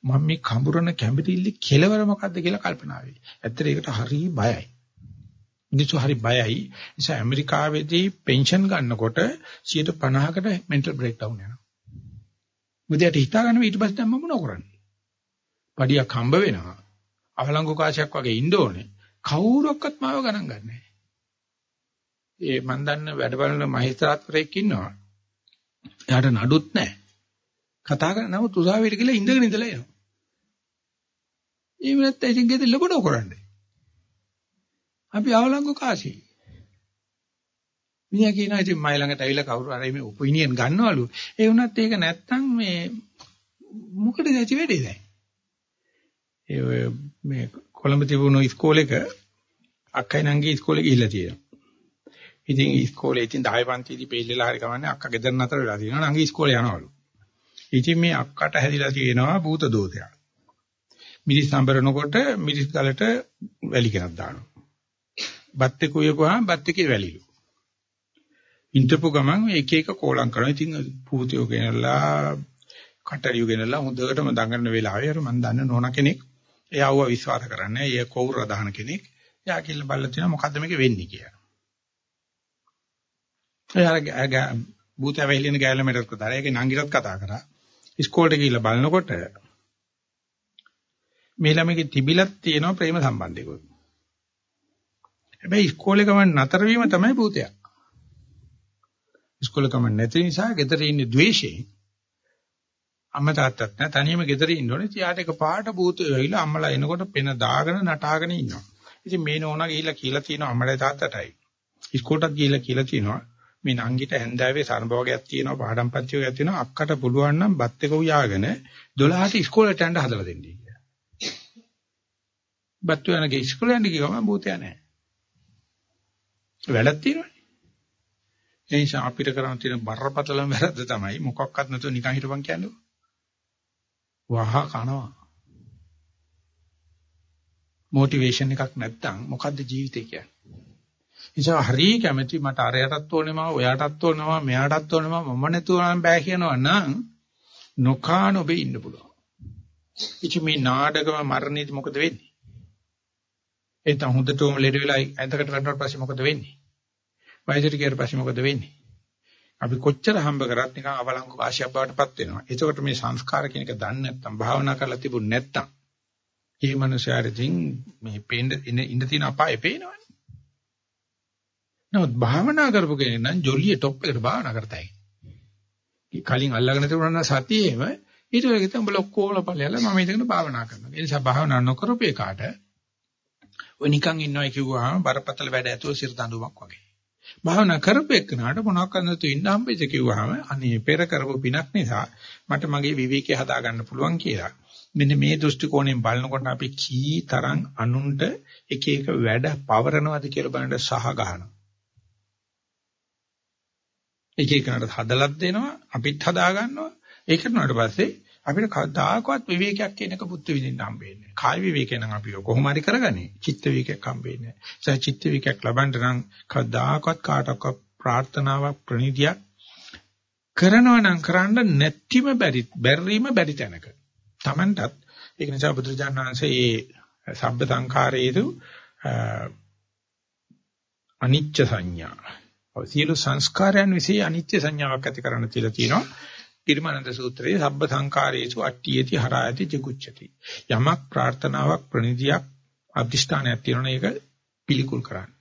මම මේ කඹරන කැඹිරිල්ල කෙලවර මොකද්ද කියලා කල්පනා වෙයි. ඇත්තට ඒකට හරි බයයි. මිනිස්සු හරි බයයි. නිසා ඇමරිකාවේදී පෙන්ෂන් ගන්නකොට 50කට මෙන්ටල් බ්‍රේක් ඩවුන් යනවා. මුදියට හිතා ගන්න ඊට පස්සේ දැන් මම මොනව කරන්නේ? පඩියක් හම්බ වෙනවා. අවලංගු කාශයක් වගේ ඉන්න ඕනේ. කවුරක්වත් මාව ගණන් ගන්නෑ. ඒ මන් දන්න වැඩ බලන මහේස්ත්‍රාත්වරයෙක් ඉන්නවා. එයාට නඩුත් නැහැ. කතා කරන නමුත් උසාවියට ගිහලා ඉඳගෙන ඉඳලා එනවා. ඒ වෙනත් ඉතින් ගෙදර ලොකඩෝ කරන්නේ. අපි අවලංගු කාසි. මිනිහා කියනවා ඉතින් මයි ළඟට ඇවිල්ලා කවුරු හරි මේ ඔපිනියන් ගන්නවලු. ඒ වුණත් ඒක නැත්තම් මේ මොකටද ඇති වෙන්නේ දැන්? ඒ ඔය මේ කොළඹ තිබුණු ඉස්කෝලේක අක්කයි නංගි ඉස්කෝලේ ගිහිල්ලා තියෙනවා. ඉතින් ඉස්කෝලේ ඉතින් 10 පන්තිදී පෙළෙලා හරි කමන්නේ අක්කා ගෙදර නතර වෙලා තියෙනවා නංගි ඉස්කෝලේ යනවලු. ඉතින් මේ අක්කට හැදිලා තියෙනවා භූත දෝතයක්. මිරිස් සම්බරනකොට මිරිස් ගලට වැලි කෙනක් දානවා. බත් එක උයපුවාම බත් එකේ වැලිලු. ඉන්ටපු ගමන් එක එක කෝලම් කරනවා. ඉතින් පූතියෝ ගෙනලා කටරියෝ ගෙනලා හොඳටම දඟලන වෙලාවේ අර මම දන්න නෝනා කෙනෙක් එයාව විශ්වාස කරන්නේ. ඒ කවුරු අදහන කෙනෙක්. එයා කියලා බලලා තියෙනවා මොකද්ද මේක වෙන්නේ කියලා. එයා භූතය වෙහෙලින ගෑල්ලමෙටත් කතා කරා. ඒකේ නංගිටත් කතා කරා. ඉස්කෝලේට ගිහිල්ලා බලනකොට මේ ළමයිගේ තිබිලක් තියෙනවා ප්‍රේම සම්බන්ධයකුත්. හැබැයි ඉස්කෝලේ ගමන් නතර වීම තමයි භූතයක්. ඉස්කෝලේ ගමන් නැති නිසා ගෙදර ඉන්නේ ද්වේෂයෙන්. අම්මා තාත්තත් නැ තනියම ගෙදර ඉන්න ඕනේ. තියාට එක පාට භූතය වෙයිලා අම්මලා එනකොට පෙන දාගෙන නටාගෙන ඉන්නවා. ඉතින් මේ නෝනා ගිහිල්ලා කියලා තියෙනවා අම්මලා තාත්තටයි. ඉස්කෝලටත් ගිහිල්ලා කියලා තියෙනවා මේ නංගිට හැන්දෑවේ සරඹවගයක් තියෙනවා පාඩම් පන්තියක් තියෙනවා අක්කට පුළුවන් නම් බත් එක උයාගෙන 12ට ඉස්කෝලේට යන්න හදලා දෙන්නයි කියලා. බත් උයනගේ ඉස්කෝලේ යන්න ගියම භූතය නැහැ. වැඩක් තියෙනවනේ. ඒ නිසා අපිට කරන්න තියෙන බරපතලම වැරද්ද තමයි මොකක්වත් නැතුව නිකන් හිටපන් කියන්නේ. වහ කනවා. මොටිවේෂන් එකක් නැත්තම් මොකද්ද ජීවිතේ කියන්නේ? නිසා හරි කැමැති මට අරයටත් ඕනෙමා ඔයාටත් ඕනෙමා මෙයාටත් ඕනෙමා මම නැතුව නම් බෑ කියනවා නම් නොකා නොබේ ඉන්න පුළුවන්. ඉති මේ නාඩගම මරණයේදී මොකද වෙන්නේ? එතන හොඳටම ලෙඩ වෙලා ඇඳකට වැටුණාට පස්සේ මොකද වෙන්නේ? වයසට ගියාට පස්සේ මොකද වෙන්නේ? අපි කොච්චර හම්බ කරත් නිකන් අවලංගු වාසියක් බවටපත් වෙනවා. ඒකට මේ සංස්කාර කියන එක දන්නේ නැත්නම් භාවනා කරලා තිබුණ නැත්නම් ඒ මනුස්සයාරින් මේ පේන්න ඉන්න තියෙන අපායේ පේනවනේ. නමුත් භාවනා කරපු කෙනෙක් නම් ජොලිය টොප් එකට භාවනා කරතයි. කලින් අල්ලගෙන තිබුණා සතියේම ඊට වෙලෙක තමයි ලොක්කෝල ඵලයල මම ඉතින් භාවනා කරනවා. ඒ නිසා භාවනා නොකරපු එකාට ඔය නිකන් ඉන්නවයි කිව්වහම බරපතල වැඩ ඇතුව සිර දඬුවමක් වගේ. භාවනා කරපු එක්කනට මොනවක් කරන්නද ඉන්න හම්බෙච්ච කිව්වහම අනේ පෙර කරපු පිනක් නිසා මට මගේ විවේකී හදා ගන්න පුළුවන් කියලා. මෙන්න මේ දෘෂ්ටි කෝණයෙන් බලනකොට අපි කී තරම් අනුන්ට එක එක වැඩ පවරනවද කියලා බලන්න සහ ගන්නවා. එක එකනට හදලත් දෙනවා අපිත් හදා ගන්නවා. ඒක කරනාට පස්සේ අපිට කවදාකවත් විවේකයක් කියන එක පුත්තු විඳින්න හම්බෙන්නේ නැහැ. කාය විවේකේ නම් අපි කොහොම හරි කරගන්නේ. චිත්ත විවේකයක් හම්බෙන්නේ නැහැ. ඒ චිත්ත විවේකයක් ලබන්න නම් කවදාකවත් කාටවත් ප්‍රාර්ථනාවක් ප්‍රණීතියක් කරනවා නම් කරන්න නැතිම බැරි බැරිම බැරි තැනක. Tamanටත් ඒක නිසා බුදුරජාණන් වහන්සේ මේ සබ්බ සංඛාරයේතු අනිච්ච සංඥා. සියලු සංස්කාරයන් વિશે අනිත්‍ය සංඥාවක් ඇති කරන්න තියලා තියෙනවා. ඉරිමානන්ද සූත්‍රයේ සබ්බ සංකාරයේසු අට්ඨියති හරායති ජිගුච්ඡති. යමක් ප්‍රාර්ථනාවක් ප්‍රණිදියක් අධිෂ්ඨානයක් තියෙනවා ඒක පිළිකුල් කරන්න.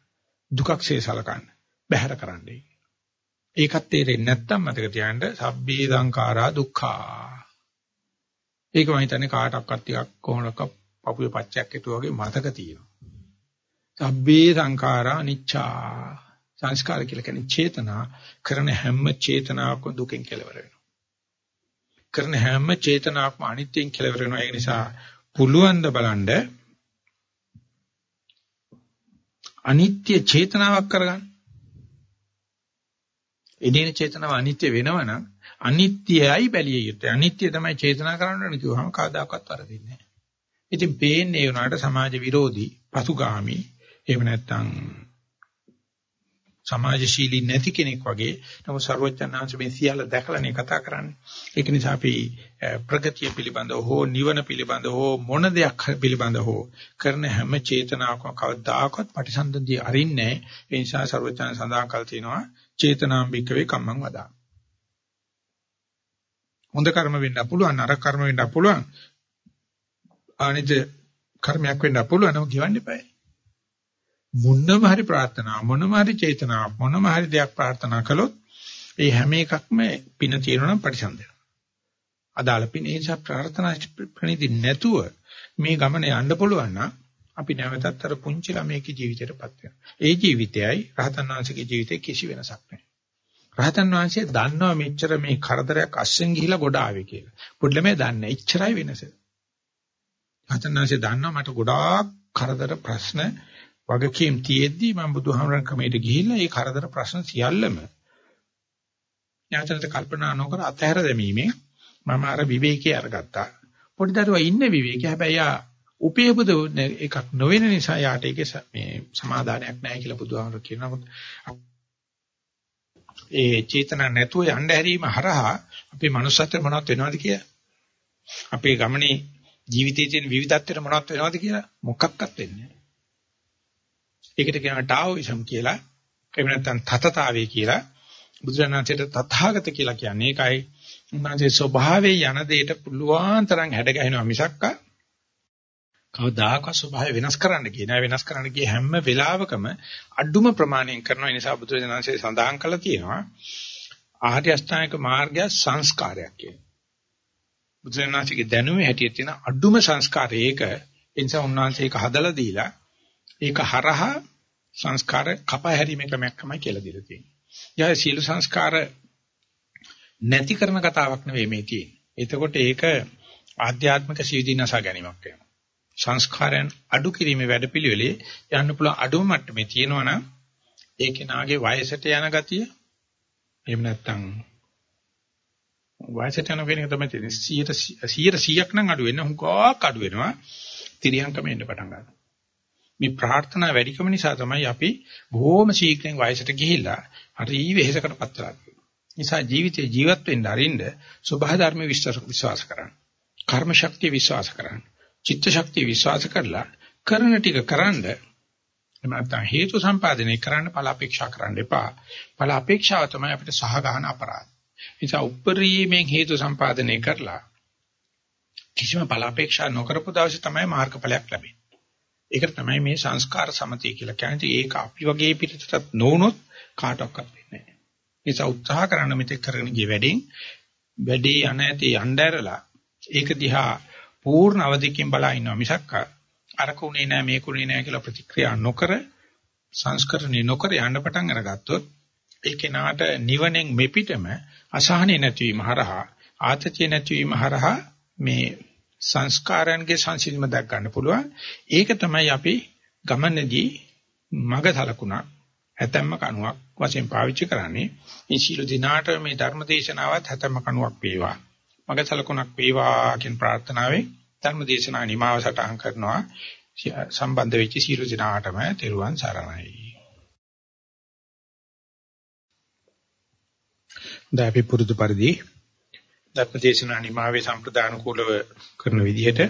දුකක්සේ සලකන්න. බැහැර කරන්නයි. ඒකත් තේරෙන්නේ නැත්තම් මතක තියාගන්න සබ්බේ සංඛාරා දුක්ඛා. ඒක මම හිතන්නේ කාටවත් ටිකක් කොහොමද පපුවේ පච්චයක් හිටු වගේ මතක තියෙනවා. සබ්බේ සංඛාරා අනිච්චා. සංස්කාර කියලා කියන්නේ චේතනා කරන හැම චේතනාවක්ම දුකෙන් කෙලවර වෙනවා. කරන හැම චේතනාවක්ම අනිත්‍යයෙන් කෙලවර වෙනවා. ඒ නිසා පුළුවන් ද බලන්න අනිත්‍ය චේතනාවක් කරගන්න. එදින චේතනාව අනිත්‍ය වෙනවනම් අනිත්‍යයි බැලිය යුත්තේ. අනිත්‍ය තමයි චේතනා කරන්න ඕනේ කිව්වම කවදාකවත් වරදින්නේ නැහැ. ඉතින් පේන්නේ ඒ උනාට සමාජ විරෝධී, පසුගාමි, එහෙම නැත්නම් සමාජශීලී නැති කෙනෙක් වගේ නමුත් ਸਰවඥාන්ස මේ සියල්ල දැකලානේ කතා කරන්නේ. ඒක නිසා අපි ප්‍රගතිය පිළිබඳව හෝ නිවන පිළිබඳව හෝ මොන දෙයක් පිළිබඳව හෝ කරන හැම චේතනාවකම කවදාකවත් ප්‍රතිසන්දනදී අරින්නේ නැහැ. ඒ නිසා ਸਰවඥාන් සඳහන් කළ තියෙනවා චේතනාම්බිකවේ කම්මං වදා. හොඳ කර්ම වෙන්න පුළුවන් නරක කර්ම වෙන්න පුළුවන්. අනිත් කර්මයක් වෙන්න පුළුවන් නම කියවන්න eBay. මොනම හරි ප්‍රාර්ථනා මොනම හරි චේතනාවක් මොනම හරි දෙයක් ප්‍රාර්ථනා කළොත් ඒ හැම එකක්ම පින තියෙනවා නම් ප්‍රතිසන්දන. අදාළ පින ඒ නිසා ප්‍රාර්ථනා ප්‍රණිදි නැතුව මේ ගමන යන්න පුළුවන් නම් අපි නැවතත් අර පුංචි ළමයේ ජීවිතයටපත් වෙනවා. ඒ ජීවිතයයි රහතන් වහන්සේගේ ජීවිතේ කිසි වෙනසක් නැහැ. රහතන් වහන්සේ දන්නවා මෙච්චර මේ කරදරයක් අස්සෙන් ගිහිලා ගොඩ ආවේ කියලා. පොඩි ළමයා දන්නේ. එච්චරයි වෙනස. රහතන් වහන්සේ දන්නවා මට ගොඩාක් කරදර ප්‍රශ්න වගකීම් තියෙද්දි මම බුදුහාමරන් ක්‍රමයට ගිහිල්ලා ඒ කරදර ප්‍රශ්න සියල්ලම ඥාතනට කල්පනා නොකර අතහැර දැමීමෙන් මම අර විවේකී අරගත්තා. පොඩි දරුවා ඉන්නේ විවේකී. හැබැයි යා උපේපද එකක් නොවෙන නිසා යාට ඒකේ මේ සමාදානයක් නැහැ කියලා බුදුහාමර කියනවා. ඒ චේතන නැතුව යන්න හැරීම හරහා අපේ මනුස්සත්වයට මොනවද වෙනවද කියලා අපේ ගමනේ ජීවිතයේ තියෙන විවිධත්වයට මොනවද වෙනවද කියලා මොකක්වත් වෙන්නේ නැහැ. ඒකට කියනවා ටාઓයිසම් කියලා. එහෙම නැත්නම් තතතාවේ කියලා. බුදුරණාහිට තථාගත කියලා කියන්නේ ඒකයි උන්වහන්සේ ස්වභාවයේ යන දෙයට පුළුවන් තරම් හැඩ ගැහෙනවා මිසක්කා කවදාකවත් ස්වභාවය වෙනස් කරන්න කිය නෑ වෙනස් කරන්න කිය හැම වෙලාවකම අඩුම ප්‍රමාණයෙන් කරනවා ඒ නිසා බුදුරජාණන්සේ සඳහන් කළා තියෙනවා ආර්ය අෂ්ටාංගික මාර්ගය සංස්කාරයක් කියන. බුදුරජාණන්සේගේ දැනුමේ හැටියට තියෙන අඩුම සංස්කාරය ඒක ඒ නිසා උන්වහන්සේ ඒක හදලා දීලා ඒක හරහා සංස්කාර කපහැරීමේ ක්‍රමයක් තමයි කියලා දීලා තියෙන්නේ. යා සීල සංස්කාර නැති කරන කතාවක් නෙවෙයි මේ තියෙන්නේ. එතකොට ඒක ආධ්‍යාත්මික සීදීනස ගැනීමක් වෙනවා. සංස්කාරයන් අඩු කිරීමේ වැඩපිළිවෙලේ යන්න පුළුවන් අඩුම මට්ටමේ තියෙනවා නම් ඒ කෙනාගේ වයසට යන ගතිය එහෙම නැත්නම් වයසට යන කෙනෙක් තමයි තියෙන්නේ 100 100ක් නම් අඩු වෙන හුඟක් අඩු වෙනවා තිරියංකම එන්න පටන් ගන්නවා මේ ප්‍රාර්ථනා වැඩිකම නිසා තමයි අපි බොහොම ශීඝ්‍රයෙන් වයසට ගිහිල්ලා හරි වෙහෙසකටපත් වෙලා නිසා ජීවිතේ ජීවත් වෙන්න අරින්න සබහා ධර්ම විශ්වාස කරන්න කර්ම ශක්තිය විශ්වාස කරන්න චිත්ත ශක්තිය විශ්වාස කරලා කරන ටික කරන්ඩ එහෙම නැත්නම් හේතු සම්පාදනය කරන්න ඵල අපේක්ෂා කරන්න එපා. ඵල අපේක්ෂාව තමයි අපිට සහගහන අපරාධ. නිසා උප්පරීමෙන් හේතු සම්පාදනය කරලා කිසිම ඵල අපේක්ෂා නොකරපු දවසේ තමයි මාර්ගඵලයක් ලැබෙන්නේ. ඒකට තමයි මේ සංස්කාර සමතිය කියලා කියන්නේ. ඒක අපි වගේ පිටතට නොවුනොත් කාටවත් වෙන්නේ නැහැ. නිසා උත්සාහ කරන්න මෙතෙක් කරගෙන ගිය වැඩෙන් වැඩේ යන ඇති යnderලා ඒක දිහා පූර්ණ අවධියකින් බලා ඉන්නවා මිසක් අරක උනේ නෑ මේක උනේ නෑ කියලා ප්‍රතික්‍රියා නොකර සංස්කරණය නොකර යන්න පටන් අරගත්තොත් ඒ කෙනාට නිවනෙන් මෙපිටම අසහනෙ නැතිවීම හරහා ආතතිය නැතිවීම හරහා මේ සංස්කාරයන්ගේ සංසිඳීම දක් ගන්න පුළුවන්. ඒක තමයි අපි ගමනේදී මග සලකුණක් හැතැම්ම කණුවක් වශයෙන් පාවිච්චි කරන්නේ. මේ සීල දිනාට මේ ධර්ම දේශනාවත් හැතැම්ම කණුවක් වේවා. මග සලකුණක් වේවා කියන ප්‍රාර්ථනාවෙන් ධර්ම දේශනා නිමාව සටහන් කරනවා. සම්බන්ධ වෙච්ච සියලු දෙනාටම තෙරුවන් සරණයි. දැපි පුරුදු පරිදි ධර්ම දේශනා නිමාවේ සම්ප්‍රදාන කුලව කරන විදිහට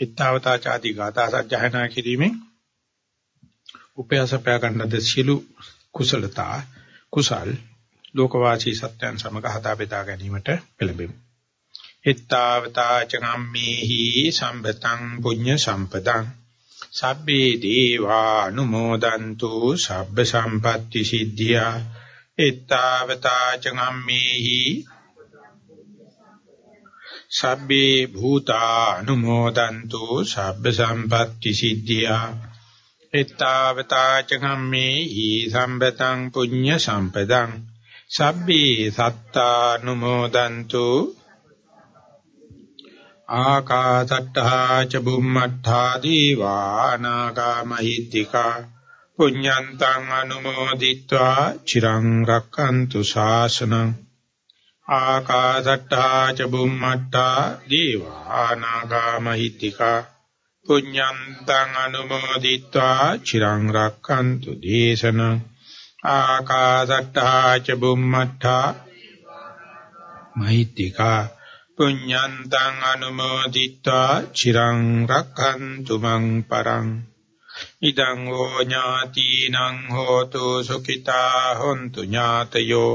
ඊත්තාවතා ചാති ගාථා සජ්ජහනා කිරීමෙන් උපයාසපය ගන්නද සියලු කුසලතා කුසල් ලෝකවාසී සත්‍යයන් සමග හදා බෙදා ගැනීමට පෙළඹෙමු. ittavata චගම්මේහි සම්පතං පුඤ්ඤ සම්පතං සබ්බේ දීවා අනුමෝදන්තු සබ්බ සම්පatti සිද්ධියා ittavata චගම්මේහි සබ්බේ භූතා අනුමෝදන්තු සබ්බ සම්පatti සිද්ධියා. ittavata චගම්මේහි සම්පතං පුඤ්ඤ සම්පතං සබ්බේ සත්තානුමෝදන්තු. ආකාසට්ඨා ච බුම්මට්ඨා දීවානාගා මහිත්‍තිකා පුඤ්ඤන්තං අනුමෝදිත්වා. චිරං රක්칸තු ශාසනං. ආකාසට්ටා ච බුම්මට්ටා දීවා නාගාමහිත්‍තිකා පුඤ්ඤන්තං අනුමෝදිත්වා චිරං රක්칸තු දේශන ආකාසට්ටා ච බුම්මට්ටා මහිත්‍තිකා පුඤ්ඤන්තං අනුමෝදිත්වා චිරං රක්칸තු මං පරං ඉදං ඕ ඥාතිනං හෝතු සුඛිතා හොන්තු ඥාතයෝ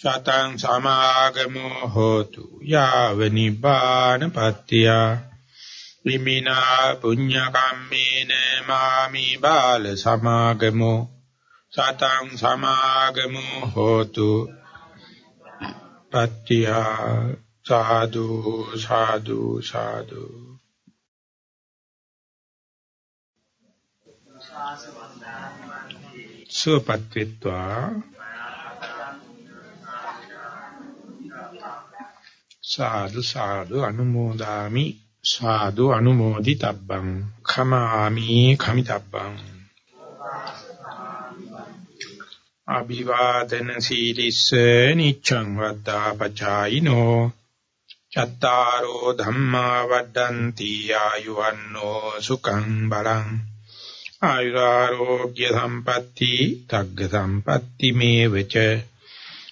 සතං සමාගමෝ හෝතු යාව නිපානපත්තිය ඉමිනා පුඤ්ඤ කම්මේන මාමි බාල සමාගමෝ සතං සමාගමෝ හෝතු පත්‍තිය සාදු සාදු සාදු සුවපත්ත්වා සාදු සාදු අනුමෝදාමි. සාදු අනුමෝදිතබ්බං. khamaami khamitabban අභිවාදන සීලිස්ස නිච්ඡං වද්දා පචායිනෝ. චත්තාරෝ ධම්මා වඩ්ඩಂತಿ ආයුවන්නෝ සුඛං බලං. ආයුරාෝග්‍ය සම්පatti තග්ග සම්පatti මේවච.